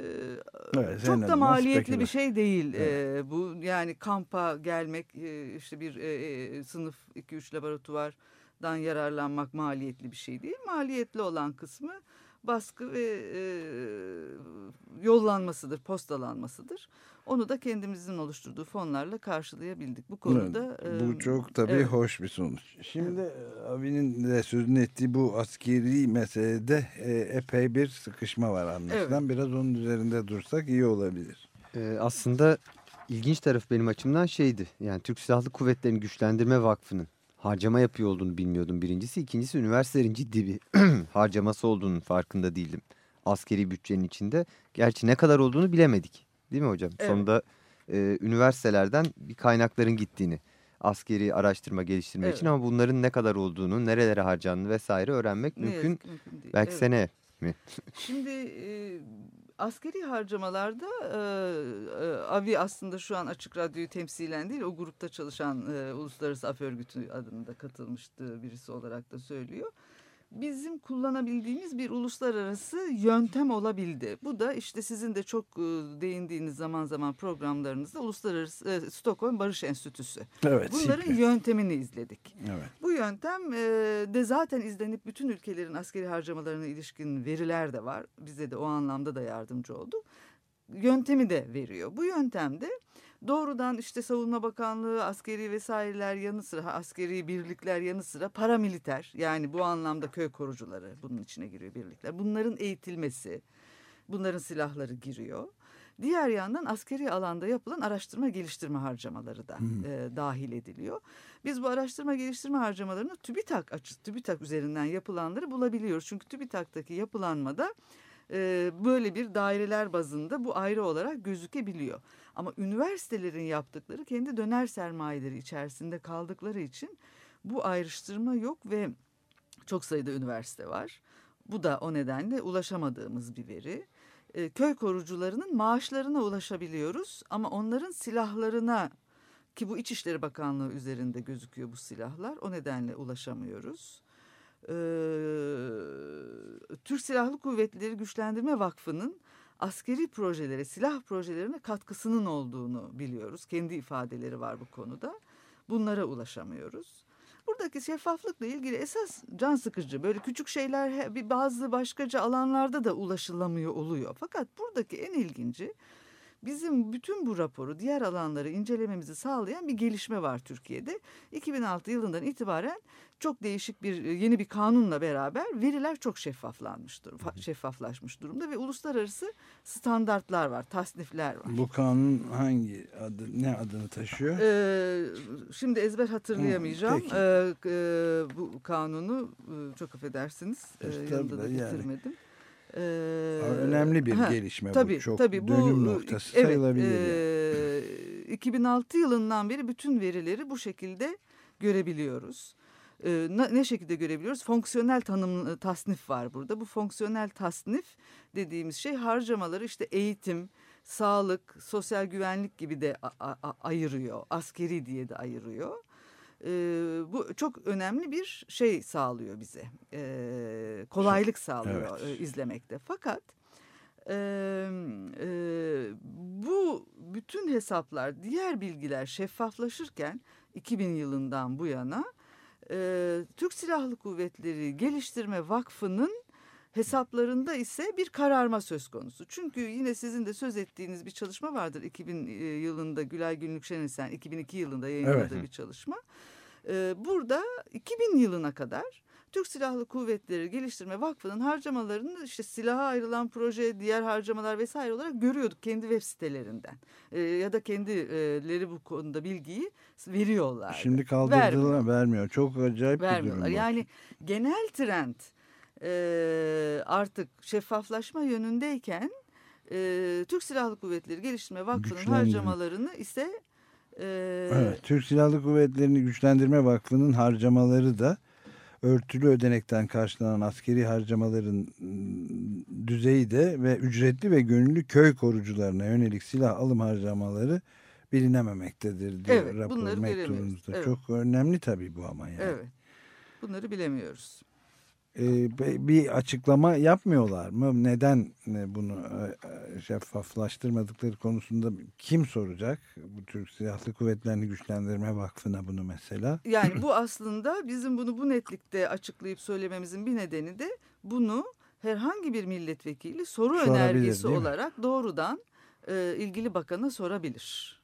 [SPEAKER 4] Evet,
[SPEAKER 7] çok da maliyetli bir şey değil Ee, bu. Yani kampa gelmek e, işte bir e, e, sınıf 2-3 laboratuvardan yararlanmak maliyetli bir şey değil. Maliyetli olan kısmı baskı ve e, yollanmasıdır postalanmasıdır onu da kendimizin oluşturduğu fonlarla karşılayabildik bu konuda
[SPEAKER 4] Evet, bu çok tabii
[SPEAKER 7] evet.
[SPEAKER 4] hoş bir sonuç. Şimdi e, abinin de sözünü ettiği bu askeri meselede e, epey bir sıkışma var anlaşılan. Biraz onun üzerinde dursak iyi olabilir.
[SPEAKER 3] Ee, aslında ilginç taraf benim açımdan şeydi. Yani Türk Silahlı Kuvvetleri'nin Güçlendirme Vakfı'nın harcama yapıyor olduğunu bilmiyordum birincisi. İkincisi üniversitelerin ciddi bir harcaması olduğunun farkında değildim. Askeri bütçenin içinde. Gerçi ne kadar olduğunu bilemedik. Değil mi hocam?
[SPEAKER 7] Evet.
[SPEAKER 3] Sonunda e, üniversitelerden bir kaynakların gittiğini askeri araştırma geliştirme için
[SPEAKER 7] Evet.
[SPEAKER 3] ama bunların ne kadar olduğunu, nerelere harcandığını vesaire öğrenmek
[SPEAKER 7] Ne
[SPEAKER 3] mümkün.
[SPEAKER 7] yazık mümkün değil.
[SPEAKER 3] Belki
[SPEAKER 7] Evet.
[SPEAKER 3] seneye mi?
[SPEAKER 7] Şimdi e, askeri harcamalarda e, e, AVI aslında şu an Açık Radyo'yu temsilen değil o grupta çalışan e, Uluslararası Af Örgütü adında katılmıştı birisi olarak da söylüyor. Bizim kullanabildiğimiz bir uluslararası yöntem olabildi. Bu da işte sizin de çok değindiğiniz zaman zaman programlarınızda Uluslararası e, Stockholm Barış Enstitüsü.
[SPEAKER 4] Evet.
[SPEAKER 7] Bunların
[SPEAKER 4] Sipri.
[SPEAKER 7] yöntemini izledik.
[SPEAKER 4] Evet.
[SPEAKER 7] Bu yöntem e, de zaten izlenip bütün ülkelerin askeri harcamalarına ilişkin veriler de var. Bize de o anlamda da yardımcı oldu. Yöntemi de veriyor. Bu yöntemde Doğrudan işte Savunma Bakanlığı, askeri vesaireler yanı sıra, askeri birlikler yanı sıra paramiliter yani bu anlamda köy korucuları bunun içine giriyor birlikler. Bunların eğitilmesi, bunların silahları giriyor. Diğer yandan askeri alanda yapılan araştırma geliştirme harcamaları da e, dahil ediliyor. Biz bu araştırma geliştirme harcamalarını TÜBİTAK açı, TÜBİTAK üzerinden yapılanları bulabiliyoruz. Çünkü TÜBİTAK'taki yapılanmada e, böyle bir daireler bazında bu ayrı olarak gözükebiliyor. Ama üniversitelerin yaptıkları kendi döner sermayeleri içerisinde kaldıkları için bu ayrıştırma yok ve çok sayıda üniversite var. Bu da o nedenle ulaşamadığımız bir veri. E, köy korucularının maaşlarına ulaşabiliyoruz ama onların silahlarına ki bu İçişleri Bakanlığı üzerinde gözüküyor bu silahlar o nedenle ulaşamıyoruz. Ee, Türk Silahlı Kuvvetleri Güçlendirme Vakfı'nın askeri projelere, silah projelerine katkısının olduğunu biliyoruz. Kendi ifadeleri var bu konuda. Bunlara ulaşamıyoruz. Buradaki şeffaflıkla ilgili esas can sıkıcı böyle küçük şeyler bazı başkaca alanlarda da ulaşılamıyor oluyor. Fakat buradaki en ilginci bizim bütün bu raporu diğer alanları incelememizi sağlayan bir gelişme var Türkiye'de. 2006 yılından itibaren çok değişik bir yeni bir kanunla beraber veriler çok şeffaflanmış durum, şeffaflaşmış durumda ve uluslararası standartlar var, tasnifler var.
[SPEAKER 4] Bu kanun hangi adı ne adını taşıyor?
[SPEAKER 7] Ee, şimdi ezber hatırlayamayacağım.
[SPEAKER 4] Peki.
[SPEAKER 7] Ee, e, bu kanunu e, çok affedersiniz.
[SPEAKER 4] Estağfurullah,
[SPEAKER 7] yanında da
[SPEAKER 4] yani.
[SPEAKER 7] Ee,
[SPEAKER 4] Önemli bir
[SPEAKER 7] ha,
[SPEAKER 4] gelişme
[SPEAKER 7] tabii,
[SPEAKER 4] bu. Çok
[SPEAKER 7] tabii, bu,
[SPEAKER 4] dönüm noktası
[SPEAKER 7] evet,
[SPEAKER 4] sayılabilir. yani.
[SPEAKER 7] e, 2006 yılından beri bütün verileri bu şekilde görebiliyoruz. Ee, ne, şekilde görebiliyoruz? Fonksiyonel tanım tasnif var burada. Bu fonksiyonel tasnif dediğimiz şey harcamaları işte eğitim, sağlık, sosyal güvenlik gibi de ayırıyor. Askeri diye de ayırıyor. Ee, bu çok önemli bir şey sağlıyor bize. Ee, kolaylık sağlıyor
[SPEAKER 4] evet.
[SPEAKER 7] e, izlemekte. Fakat e, e, bu bütün hesaplar, diğer bilgiler şeffaflaşırken 2000 yılından bu yana e, Türk Silahlı Kuvvetleri Geliştirme Vakfı'nın hesaplarında ise bir kararma söz konusu. Çünkü yine sizin de söz ettiğiniz bir çalışma vardır 2000 yılında Gülay Günlük Şenilsen 2002 yılında yayınladığı
[SPEAKER 4] Evet.
[SPEAKER 7] bir çalışma. Ee, burada 2000 yılına kadar Türk Silahlı Kuvvetleri Geliştirme Vakfı'nın harcamalarını işte silaha ayrılan proje, diğer harcamalar vesaire olarak görüyorduk kendi web sitelerinden. Ee, ya da kendileri bu konuda bilgiyi veriyorlar.
[SPEAKER 4] Şimdi kaldırdılar
[SPEAKER 7] Vermiyor.
[SPEAKER 4] vermiyor. Çok acayip bir durum.
[SPEAKER 7] Yani genel trend e, artık şeffaflaşma yönündeyken e, Türk Silahlı Kuvvetleri Geliştirme Vakfı'nın harcamalarını ise e,
[SPEAKER 4] Evet, Türk Silahlı Kuvvetleri'ni Güçlendirme Vakfı'nın harcamaları da örtülü ödenekten karşılanan askeri harcamaların ım, düzeyi de ve ücretli ve gönüllü köy korucularına yönelik silah alım harcamaları bilinememektedir diyor
[SPEAKER 7] Evet,
[SPEAKER 4] rapor mektubunuzda.
[SPEAKER 7] Evet.
[SPEAKER 4] Çok önemli tabii bu ama yani.
[SPEAKER 7] evet bunları bilemiyoruz.
[SPEAKER 4] Bir açıklama yapmıyorlar mı? Neden bunu e, e, şeffaflaştırmadıkları konusunda kim soracak? Bu Türk Silahlı Kuvvetleri'ni Güçlendirme Vakfı'na bunu mesela.
[SPEAKER 7] Yani bu aslında bizim bunu bu netlikte açıklayıp söylememizin bir nedeni de bunu herhangi bir milletvekili soru
[SPEAKER 4] Sorabilir,
[SPEAKER 7] önergesi olarak doğrudan e, ilgili bakana sorabilir.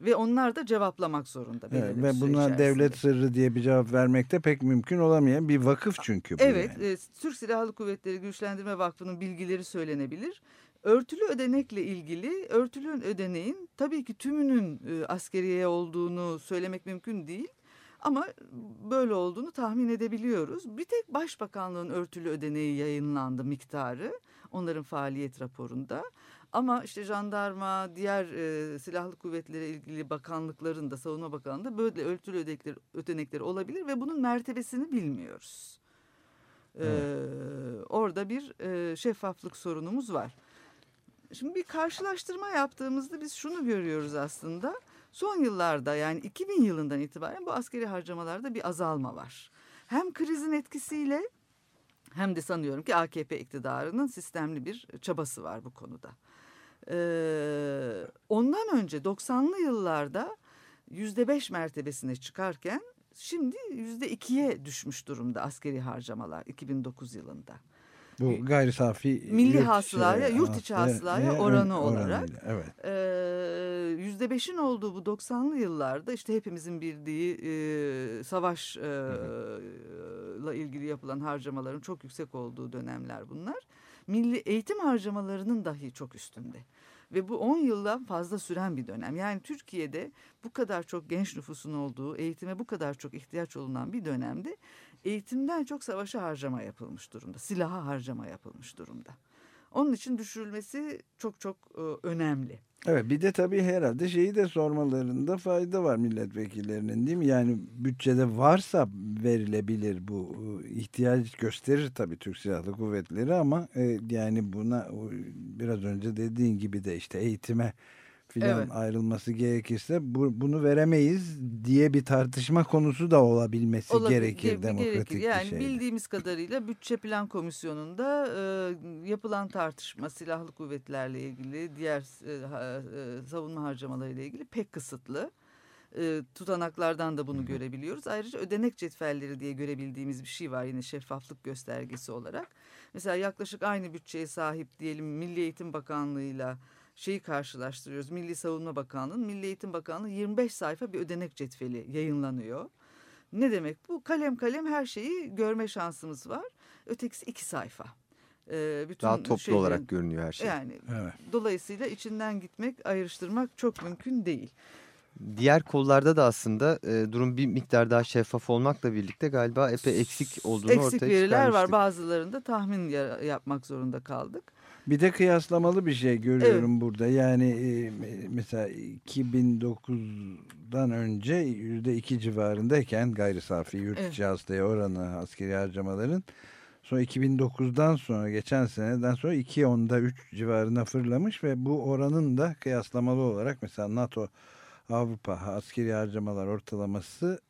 [SPEAKER 7] Ve onlar da cevaplamak zorunda.
[SPEAKER 4] Evet, ve buna
[SPEAKER 7] içerisinde.
[SPEAKER 4] devlet sırrı diye bir cevap vermek de pek mümkün olamayan bir vakıf çünkü bu.
[SPEAKER 7] Evet,
[SPEAKER 4] yani.
[SPEAKER 7] e, Türk Silahlı Kuvvetleri Güçlendirme Vakfı'nın bilgileri söylenebilir. Örtülü ödenekle ilgili örtülü ödeneğin tabii ki tümünün e, askeriye olduğunu söylemek mümkün değil. Ama böyle olduğunu tahmin edebiliyoruz. Bir tek Başbakanlığın örtülü ödeneği yayınlandı miktarı onların faaliyet raporunda. Ama işte jandarma, diğer e, silahlı kuvvetlere ilgili bakanlıkların da savunma bakanlığında böyle örtülü ödenekleri, ödenekleri olabilir ve bunun mertebesini bilmiyoruz. Ee, orada bir e, şeffaflık sorunumuz var. Şimdi bir karşılaştırma yaptığımızda biz şunu görüyoruz aslında. Son yıllarda yani 2000 yılından itibaren bu askeri harcamalarda bir azalma var. Hem krizin etkisiyle hem de sanıyorum ki AKP iktidarının sistemli bir çabası var bu konuda. Ee, ondan önce 90'lı yıllarda yüzde beş mertebesine çıkarken şimdi yüzde ikiye düşmüş durumda askeri harcamalar 2009 yılında.
[SPEAKER 4] Bu gayri safi
[SPEAKER 7] Milli
[SPEAKER 4] yurt
[SPEAKER 7] hasılaya,
[SPEAKER 4] içi
[SPEAKER 7] yurt içi
[SPEAKER 4] hasılaya
[SPEAKER 7] hasılaya
[SPEAKER 4] ön-
[SPEAKER 7] oranı
[SPEAKER 4] oranıyla,
[SPEAKER 7] olarak.
[SPEAKER 4] Evet.
[SPEAKER 7] Ee, yüzde beşin olduğu bu 90'lı yıllarda işte hepimizin bildiği e, savaşla ilgili yapılan harcamaların çok yüksek olduğu dönemler bunlar. Milli eğitim harcamalarının dahi çok üstünde. Ve bu 10 yıldan fazla süren bir dönem. Yani Türkiye'de bu kadar çok genç nüfusun olduğu, eğitime bu kadar çok ihtiyaç olunan bir dönemde eğitimden çok savaşa harcama yapılmış durumda. Silaha harcama yapılmış durumda. Onun için düşürülmesi çok çok e, önemli.
[SPEAKER 4] Evet bir de tabii herhalde şeyi de sormalarında fayda var milletvekillerinin değil mi? Yani bütçede varsa verilebilir bu ihtiyaç gösterir tabii Türk Silahlı Kuvvetleri ama e, yani buna biraz önce dediğin gibi de işte eğitime filan
[SPEAKER 7] Evet.
[SPEAKER 4] ayrılması gerekirse bu, bunu veremeyiz diye bir tartışma konusu da olabilmesi
[SPEAKER 7] Olabil-
[SPEAKER 4] gerekir
[SPEAKER 7] ge-
[SPEAKER 4] demokratik bir
[SPEAKER 7] Yani
[SPEAKER 4] şeyde.
[SPEAKER 7] bildiğimiz kadarıyla Bütçe Plan Komisyonu'nda e, yapılan tartışma silahlı kuvvetlerle ilgili diğer e, e, savunma harcamaları ile ilgili pek kısıtlı. E, tutanaklardan da bunu görebiliyoruz. Ayrıca ödenek cetvelleri diye görebildiğimiz bir şey var yine şeffaflık göstergesi olarak. Mesela yaklaşık aynı bütçeye sahip diyelim Milli Eğitim Bakanlığı'yla şeyi karşılaştırıyoruz. Milli Savunma Bakanlığı'nın Milli Eğitim Bakanlığı 25 sayfa bir ödenek cetveli yayınlanıyor. Ne demek bu? Kalem kalem her şeyi görme şansımız var. Ötekisi iki sayfa. Ee, bütün
[SPEAKER 3] Daha toplu
[SPEAKER 7] şeylerin-
[SPEAKER 3] olarak görünüyor her şey.
[SPEAKER 7] Yani
[SPEAKER 4] Evet.
[SPEAKER 7] dolayısıyla içinden gitmek, ayrıştırmak çok mümkün değil.
[SPEAKER 3] Diğer kollarda da aslında e, durum bir miktar daha şeffaf olmakla birlikte galiba epey eksik olduğunu
[SPEAKER 7] Eksik
[SPEAKER 3] ortaya
[SPEAKER 7] veriler var.
[SPEAKER 3] çıkarmıştık.
[SPEAKER 7] Bazılarında tahmin ya- yapmak zorunda kaldık.
[SPEAKER 4] Bir de kıyaslamalı bir şey görüyorum burada. Yani e, mesela 2009'dan önce yüzde iki civarındayken gayri safi yurt
[SPEAKER 7] Evet.
[SPEAKER 4] içi hastaya oranı askeri harcamaların sonra 2009'dan sonra geçen seneden sonra 2.10'da 3 civarına fırlamış ve bu oranın da kıyaslamalı olarak mesela NATO Avrupa askeri harcamalar ortalaması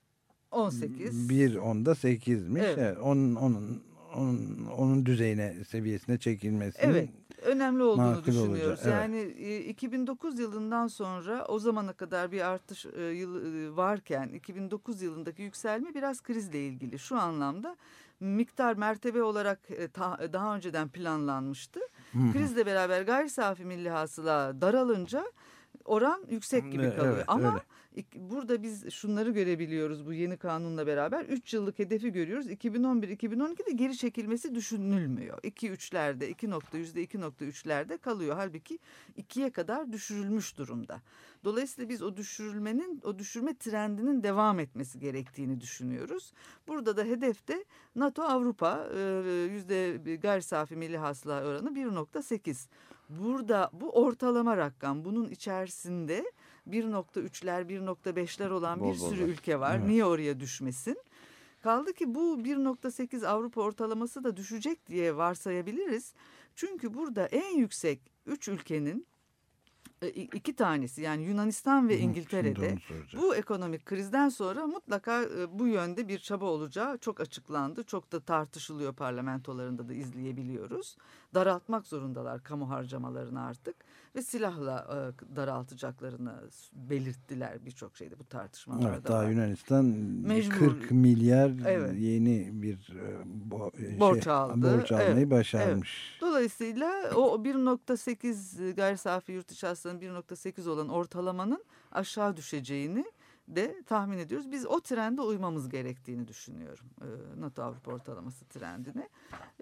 [SPEAKER 7] 18.
[SPEAKER 4] 1.10'da 8'miş.
[SPEAKER 7] Evet.
[SPEAKER 4] Evet. onun, onun, onun, onun düzeyine seviyesine çekilmesinin
[SPEAKER 7] Evet, önemli olduğunu
[SPEAKER 4] makul
[SPEAKER 7] düşünüyoruz.
[SPEAKER 4] olacak, evet.
[SPEAKER 7] Yani e, 2009 yılından sonra o zamana kadar bir artış varken 2009 yılındaki yükselme biraz krizle ilgili. Şu anlamda miktar mertebe olarak daha önceden planlanmıştı. Krizle beraber gayri safi milli hasıla daralınca oran yüksek gibi kalıyor.
[SPEAKER 4] evet,
[SPEAKER 7] Ama
[SPEAKER 4] öyle.
[SPEAKER 7] Burada biz şunları görebiliyoruz bu yeni kanunla beraber. 3 yıllık hedefi görüyoruz. 2011-2012'de geri çekilmesi düşünülmüyor. 2-3'lerde, 2 nokta, %2.3'lerde kalıyor. Halbuki 2'ye kadar düşürülmüş durumda. Dolayısıyla biz o düşürülmenin, o düşürme trendinin devam etmesi gerektiğini düşünüyoruz. Burada da hedefte NATO Avrupa e, yüzde gayri safi milli hasıla oranı 1.8. Burada bu ortalama rakam bunun içerisinde 1.3'ler 1.5'ler olan
[SPEAKER 3] Bol
[SPEAKER 7] bir
[SPEAKER 3] bol
[SPEAKER 7] sürü
[SPEAKER 3] var.
[SPEAKER 7] ülke var.
[SPEAKER 4] Evet.
[SPEAKER 7] Niye oraya düşmesin? Kaldı ki bu 1.8 Avrupa ortalaması da düşecek diye varsayabiliriz. Çünkü burada en yüksek 3 ülkenin e, iki tanesi yani Yunanistan ve İngiltere'de bu ekonomik krizden sonra mutlaka e, bu yönde bir çaba olacağı çok açıklandı. Çok da tartışılıyor parlamentolarında da izleyebiliyoruz. Daraltmak zorundalar kamu harcamalarını artık ve silahla e, daraltacaklarını belirttiler birçok şeyde bu tartışmalarda.
[SPEAKER 4] Evet, daha
[SPEAKER 7] var.
[SPEAKER 4] Yunanistan
[SPEAKER 7] Mecbur.
[SPEAKER 4] 40 milyar
[SPEAKER 7] Evet.
[SPEAKER 4] yeni bir e, bo- e,
[SPEAKER 7] Borç
[SPEAKER 4] şey,
[SPEAKER 7] aldı.
[SPEAKER 4] borç almayı
[SPEAKER 7] Evet,
[SPEAKER 4] başarmış.
[SPEAKER 7] Dolayısıyla o 1.8 gayri safi yurt içi hasılanın 1.8 olan ortalamanın aşağı düşeceğini de tahmin ediyoruz. Biz o trende uymamız gerektiğini düşünüyorum. e, NATO Avrupa ortalaması trendine.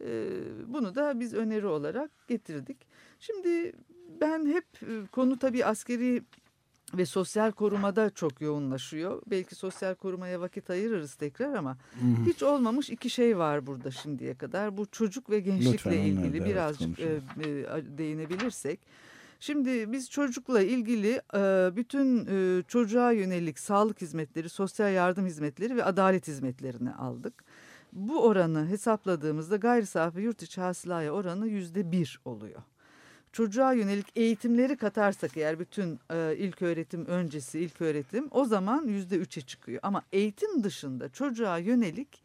[SPEAKER 7] E, Bunu da biz öneri olarak getirdik. Şimdi ben hep e, konu tabii askeri ve sosyal korumada çok yoğunlaşıyor. Belki sosyal korumaya vakit ayırırız tekrar ama hiç olmamış iki şey var burada şimdiye kadar. Bu çocuk ve gençlikle
[SPEAKER 4] Lütfen
[SPEAKER 7] ilgili
[SPEAKER 4] evet,
[SPEAKER 7] birazcık e,
[SPEAKER 4] konuşalım.
[SPEAKER 7] e, değinebilirsek. Şimdi biz çocukla ilgili bütün çocuğa yönelik sağlık hizmetleri, sosyal yardım hizmetleri ve adalet hizmetlerini aldık. Bu oranı hesapladığımızda gayri safi yurt içi hasılaya oranı yüzde bir oluyor. Çocuğa yönelik eğitimleri katarsak eğer bütün e, ilk öğretim öncesi ilk öğretim o zaman yüzde üçe çıkıyor. Ama eğitim dışında çocuğa yönelik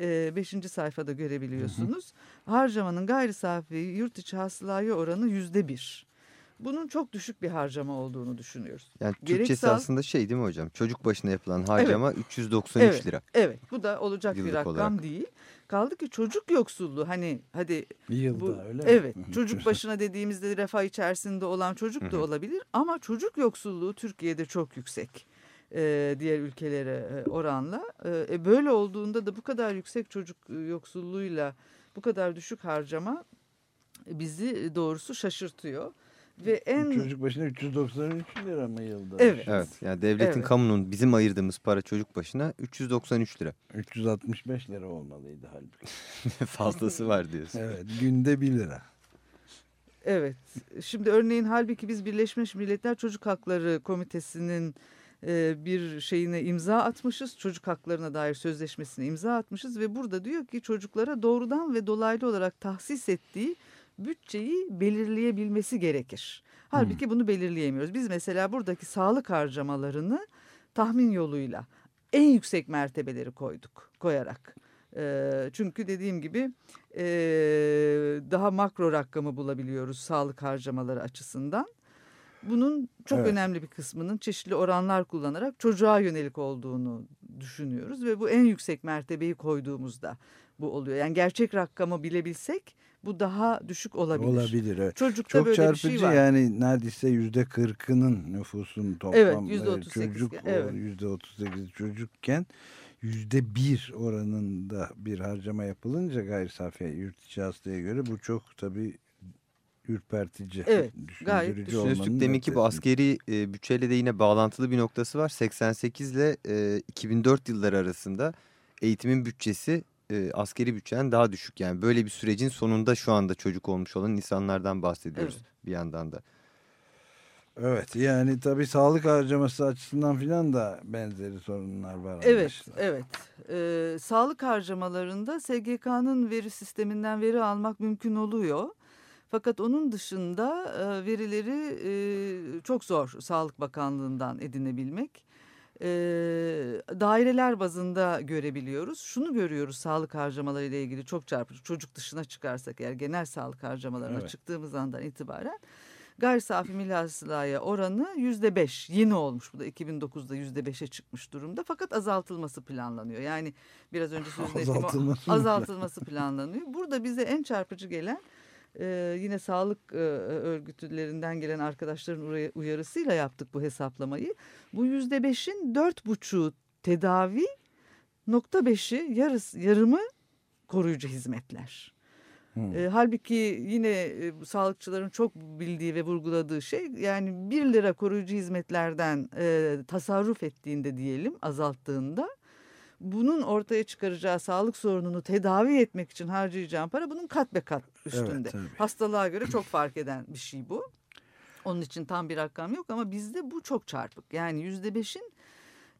[SPEAKER 7] e, beşinci sayfada görebiliyorsunuz. Harcamanın gayri safi yurt içi hasılaya oranı yüzde bir. Bunun çok düşük bir harcama olduğunu düşünüyoruz.
[SPEAKER 3] Yani Türkçesi
[SPEAKER 7] sağ-
[SPEAKER 3] aslında şey değil mi hocam? Çocuk başına yapılan harcama 393
[SPEAKER 7] Evet.
[SPEAKER 3] lira.
[SPEAKER 7] Evet bu da olacak bir
[SPEAKER 3] Yıllık
[SPEAKER 7] rakam
[SPEAKER 3] olarak.
[SPEAKER 7] değil. Kaldı ki çocuk yoksulluğu hani hadi
[SPEAKER 4] Yılda
[SPEAKER 7] bu
[SPEAKER 4] öyle
[SPEAKER 7] evet çocuk başına dediğimizde refah içerisinde olan çocuk da olabilir ama çocuk yoksulluğu Türkiye'de çok yüksek. e, diğer ülkelere e, oranla. E, böyle olduğunda da bu kadar yüksek çocuk yoksulluğuyla bu kadar düşük harcama bizi doğrusu şaşırtıyor. Ve en
[SPEAKER 4] Çocuk başına 393 lira mı yılda?
[SPEAKER 7] Evet.
[SPEAKER 3] Evet. Yani devletin
[SPEAKER 7] Evet.
[SPEAKER 3] kamunun bizim ayırdığımız para çocuk başına 393 lira.
[SPEAKER 4] 365 lira olmalıydı halbuki.
[SPEAKER 3] Fazlası var diyorsun.
[SPEAKER 4] Evet günde 1 lira.
[SPEAKER 7] Evet. Şimdi örneğin halbuki biz Birleşmiş Milletler Çocuk Hakları Komitesi'nin e, bir şeyine imza atmışız. Çocuk haklarına dair sözleşmesine imza atmışız ve burada diyor ki çocuklara doğrudan ve dolaylı olarak tahsis ettiği bütçeyi belirleyebilmesi gerekir. Halbuki bunu belirleyemiyoruz. Biz mesela buradaki sağlık harcamalarını tahmin yoluyla en yüksek mertebeleri koyduk koyarak. E, çünkü dediğim gibi e, daha makro rakamı bulabiliyoruz sağlık harcamaları açısından. Bunun çok
[SPEAKER 4] Evet.
[SPEAKER 7] önemli bir kısmının çeşitli oranlar kullanarak çocuğa yönelik olduğunu düşünüyoruz ve bu en yüksek mertebeyi koyduğumuzda bu oluyor. Yani gerçek rakamı bilebilsek bu daha düşük olabilir.
[SPEAKER 4] Olabilir evet.
[SPEAKER 7] Çocukta
[SPEAKER 4] Çok
[SPEAKER 7] böyle
[SPEAKER 4] çarpıcı
[SPEAKER 7] bir şey var.
[SPEAKER 4] yani neredeyse yüzde kırkının nüfusun toplam
[SPEAKER 7] Evet,
[SPEAKER 4] e,
[SPEAKER 7] yüzde otuz sekiz,
[SPEAKER 4] çocuk
[SPEAKER 7] evet.
[SPEAKER 4] yüzde otuz sekiz çocukken yüzde bir oranında bir harcama yapılınca gayri safi yurt içi hastaya göre bu çok tabii ürpertici.
[SPEAKER 7] Evet,
[SPEAKER 4] düşündürücü
[SPEAKER 7] gayet
[SPEAKER 4] olmanın
[SPEAKER 3] Düşünürsük demek ki bu askeri e, bütçeyle de yine bağlantılı bir noktası var. 88 ile e, 2004 yılları arasında eğitimin bütçesi e, askeri bütçeden daha düşük. Yani böyle bir sürecin sonunda şu anda çocuk olmuş olan insanlardan bahsediyoruz bir yandan da.
[SPEAKER 4] Evet yani tabii sağlık harcaması açısından filan da benzeri sorunlar var.
[SPEAKER 7] Evet, evet. Ee, sağlık harcamalarında SGK'nın veri sisteminden veri almak mümkün oluyor. Fakat onun dışında e, verileri e, çok zor Sağlık Bakanlığı'ndan edinebilmek. E, daireler bazında görebiliyoruz. Şunu görüyoruz sağlık harcamaları ile ilgili çok çarpıcı. Çocuk dışına çıkarsak eğer genel sağlık harcamalarına
[SPEAKER 4] Evet.
[SPEAKER 7] çıktığımız andan itibaren gayri safi milli hasılaya oranı yüzde beş yeni olmuş bu da 2009'da yüzde beşe çıkmış durumda fakat azaltılması planlanıyor yani biraz önce sözünü ettiğim
[SPEAKER 4] Azaltılması
[SPEAKER 7] azaltılması planlanıyor burada bize en çarpıcı gelen e, yine sağlık e, örgütlerinden gelen arkadaşların uya- uyarısıyla yaptık bu hesaplamayı bu yüzde beşin dört buçuğu tedavi nokta beşi yarısı yarımı koruyucu hizmetler.
[SPEAKER 4] Hmm.
[SPEAKER 7] E, halbuki yine e, sağlıkçıların çok bildiği ve vurguladığı şey yani bir lira koruyucu hizmetlerden e, tasarruf ettiğinde diyelim azalttığında bunun ortaya çıkaracağı sağlık sorununu tedavi etmek için harcayacağım para bunun kat be kat üstünde.
[SPEAKER 4] tabii.
[SPEAKER 7] Hastalığa göre çok fark eden bir şey bu. Onun için tam bir rakam yok ama bizde bu çok çarpık. Yani yüzde beşin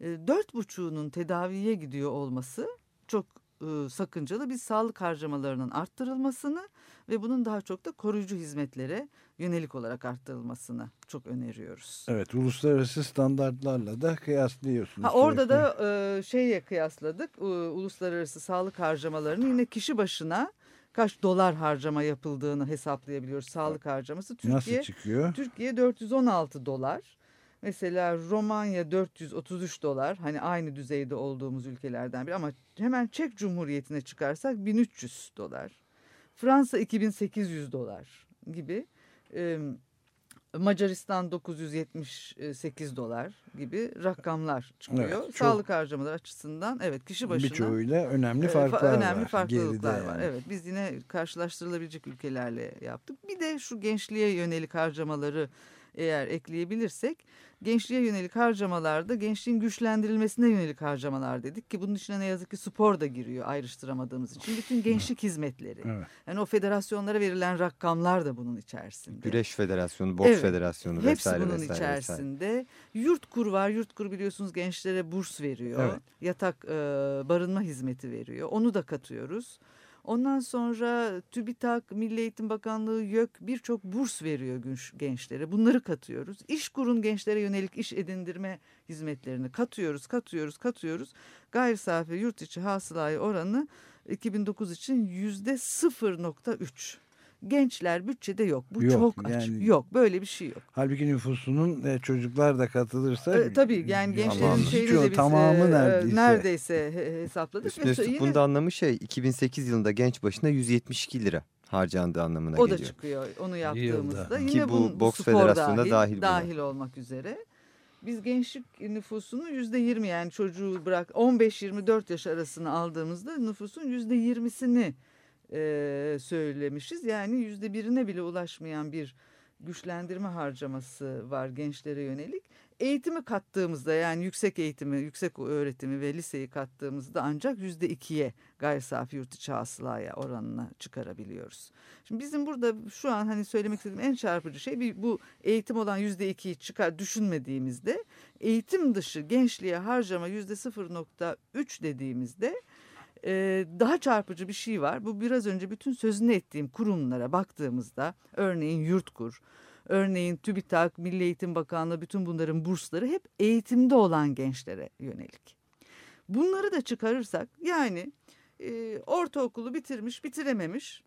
[SPEAKER 7] e, dört buçuğunun tedaviye gidiyor olması çok e, sakıncalı. Biz sağlık harcamalarının arttırılmasını ve bunun daha çok da koruyucu hizmetlere yönelik olarak arttırılmasını çok öneriyoruz.
[SPEAKER 4] Evet uluslararası standartlarla da kıyaslıyorsunuz.
[SPEAKER 7] Ha, orada
[SPEAKER 4] sürekli.
[SPEAKER 7] da e, şeye kıyasladık e, uluslararası sağlık harcamalarını yine kişi başına kaç dolar harcama yapıldığını hesaplayabiliyoruz sağlık harcaması. Türkiye
[SPEAKER 4] Nasıl çıkıyor?
[SPEAKER 7] Türkiye 416 dolar. Mesela Romanya 433 dolar. Hani aynı düzeyde olduğumuz ülkelerden biri ama hemen Çek Cumhuriyeti'ne çıkarsak 1300 dolar. Fransa 2800 dolar gibi. Ee, Macaristan 978 dolar gibi rakamlar çıkıyor.
[SPEAKER 4] Evet,
[SPEAKER 7] Sağlık harcamaları açısından evet kişi başına
[SPEAKER 4] Birçoğuyla önemli
[SPEAKER 7] e, fa-
[SPEAKER 4] farklar
[SPEAKER 7] önemli
[SPEAKER 4] var.
[SPEAKER 7] farklılıklar
[SPEAKER 4] Geride
[SPEAKER 7] var.
[SPEAKER 4] yani.
[SPEAKER 7] Evet biz yine karşılaştırılabilecek ülkelerle yaptık. Bir de şu gençliğe yönelik harcamaları eğer ekleyebilirsek gençliğe yönelik harcamalarda gençliğin güçlendirilmesine yönelik harcamalar dedik ki bunun içine ne yazık ki spor da giriyor ayrıştıramadığımız için. Bütün gençlik hizmetleri.
[SPEAKER 4] Evet.
[SPEAKER 7] Yani o federasyonlara verilen rakamlar da bunun içerisinde.
[SPEAKER 3] Güreş Federasyonu, Boks
[SPEAKER 7] Evet.
[SPEAKER 3] Federasyonu
[SPEAKER 7] Hepsi
[SPEAKER 3] vesaire
[SPEAKER 7] bunun
[SPEAKER 3] vesaire. vesaire.
[SPEAKER 7] içerisinde. Yurtkur var. Yurtkur biliyorsunuz gençlere burs veriyor.
[SPEAKER 4] Evet.
[SPEAKER 7] Yatak e, barınma hizmeti veriyor. Onu da katıyoruz. Ondan sonra TÜBİTAK, Milli Eğitim Bakanlığı, YÖK birçok burs veriyor genç- gençlere. Bunları katıyoruz. İşkur'un gençlere yönelik iş edindirme hizmetlerini katıyoruz, katıyoruz, katıyoruz. Gayri safi yurt içi hasılayı oranı 2009 için yüzde 0.3. Gençler bütçede yok. Bu
[SPEAKER 4] Yok,
[SPEAKER 7] çok açık.
[SPEAKER 4] yani-
[SPEAKER 7] Yok böyle bir şey yok.
[SPEAKER 4] Halbuki nüfusunun e, çocuklar da katılırsa.
[SPEAKER 7] Ee, tabii yani gençlerin
[SPEAKER 4] Çoğu-
[SPEAKER 7] de biz
[SPEAKER 4] tamamı
[SPEAKER 7] e,
[SPEAKER 4] neredeyse.
[SPEAKER 7] neredeyse he- hesapladık.
[SPEAKER 3] Üstüne
[SPEAKER 7] yine
[SPEAKER 3] bunun da anlamı şey 2008 yılında genç başına 172 lira harcandığı anlamına
[SPEAKER 7] o da
[SPEAKER 3] geliyor.
[SPEAKER 7] çıkıyor onu
[SPEAKER 4] Yılda.
[SPEAKER 7] yaptığımızda.
[SPEAKER 3] Ki
[SPEAKER 7] Yine
[SPEAKER 3] bu
[SPEAKER 7] bu,
[SPEAKER 3] boks federasyonuna
[SPEAKER 7] dahil,
[SPEAKER 3] dahil buna.
[SPEAKER 7] dahil olmak üzere. Biz gençlik nüfusunun yüzde yirmi yani çocuğu bırak 15-24 yaş arasını aldığımızda nüfusun yüzde yirmisini e, söylemişiz. Yani yüzde birine bile ulaşmayan bir güçlendirme harcaması var gençlere yönelik. Eğitimi kattığımızda yani yüksek eğitimi, yüksek öğretimi ve liseyi kattığımızda ancak yüzde ikiye gayri safi yurt içi hasılaya oranına çıkarabiliyoruz. Şimdi bizim burada şu an hani söylemek istediğim en çarpıcı şey bir, bu eğitim olan yüzde ikiyi çıkar düşünmediğimizde eğitim dışı gençliğe harcama yüzde 0.3 dediğimizde e, daha çarpıcı bir şey var. Bu biraz önce bütün sözünü ettiğim kurumlara baktığımızda örneğin Yurtkur, örneğin TÜBİTAK, Milli Eğitim Bakanlığı bütün bunların bursları hep eğitimde olan gençlere yönelik. Bunları da çıkarırsak yani e, ortaokulu bitirmiş bitirememiş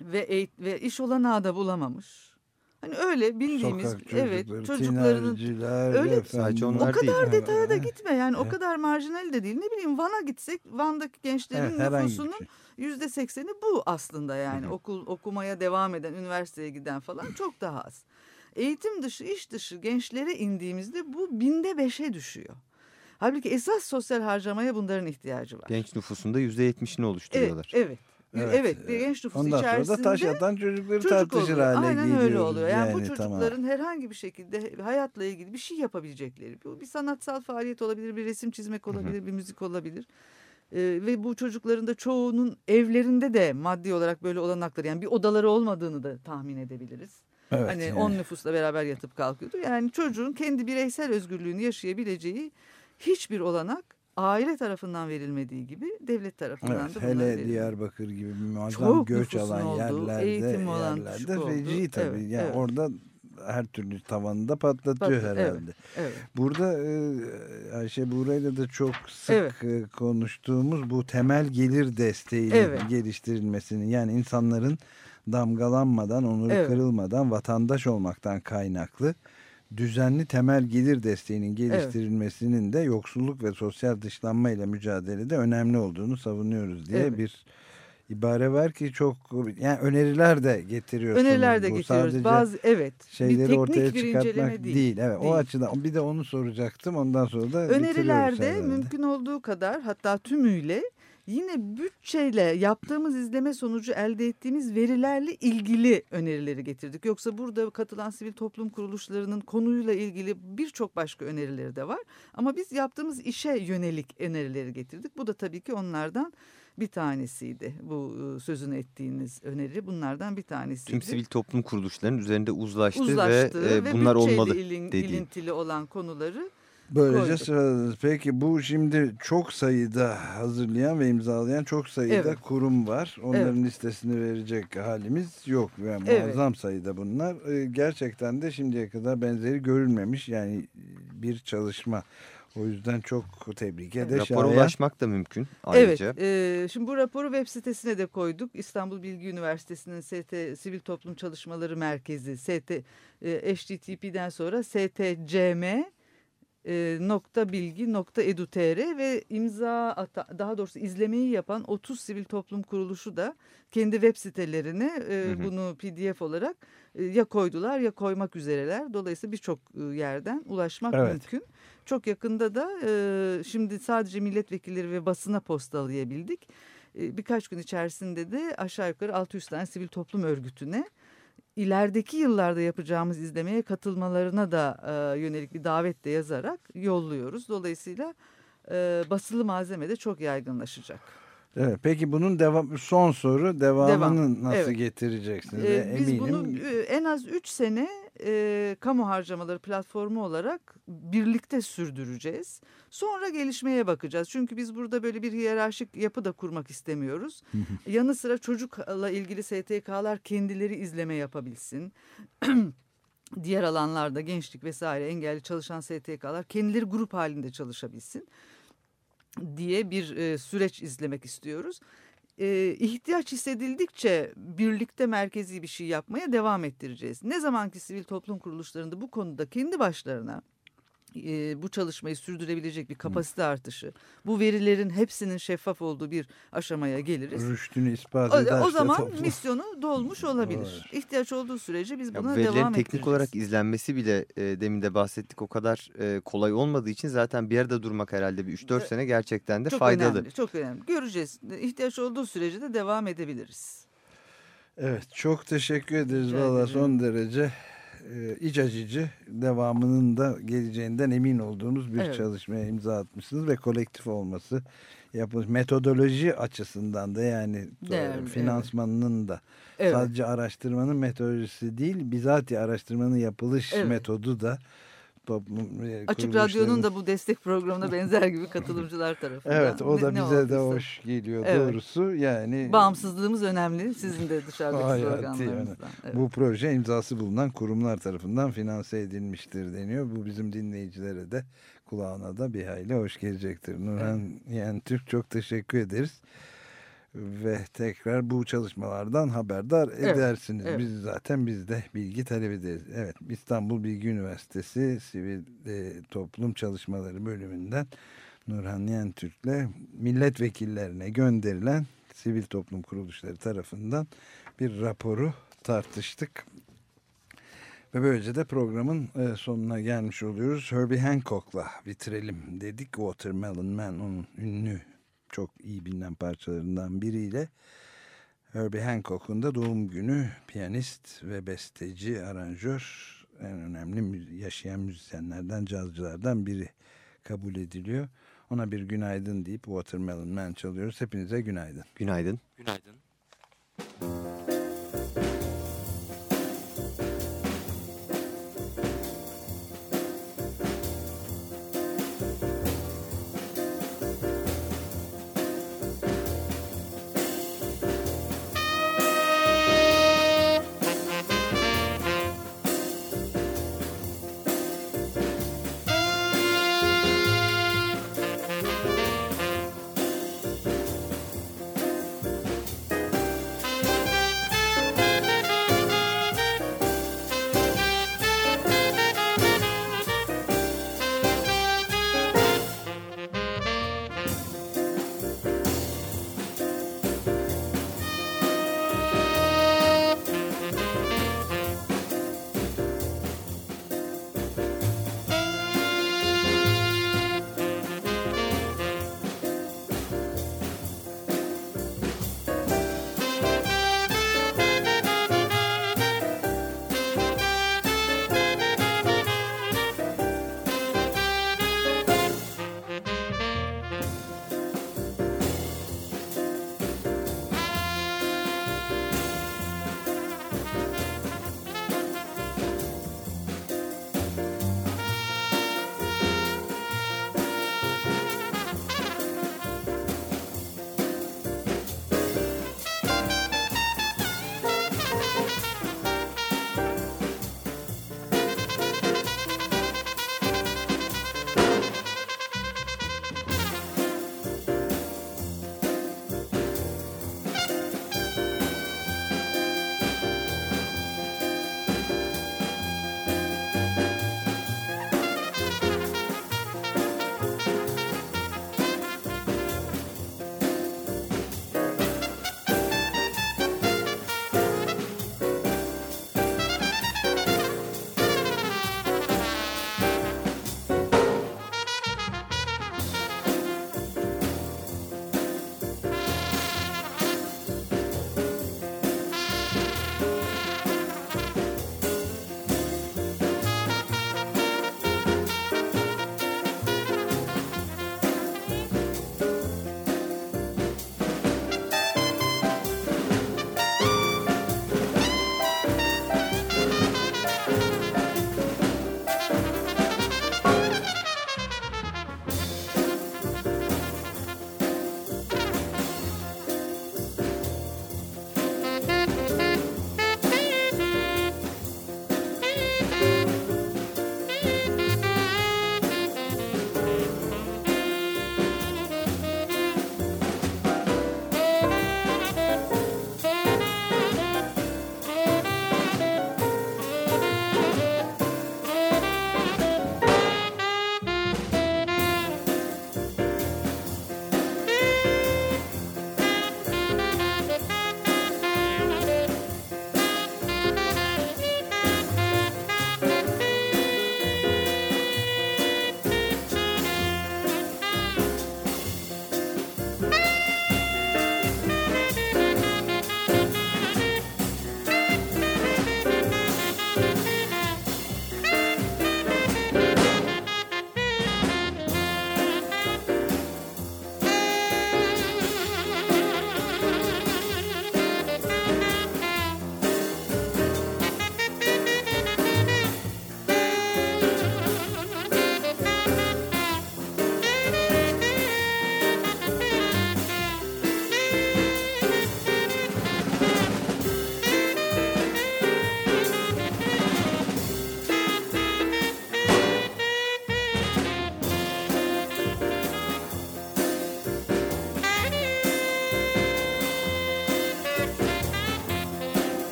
[SPEAKER 7] ve ve iş olanağı da bulamamış. Hani öyle bildiğimiz
[SPEAKER 4] Sokak
[SPEAKER 7] evet
[SPEAKER 4] çocukları,
[SPEAKER 7] çocuklarının Öyle-
[SPEAKER 3] Sadece
[SPEAKER 7] o
[SPEAKER 3] onlar değil.
[SPEAKER 7] kadar detaya da gitme yani o
[SPEAKER 4] Evet.
[SPEAKER 7] kadar marjinal de değil. Ne bileyim Van'a gitsek Van'daki gençlerin
[SPEAKER 4] Evet,
[SPEAKER 7] nüfusunun
[SPEAKER 4] şey.
[SPEAKER 7] yüzde sekseni bu aslında yani
[SPEAKER 4] Hı hı.
[SPEAKER 7] okul okumaya devam eden üniversiteye giden falan çok daha az. Eğitim dışı iş dışı gençlere indiğimizde bu binde beşe düşüyor. Halbuki esas sosyal harcamaya bunların ihtiyacı var.
[SPEAKER 3] Genç nüfusunda %70'ini
[SPEAKER 7] evet,
[SPEAKER 3] oluşturuyorlar.
[SPEAKER 7] evet.
[SPEAKER 4] Evet,
[SPEAKER 7] Evet,
[SPEAKER 4] evet.
[SPEAKER 7] genç nüfus
[SPEAKER 4] Ondan
[SPEAKER 7] içerisinde
[SPEAKER 4] sonra da taş atan çocukları
[SPEAKER 7] çocuk
[SPEAKER 4] tartışır
[SPEAKER 7] oluyor.
[SPEAKER 4] hale
[SPEAKER 7] Aynen öyle oluyor. Yani, bu
[SPEAKER 4] tamam.
[SPEAKER 7] çocukların herhangi bir şekilde hayatla ilgili bir şey yapabilecekleri. Bu bir sanatsal faaliyet olabilir, bir resim çizmek olabilir, bir müzik olabilir. Ee, ve bu çocukların da çoğunun evlerinde de maddi olarak böyle olanakları yani bir odaları olmadığını da tahmin edebiliriz.
[SPEAKER 4] Evet,
[SPEAKER 7] hani
[SPEAKER 4] yani.
[SPEAKER 7] 10 nüfusla beraber yatıp kalkıyordu. Yani çocuğun kendi bireysel özgürlüğünü yaşayabileceği hiçbir olanak aile tarafından verilmediği gibi devlet tarafından
[SPEAKER 4] Evet,
[SPEAKER 7] da bunlar
[SPEAKER 4] hele
[SPEAKER 7] verilmiyor.
[SPEAKER 4] Diyarbakır gibi muazzam
[SPEAKER 7] Çok
[SPEAKER 4] göç alan
[SPEAKER 7] olduğu,
[SPEAKER 4] yerlerde,
[SPEAKER 7] eğitim olan
[SPEAKER 4] yerlerde feci tabii.
[SPEAKER 7] Evet,
[SPEAKER 4] yani
[SPEAKER 7] evet.
[SPEAKER 4] orada her türlü tavanında patlatıyor
[SPEAKER 7] Patlat-
[SPEAKER 4] herhalde.
[SPEAKER 7] Evet.
[SPEAKER 4] Burada e, Ayşe Buğra'yla da çok sık
[SPEAKER 7] Evet.
[SPEAKER 4] e, konuştuğumuz bu temel gelir desteği
[SPEAKER 7] Evet.
[SPEAKER 4] geliştirilmesinin yani insanların damgalanmadan, onuru
[SPEAKER 7] Evet.
[SPEAKER 4] kırılmadan vatandaş olmaktan kaynaklı düzenli temel gelir desteğinin geliştirilmesinin de yoksulluk ve sosyal dışlanma ile mücadelede önemli olduğunu savunuyoruz diye
[SPEAKER 7] Evet.
[SPEAKER 4] bir ibare var ki çok yani öneriler de getiriyorsunuz.
[SPEAKER 7] Öneriler de
[SPEAKER 4] Bu
[SPEAKER 7] getiriyoruz.
[SPEAKER 4] sadece
[SPEAKER 7] Bazı evet.
[SPEAKER 4] şeyleri
[SPEAKER 7] bir teknik
[SPEAKER 4] ortaya
[SPEAKER 7] bir
[SPEAKER 4] çıkartmak değil.
[SPEAKER 7] değil.
[SPEAKER 4] Evet o
[SPEAKER 7] Değil.
[SPEAKER 4] açıdan bir de onu soracaktım. Ondan sonra da
[SPEAKER 7] Önerilerde mümkün olduğu kadar hatta tümüyle yine bütçeyle yaptığımız izleme sonucu elde ettiğimiz verilerle ilgili önerileri getirdik. Yoksa burada katılan sivil toplum kuruluşlarının konuyla ilgili birçok başka önerileri de var. Ama biz yaptığımız işe yönelik önerileri getirdik. Bu da tabii ki onlardan bir tanesiydi. Bu e, sözünü ettiğiniz öneri bunlardan bir tanesiydi.
[SPEAKER 3] Tüm sivil toplum kuruluşlarının üzerinde uzlaştı,
[SPEAKER 7] uzlaştığı
[SPEAKER 3] ve,
[SPEAKER 7] ve
[SPEAKER 3] bunlar olmalı
[SPEAKER 7] ilin-
[SPEAKER 3] dediği.
[SPEAKER 7] ilintili olan konuları
[SPEAKER 4] Böylece sıraladınız. Peki bu şimdi çok sayıda hazırlayan ve imzalayan çok sayıda
[SPEAKER 7] Evet.
[SPEAKER 4] kurum var. Onların listesini verecek halimiz yok. Yani
[SPEAKER 7] Evet.
[SPEAKER 4] muazzam sayıda bunlar. Ee, Gerçekten de şimdiye kadar benzeri görülmemiş yani bir çalışma. O yüzden çok tebrik eder.
[SPEAKER 3] Rapora ulaşmak da mümkün ayrıca.
[SPEAKER 7] Evet, e, şimdi bu raporu web sitesine de koyduk. İstanbul Bilgi Üniversitesi'nin ST Sivil Toplum Çalışmaları Merkezi ST e, HTTP'den sonra stcm e, nokta bilgi nokta edu.tr ve imza ata, daha doğrusu izlemeyi yapan 30 sivil toplum kuruluşu da kendi web sitelerine e,
[SPEAKER 3] Hı hı.
[SPEAKER 7] bunu pdf olarak e, ya koydular ya koymak üzereler. Dolayısıyla birçok e, yerden ulaşmak
[SPEAKER 4] Evet.
[SPEAKER 7] mümkün. Çok yakında da e, şimdi sadece milletvekilleri ve basına postalayabildik. E, birkaç gün içerisinde de aşağı yukarı 600 tane sivil toplum örgütüne ilerideki yıllarda yapacağımız izlemeye katılmalarına da e, yönelik bir davet de yazarak yolluyoruz. Dolayısıyla e, basılı malzeme de çok yaygınlaşacak.
[SPEAKER 4] Evet, peki bunun devam son soru devamını
[SPEAKER 7] Devam,
[SPEAKER 4] nasıl
[SPEAKER 7] evet.
[SPEAKER 4] getireceksiniz?
[SPEAKER 7] E,
[SPEAKER 4] Ve
[SPEAKER 7] biz
[SPEAKER 4] Eminim
[SPEAKER 7] bunu e, en az 3 sene e, kamu harcamaları platformu olarak birlikte sürdüreceğiz. Sonra gelişmeye bakacağız. Çünkü biz burada böyle bir hiyerarşik yapı da kurmak istemiyoruz. Yanı sıra çocukla ilgili STK'lar kendileri izleme yapabilsin. Diğer alanlarda gençlik vesaire engelli çalışan STK'lar kendileri grup halinde çalışabilsin diye bir e, süreç izlemek istiyoruz. e, ihtiyaç hissedildikçe birlikte merkezi bir şey yapmaya devam ettireceğiz. Ne zamanki sivil toplum kuruluşlarında bu konuda kendi başlarına e, bu çalışmayı sürdürebilecek bir kapasite artışı, bu verilerin hepsinin şeffaf olduğu bir aşamaya geliriz.
[SPEAKER 4] Rüştünü ispat
[SPEAKER 7] O,
[SPEAKER 4] ederse
[SPEAKER 7] o zaman
[SPEAKER 4] toplum-
[SPEAKER 7] misyonu dolmuş olabilir.
[SPEAKER 4] Olabilir.
[SPEAKER 7] İhtiyaç olduğu sürece biz
[SPEAKER 3] Ya
[SPEAKER 7] buna
[SPEAKER 3] verilerin
[SPEAKER 7] devam
[SPEAKER 3] teknik
[SPEAKER 7] ettireceğiz.
[SPEAKER 3] olarak izlenmesi bile e, demin de bahsettik o kadar e, kolay olmadığı için zaten bir yerde durmak herhalde bir 3-4 sene gerçekten de
[SPEAKER 7] çok
[SPEAKER 3] faydalı.
[SPEAKER 7] önemli, çok önemli. Göreceğiz. İhtiyaç olduğu sürece de devam edebiliriz.
[SPEAKER 4] Evet çok teşekkür ederiz valla son derece e, iç açıcı devamının da geleceğinden emin olduğumuz bir
[SPEAKER 7] Evet.
[SPEAKER 4] çalışmaya imza atmışsınız ve kolektif olması yapılmış metodoloji açısından da yani e,
[SPEAKER 7] Değerli,
[SPEAKER 4] finansmanının da
[SPEAKER 7] Evet.
[SPEAKER 4] sadece araştırmanın metodolojisi değil bizatihi araştırmanın yapılış
[SPEAKER 7] Evet.
[SPEAKER 4] metodu da
[SPEAKER 7] Açık
[SPEAKER 4] kuruluşların-
[SPEAKER 7] Radyo'nun da bu destek programına benzer gibi katılımcılar tarafından.
[SPEAKER 4] Evet o da
[SPEAKER 7] Ne- ne
[SPEAKER 4] bize de
[SPEAKER 7] olduysa.
[SPEAKER 4] hoş geliyor
[SPEAKER 7] Evet.
[SPEAKER 4] doğrusu yani
[SPEAKER 7] Bağımsızlığımız önemli. Sizin de dışarıdaki
[SPEAKER 4] Hayati
[SPEAKER 7] sloganlarınızdan. Evet.
[SPEAKER 4] Bu proje imzası bulunan kurumlar tarafından finanse edilmiştir deniyor. Bu bizim dinleyicilere de kulağına da bir hayli hoş gelecektir. Nurhan Yen Türk çok teşekkür ederiz. Ve tekrar bu çalışmalardan haberdar
[SPEAKER 7] Evet,
[SPEAKER 4] edersiniz.
[SPEAKER 7] evet.
[SPEAKER 4] Biz zaten biz de bilgi talep ederiz. Evet İstanbul Bilgi Üniversitesi Sivil e, Toplum Çalışmaları bölümünden Nurhan Yen Türk'le milletvekillerine gönderilen sivil toplum kuruluşları tarafından bir raporu tartıştık. Ve böylece de programın e, sonuna gelmiş oluyoruz. Herbie Hancock'la bitirelim dedik. Watermelon Man onun ünlü çok iyi bilinen parçalarından biriyle. Herbie Hancock'un da doğum günü piyanist ve besteci, aranjör en önemli yaşayan müzisyenlerden, cazcılardan biri kabul ediliyor. Ona bir günaydın deyip Watermelon Man çalıyoruz. Hepinize günaydın.
[SPEAKER 3] Günaydın.
[SPEAKER 6] Günaydın.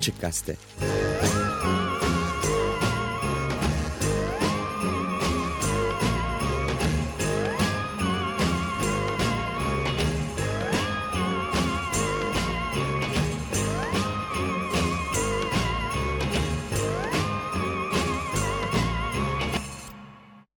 [SPEAKER 1] Açık Gazete.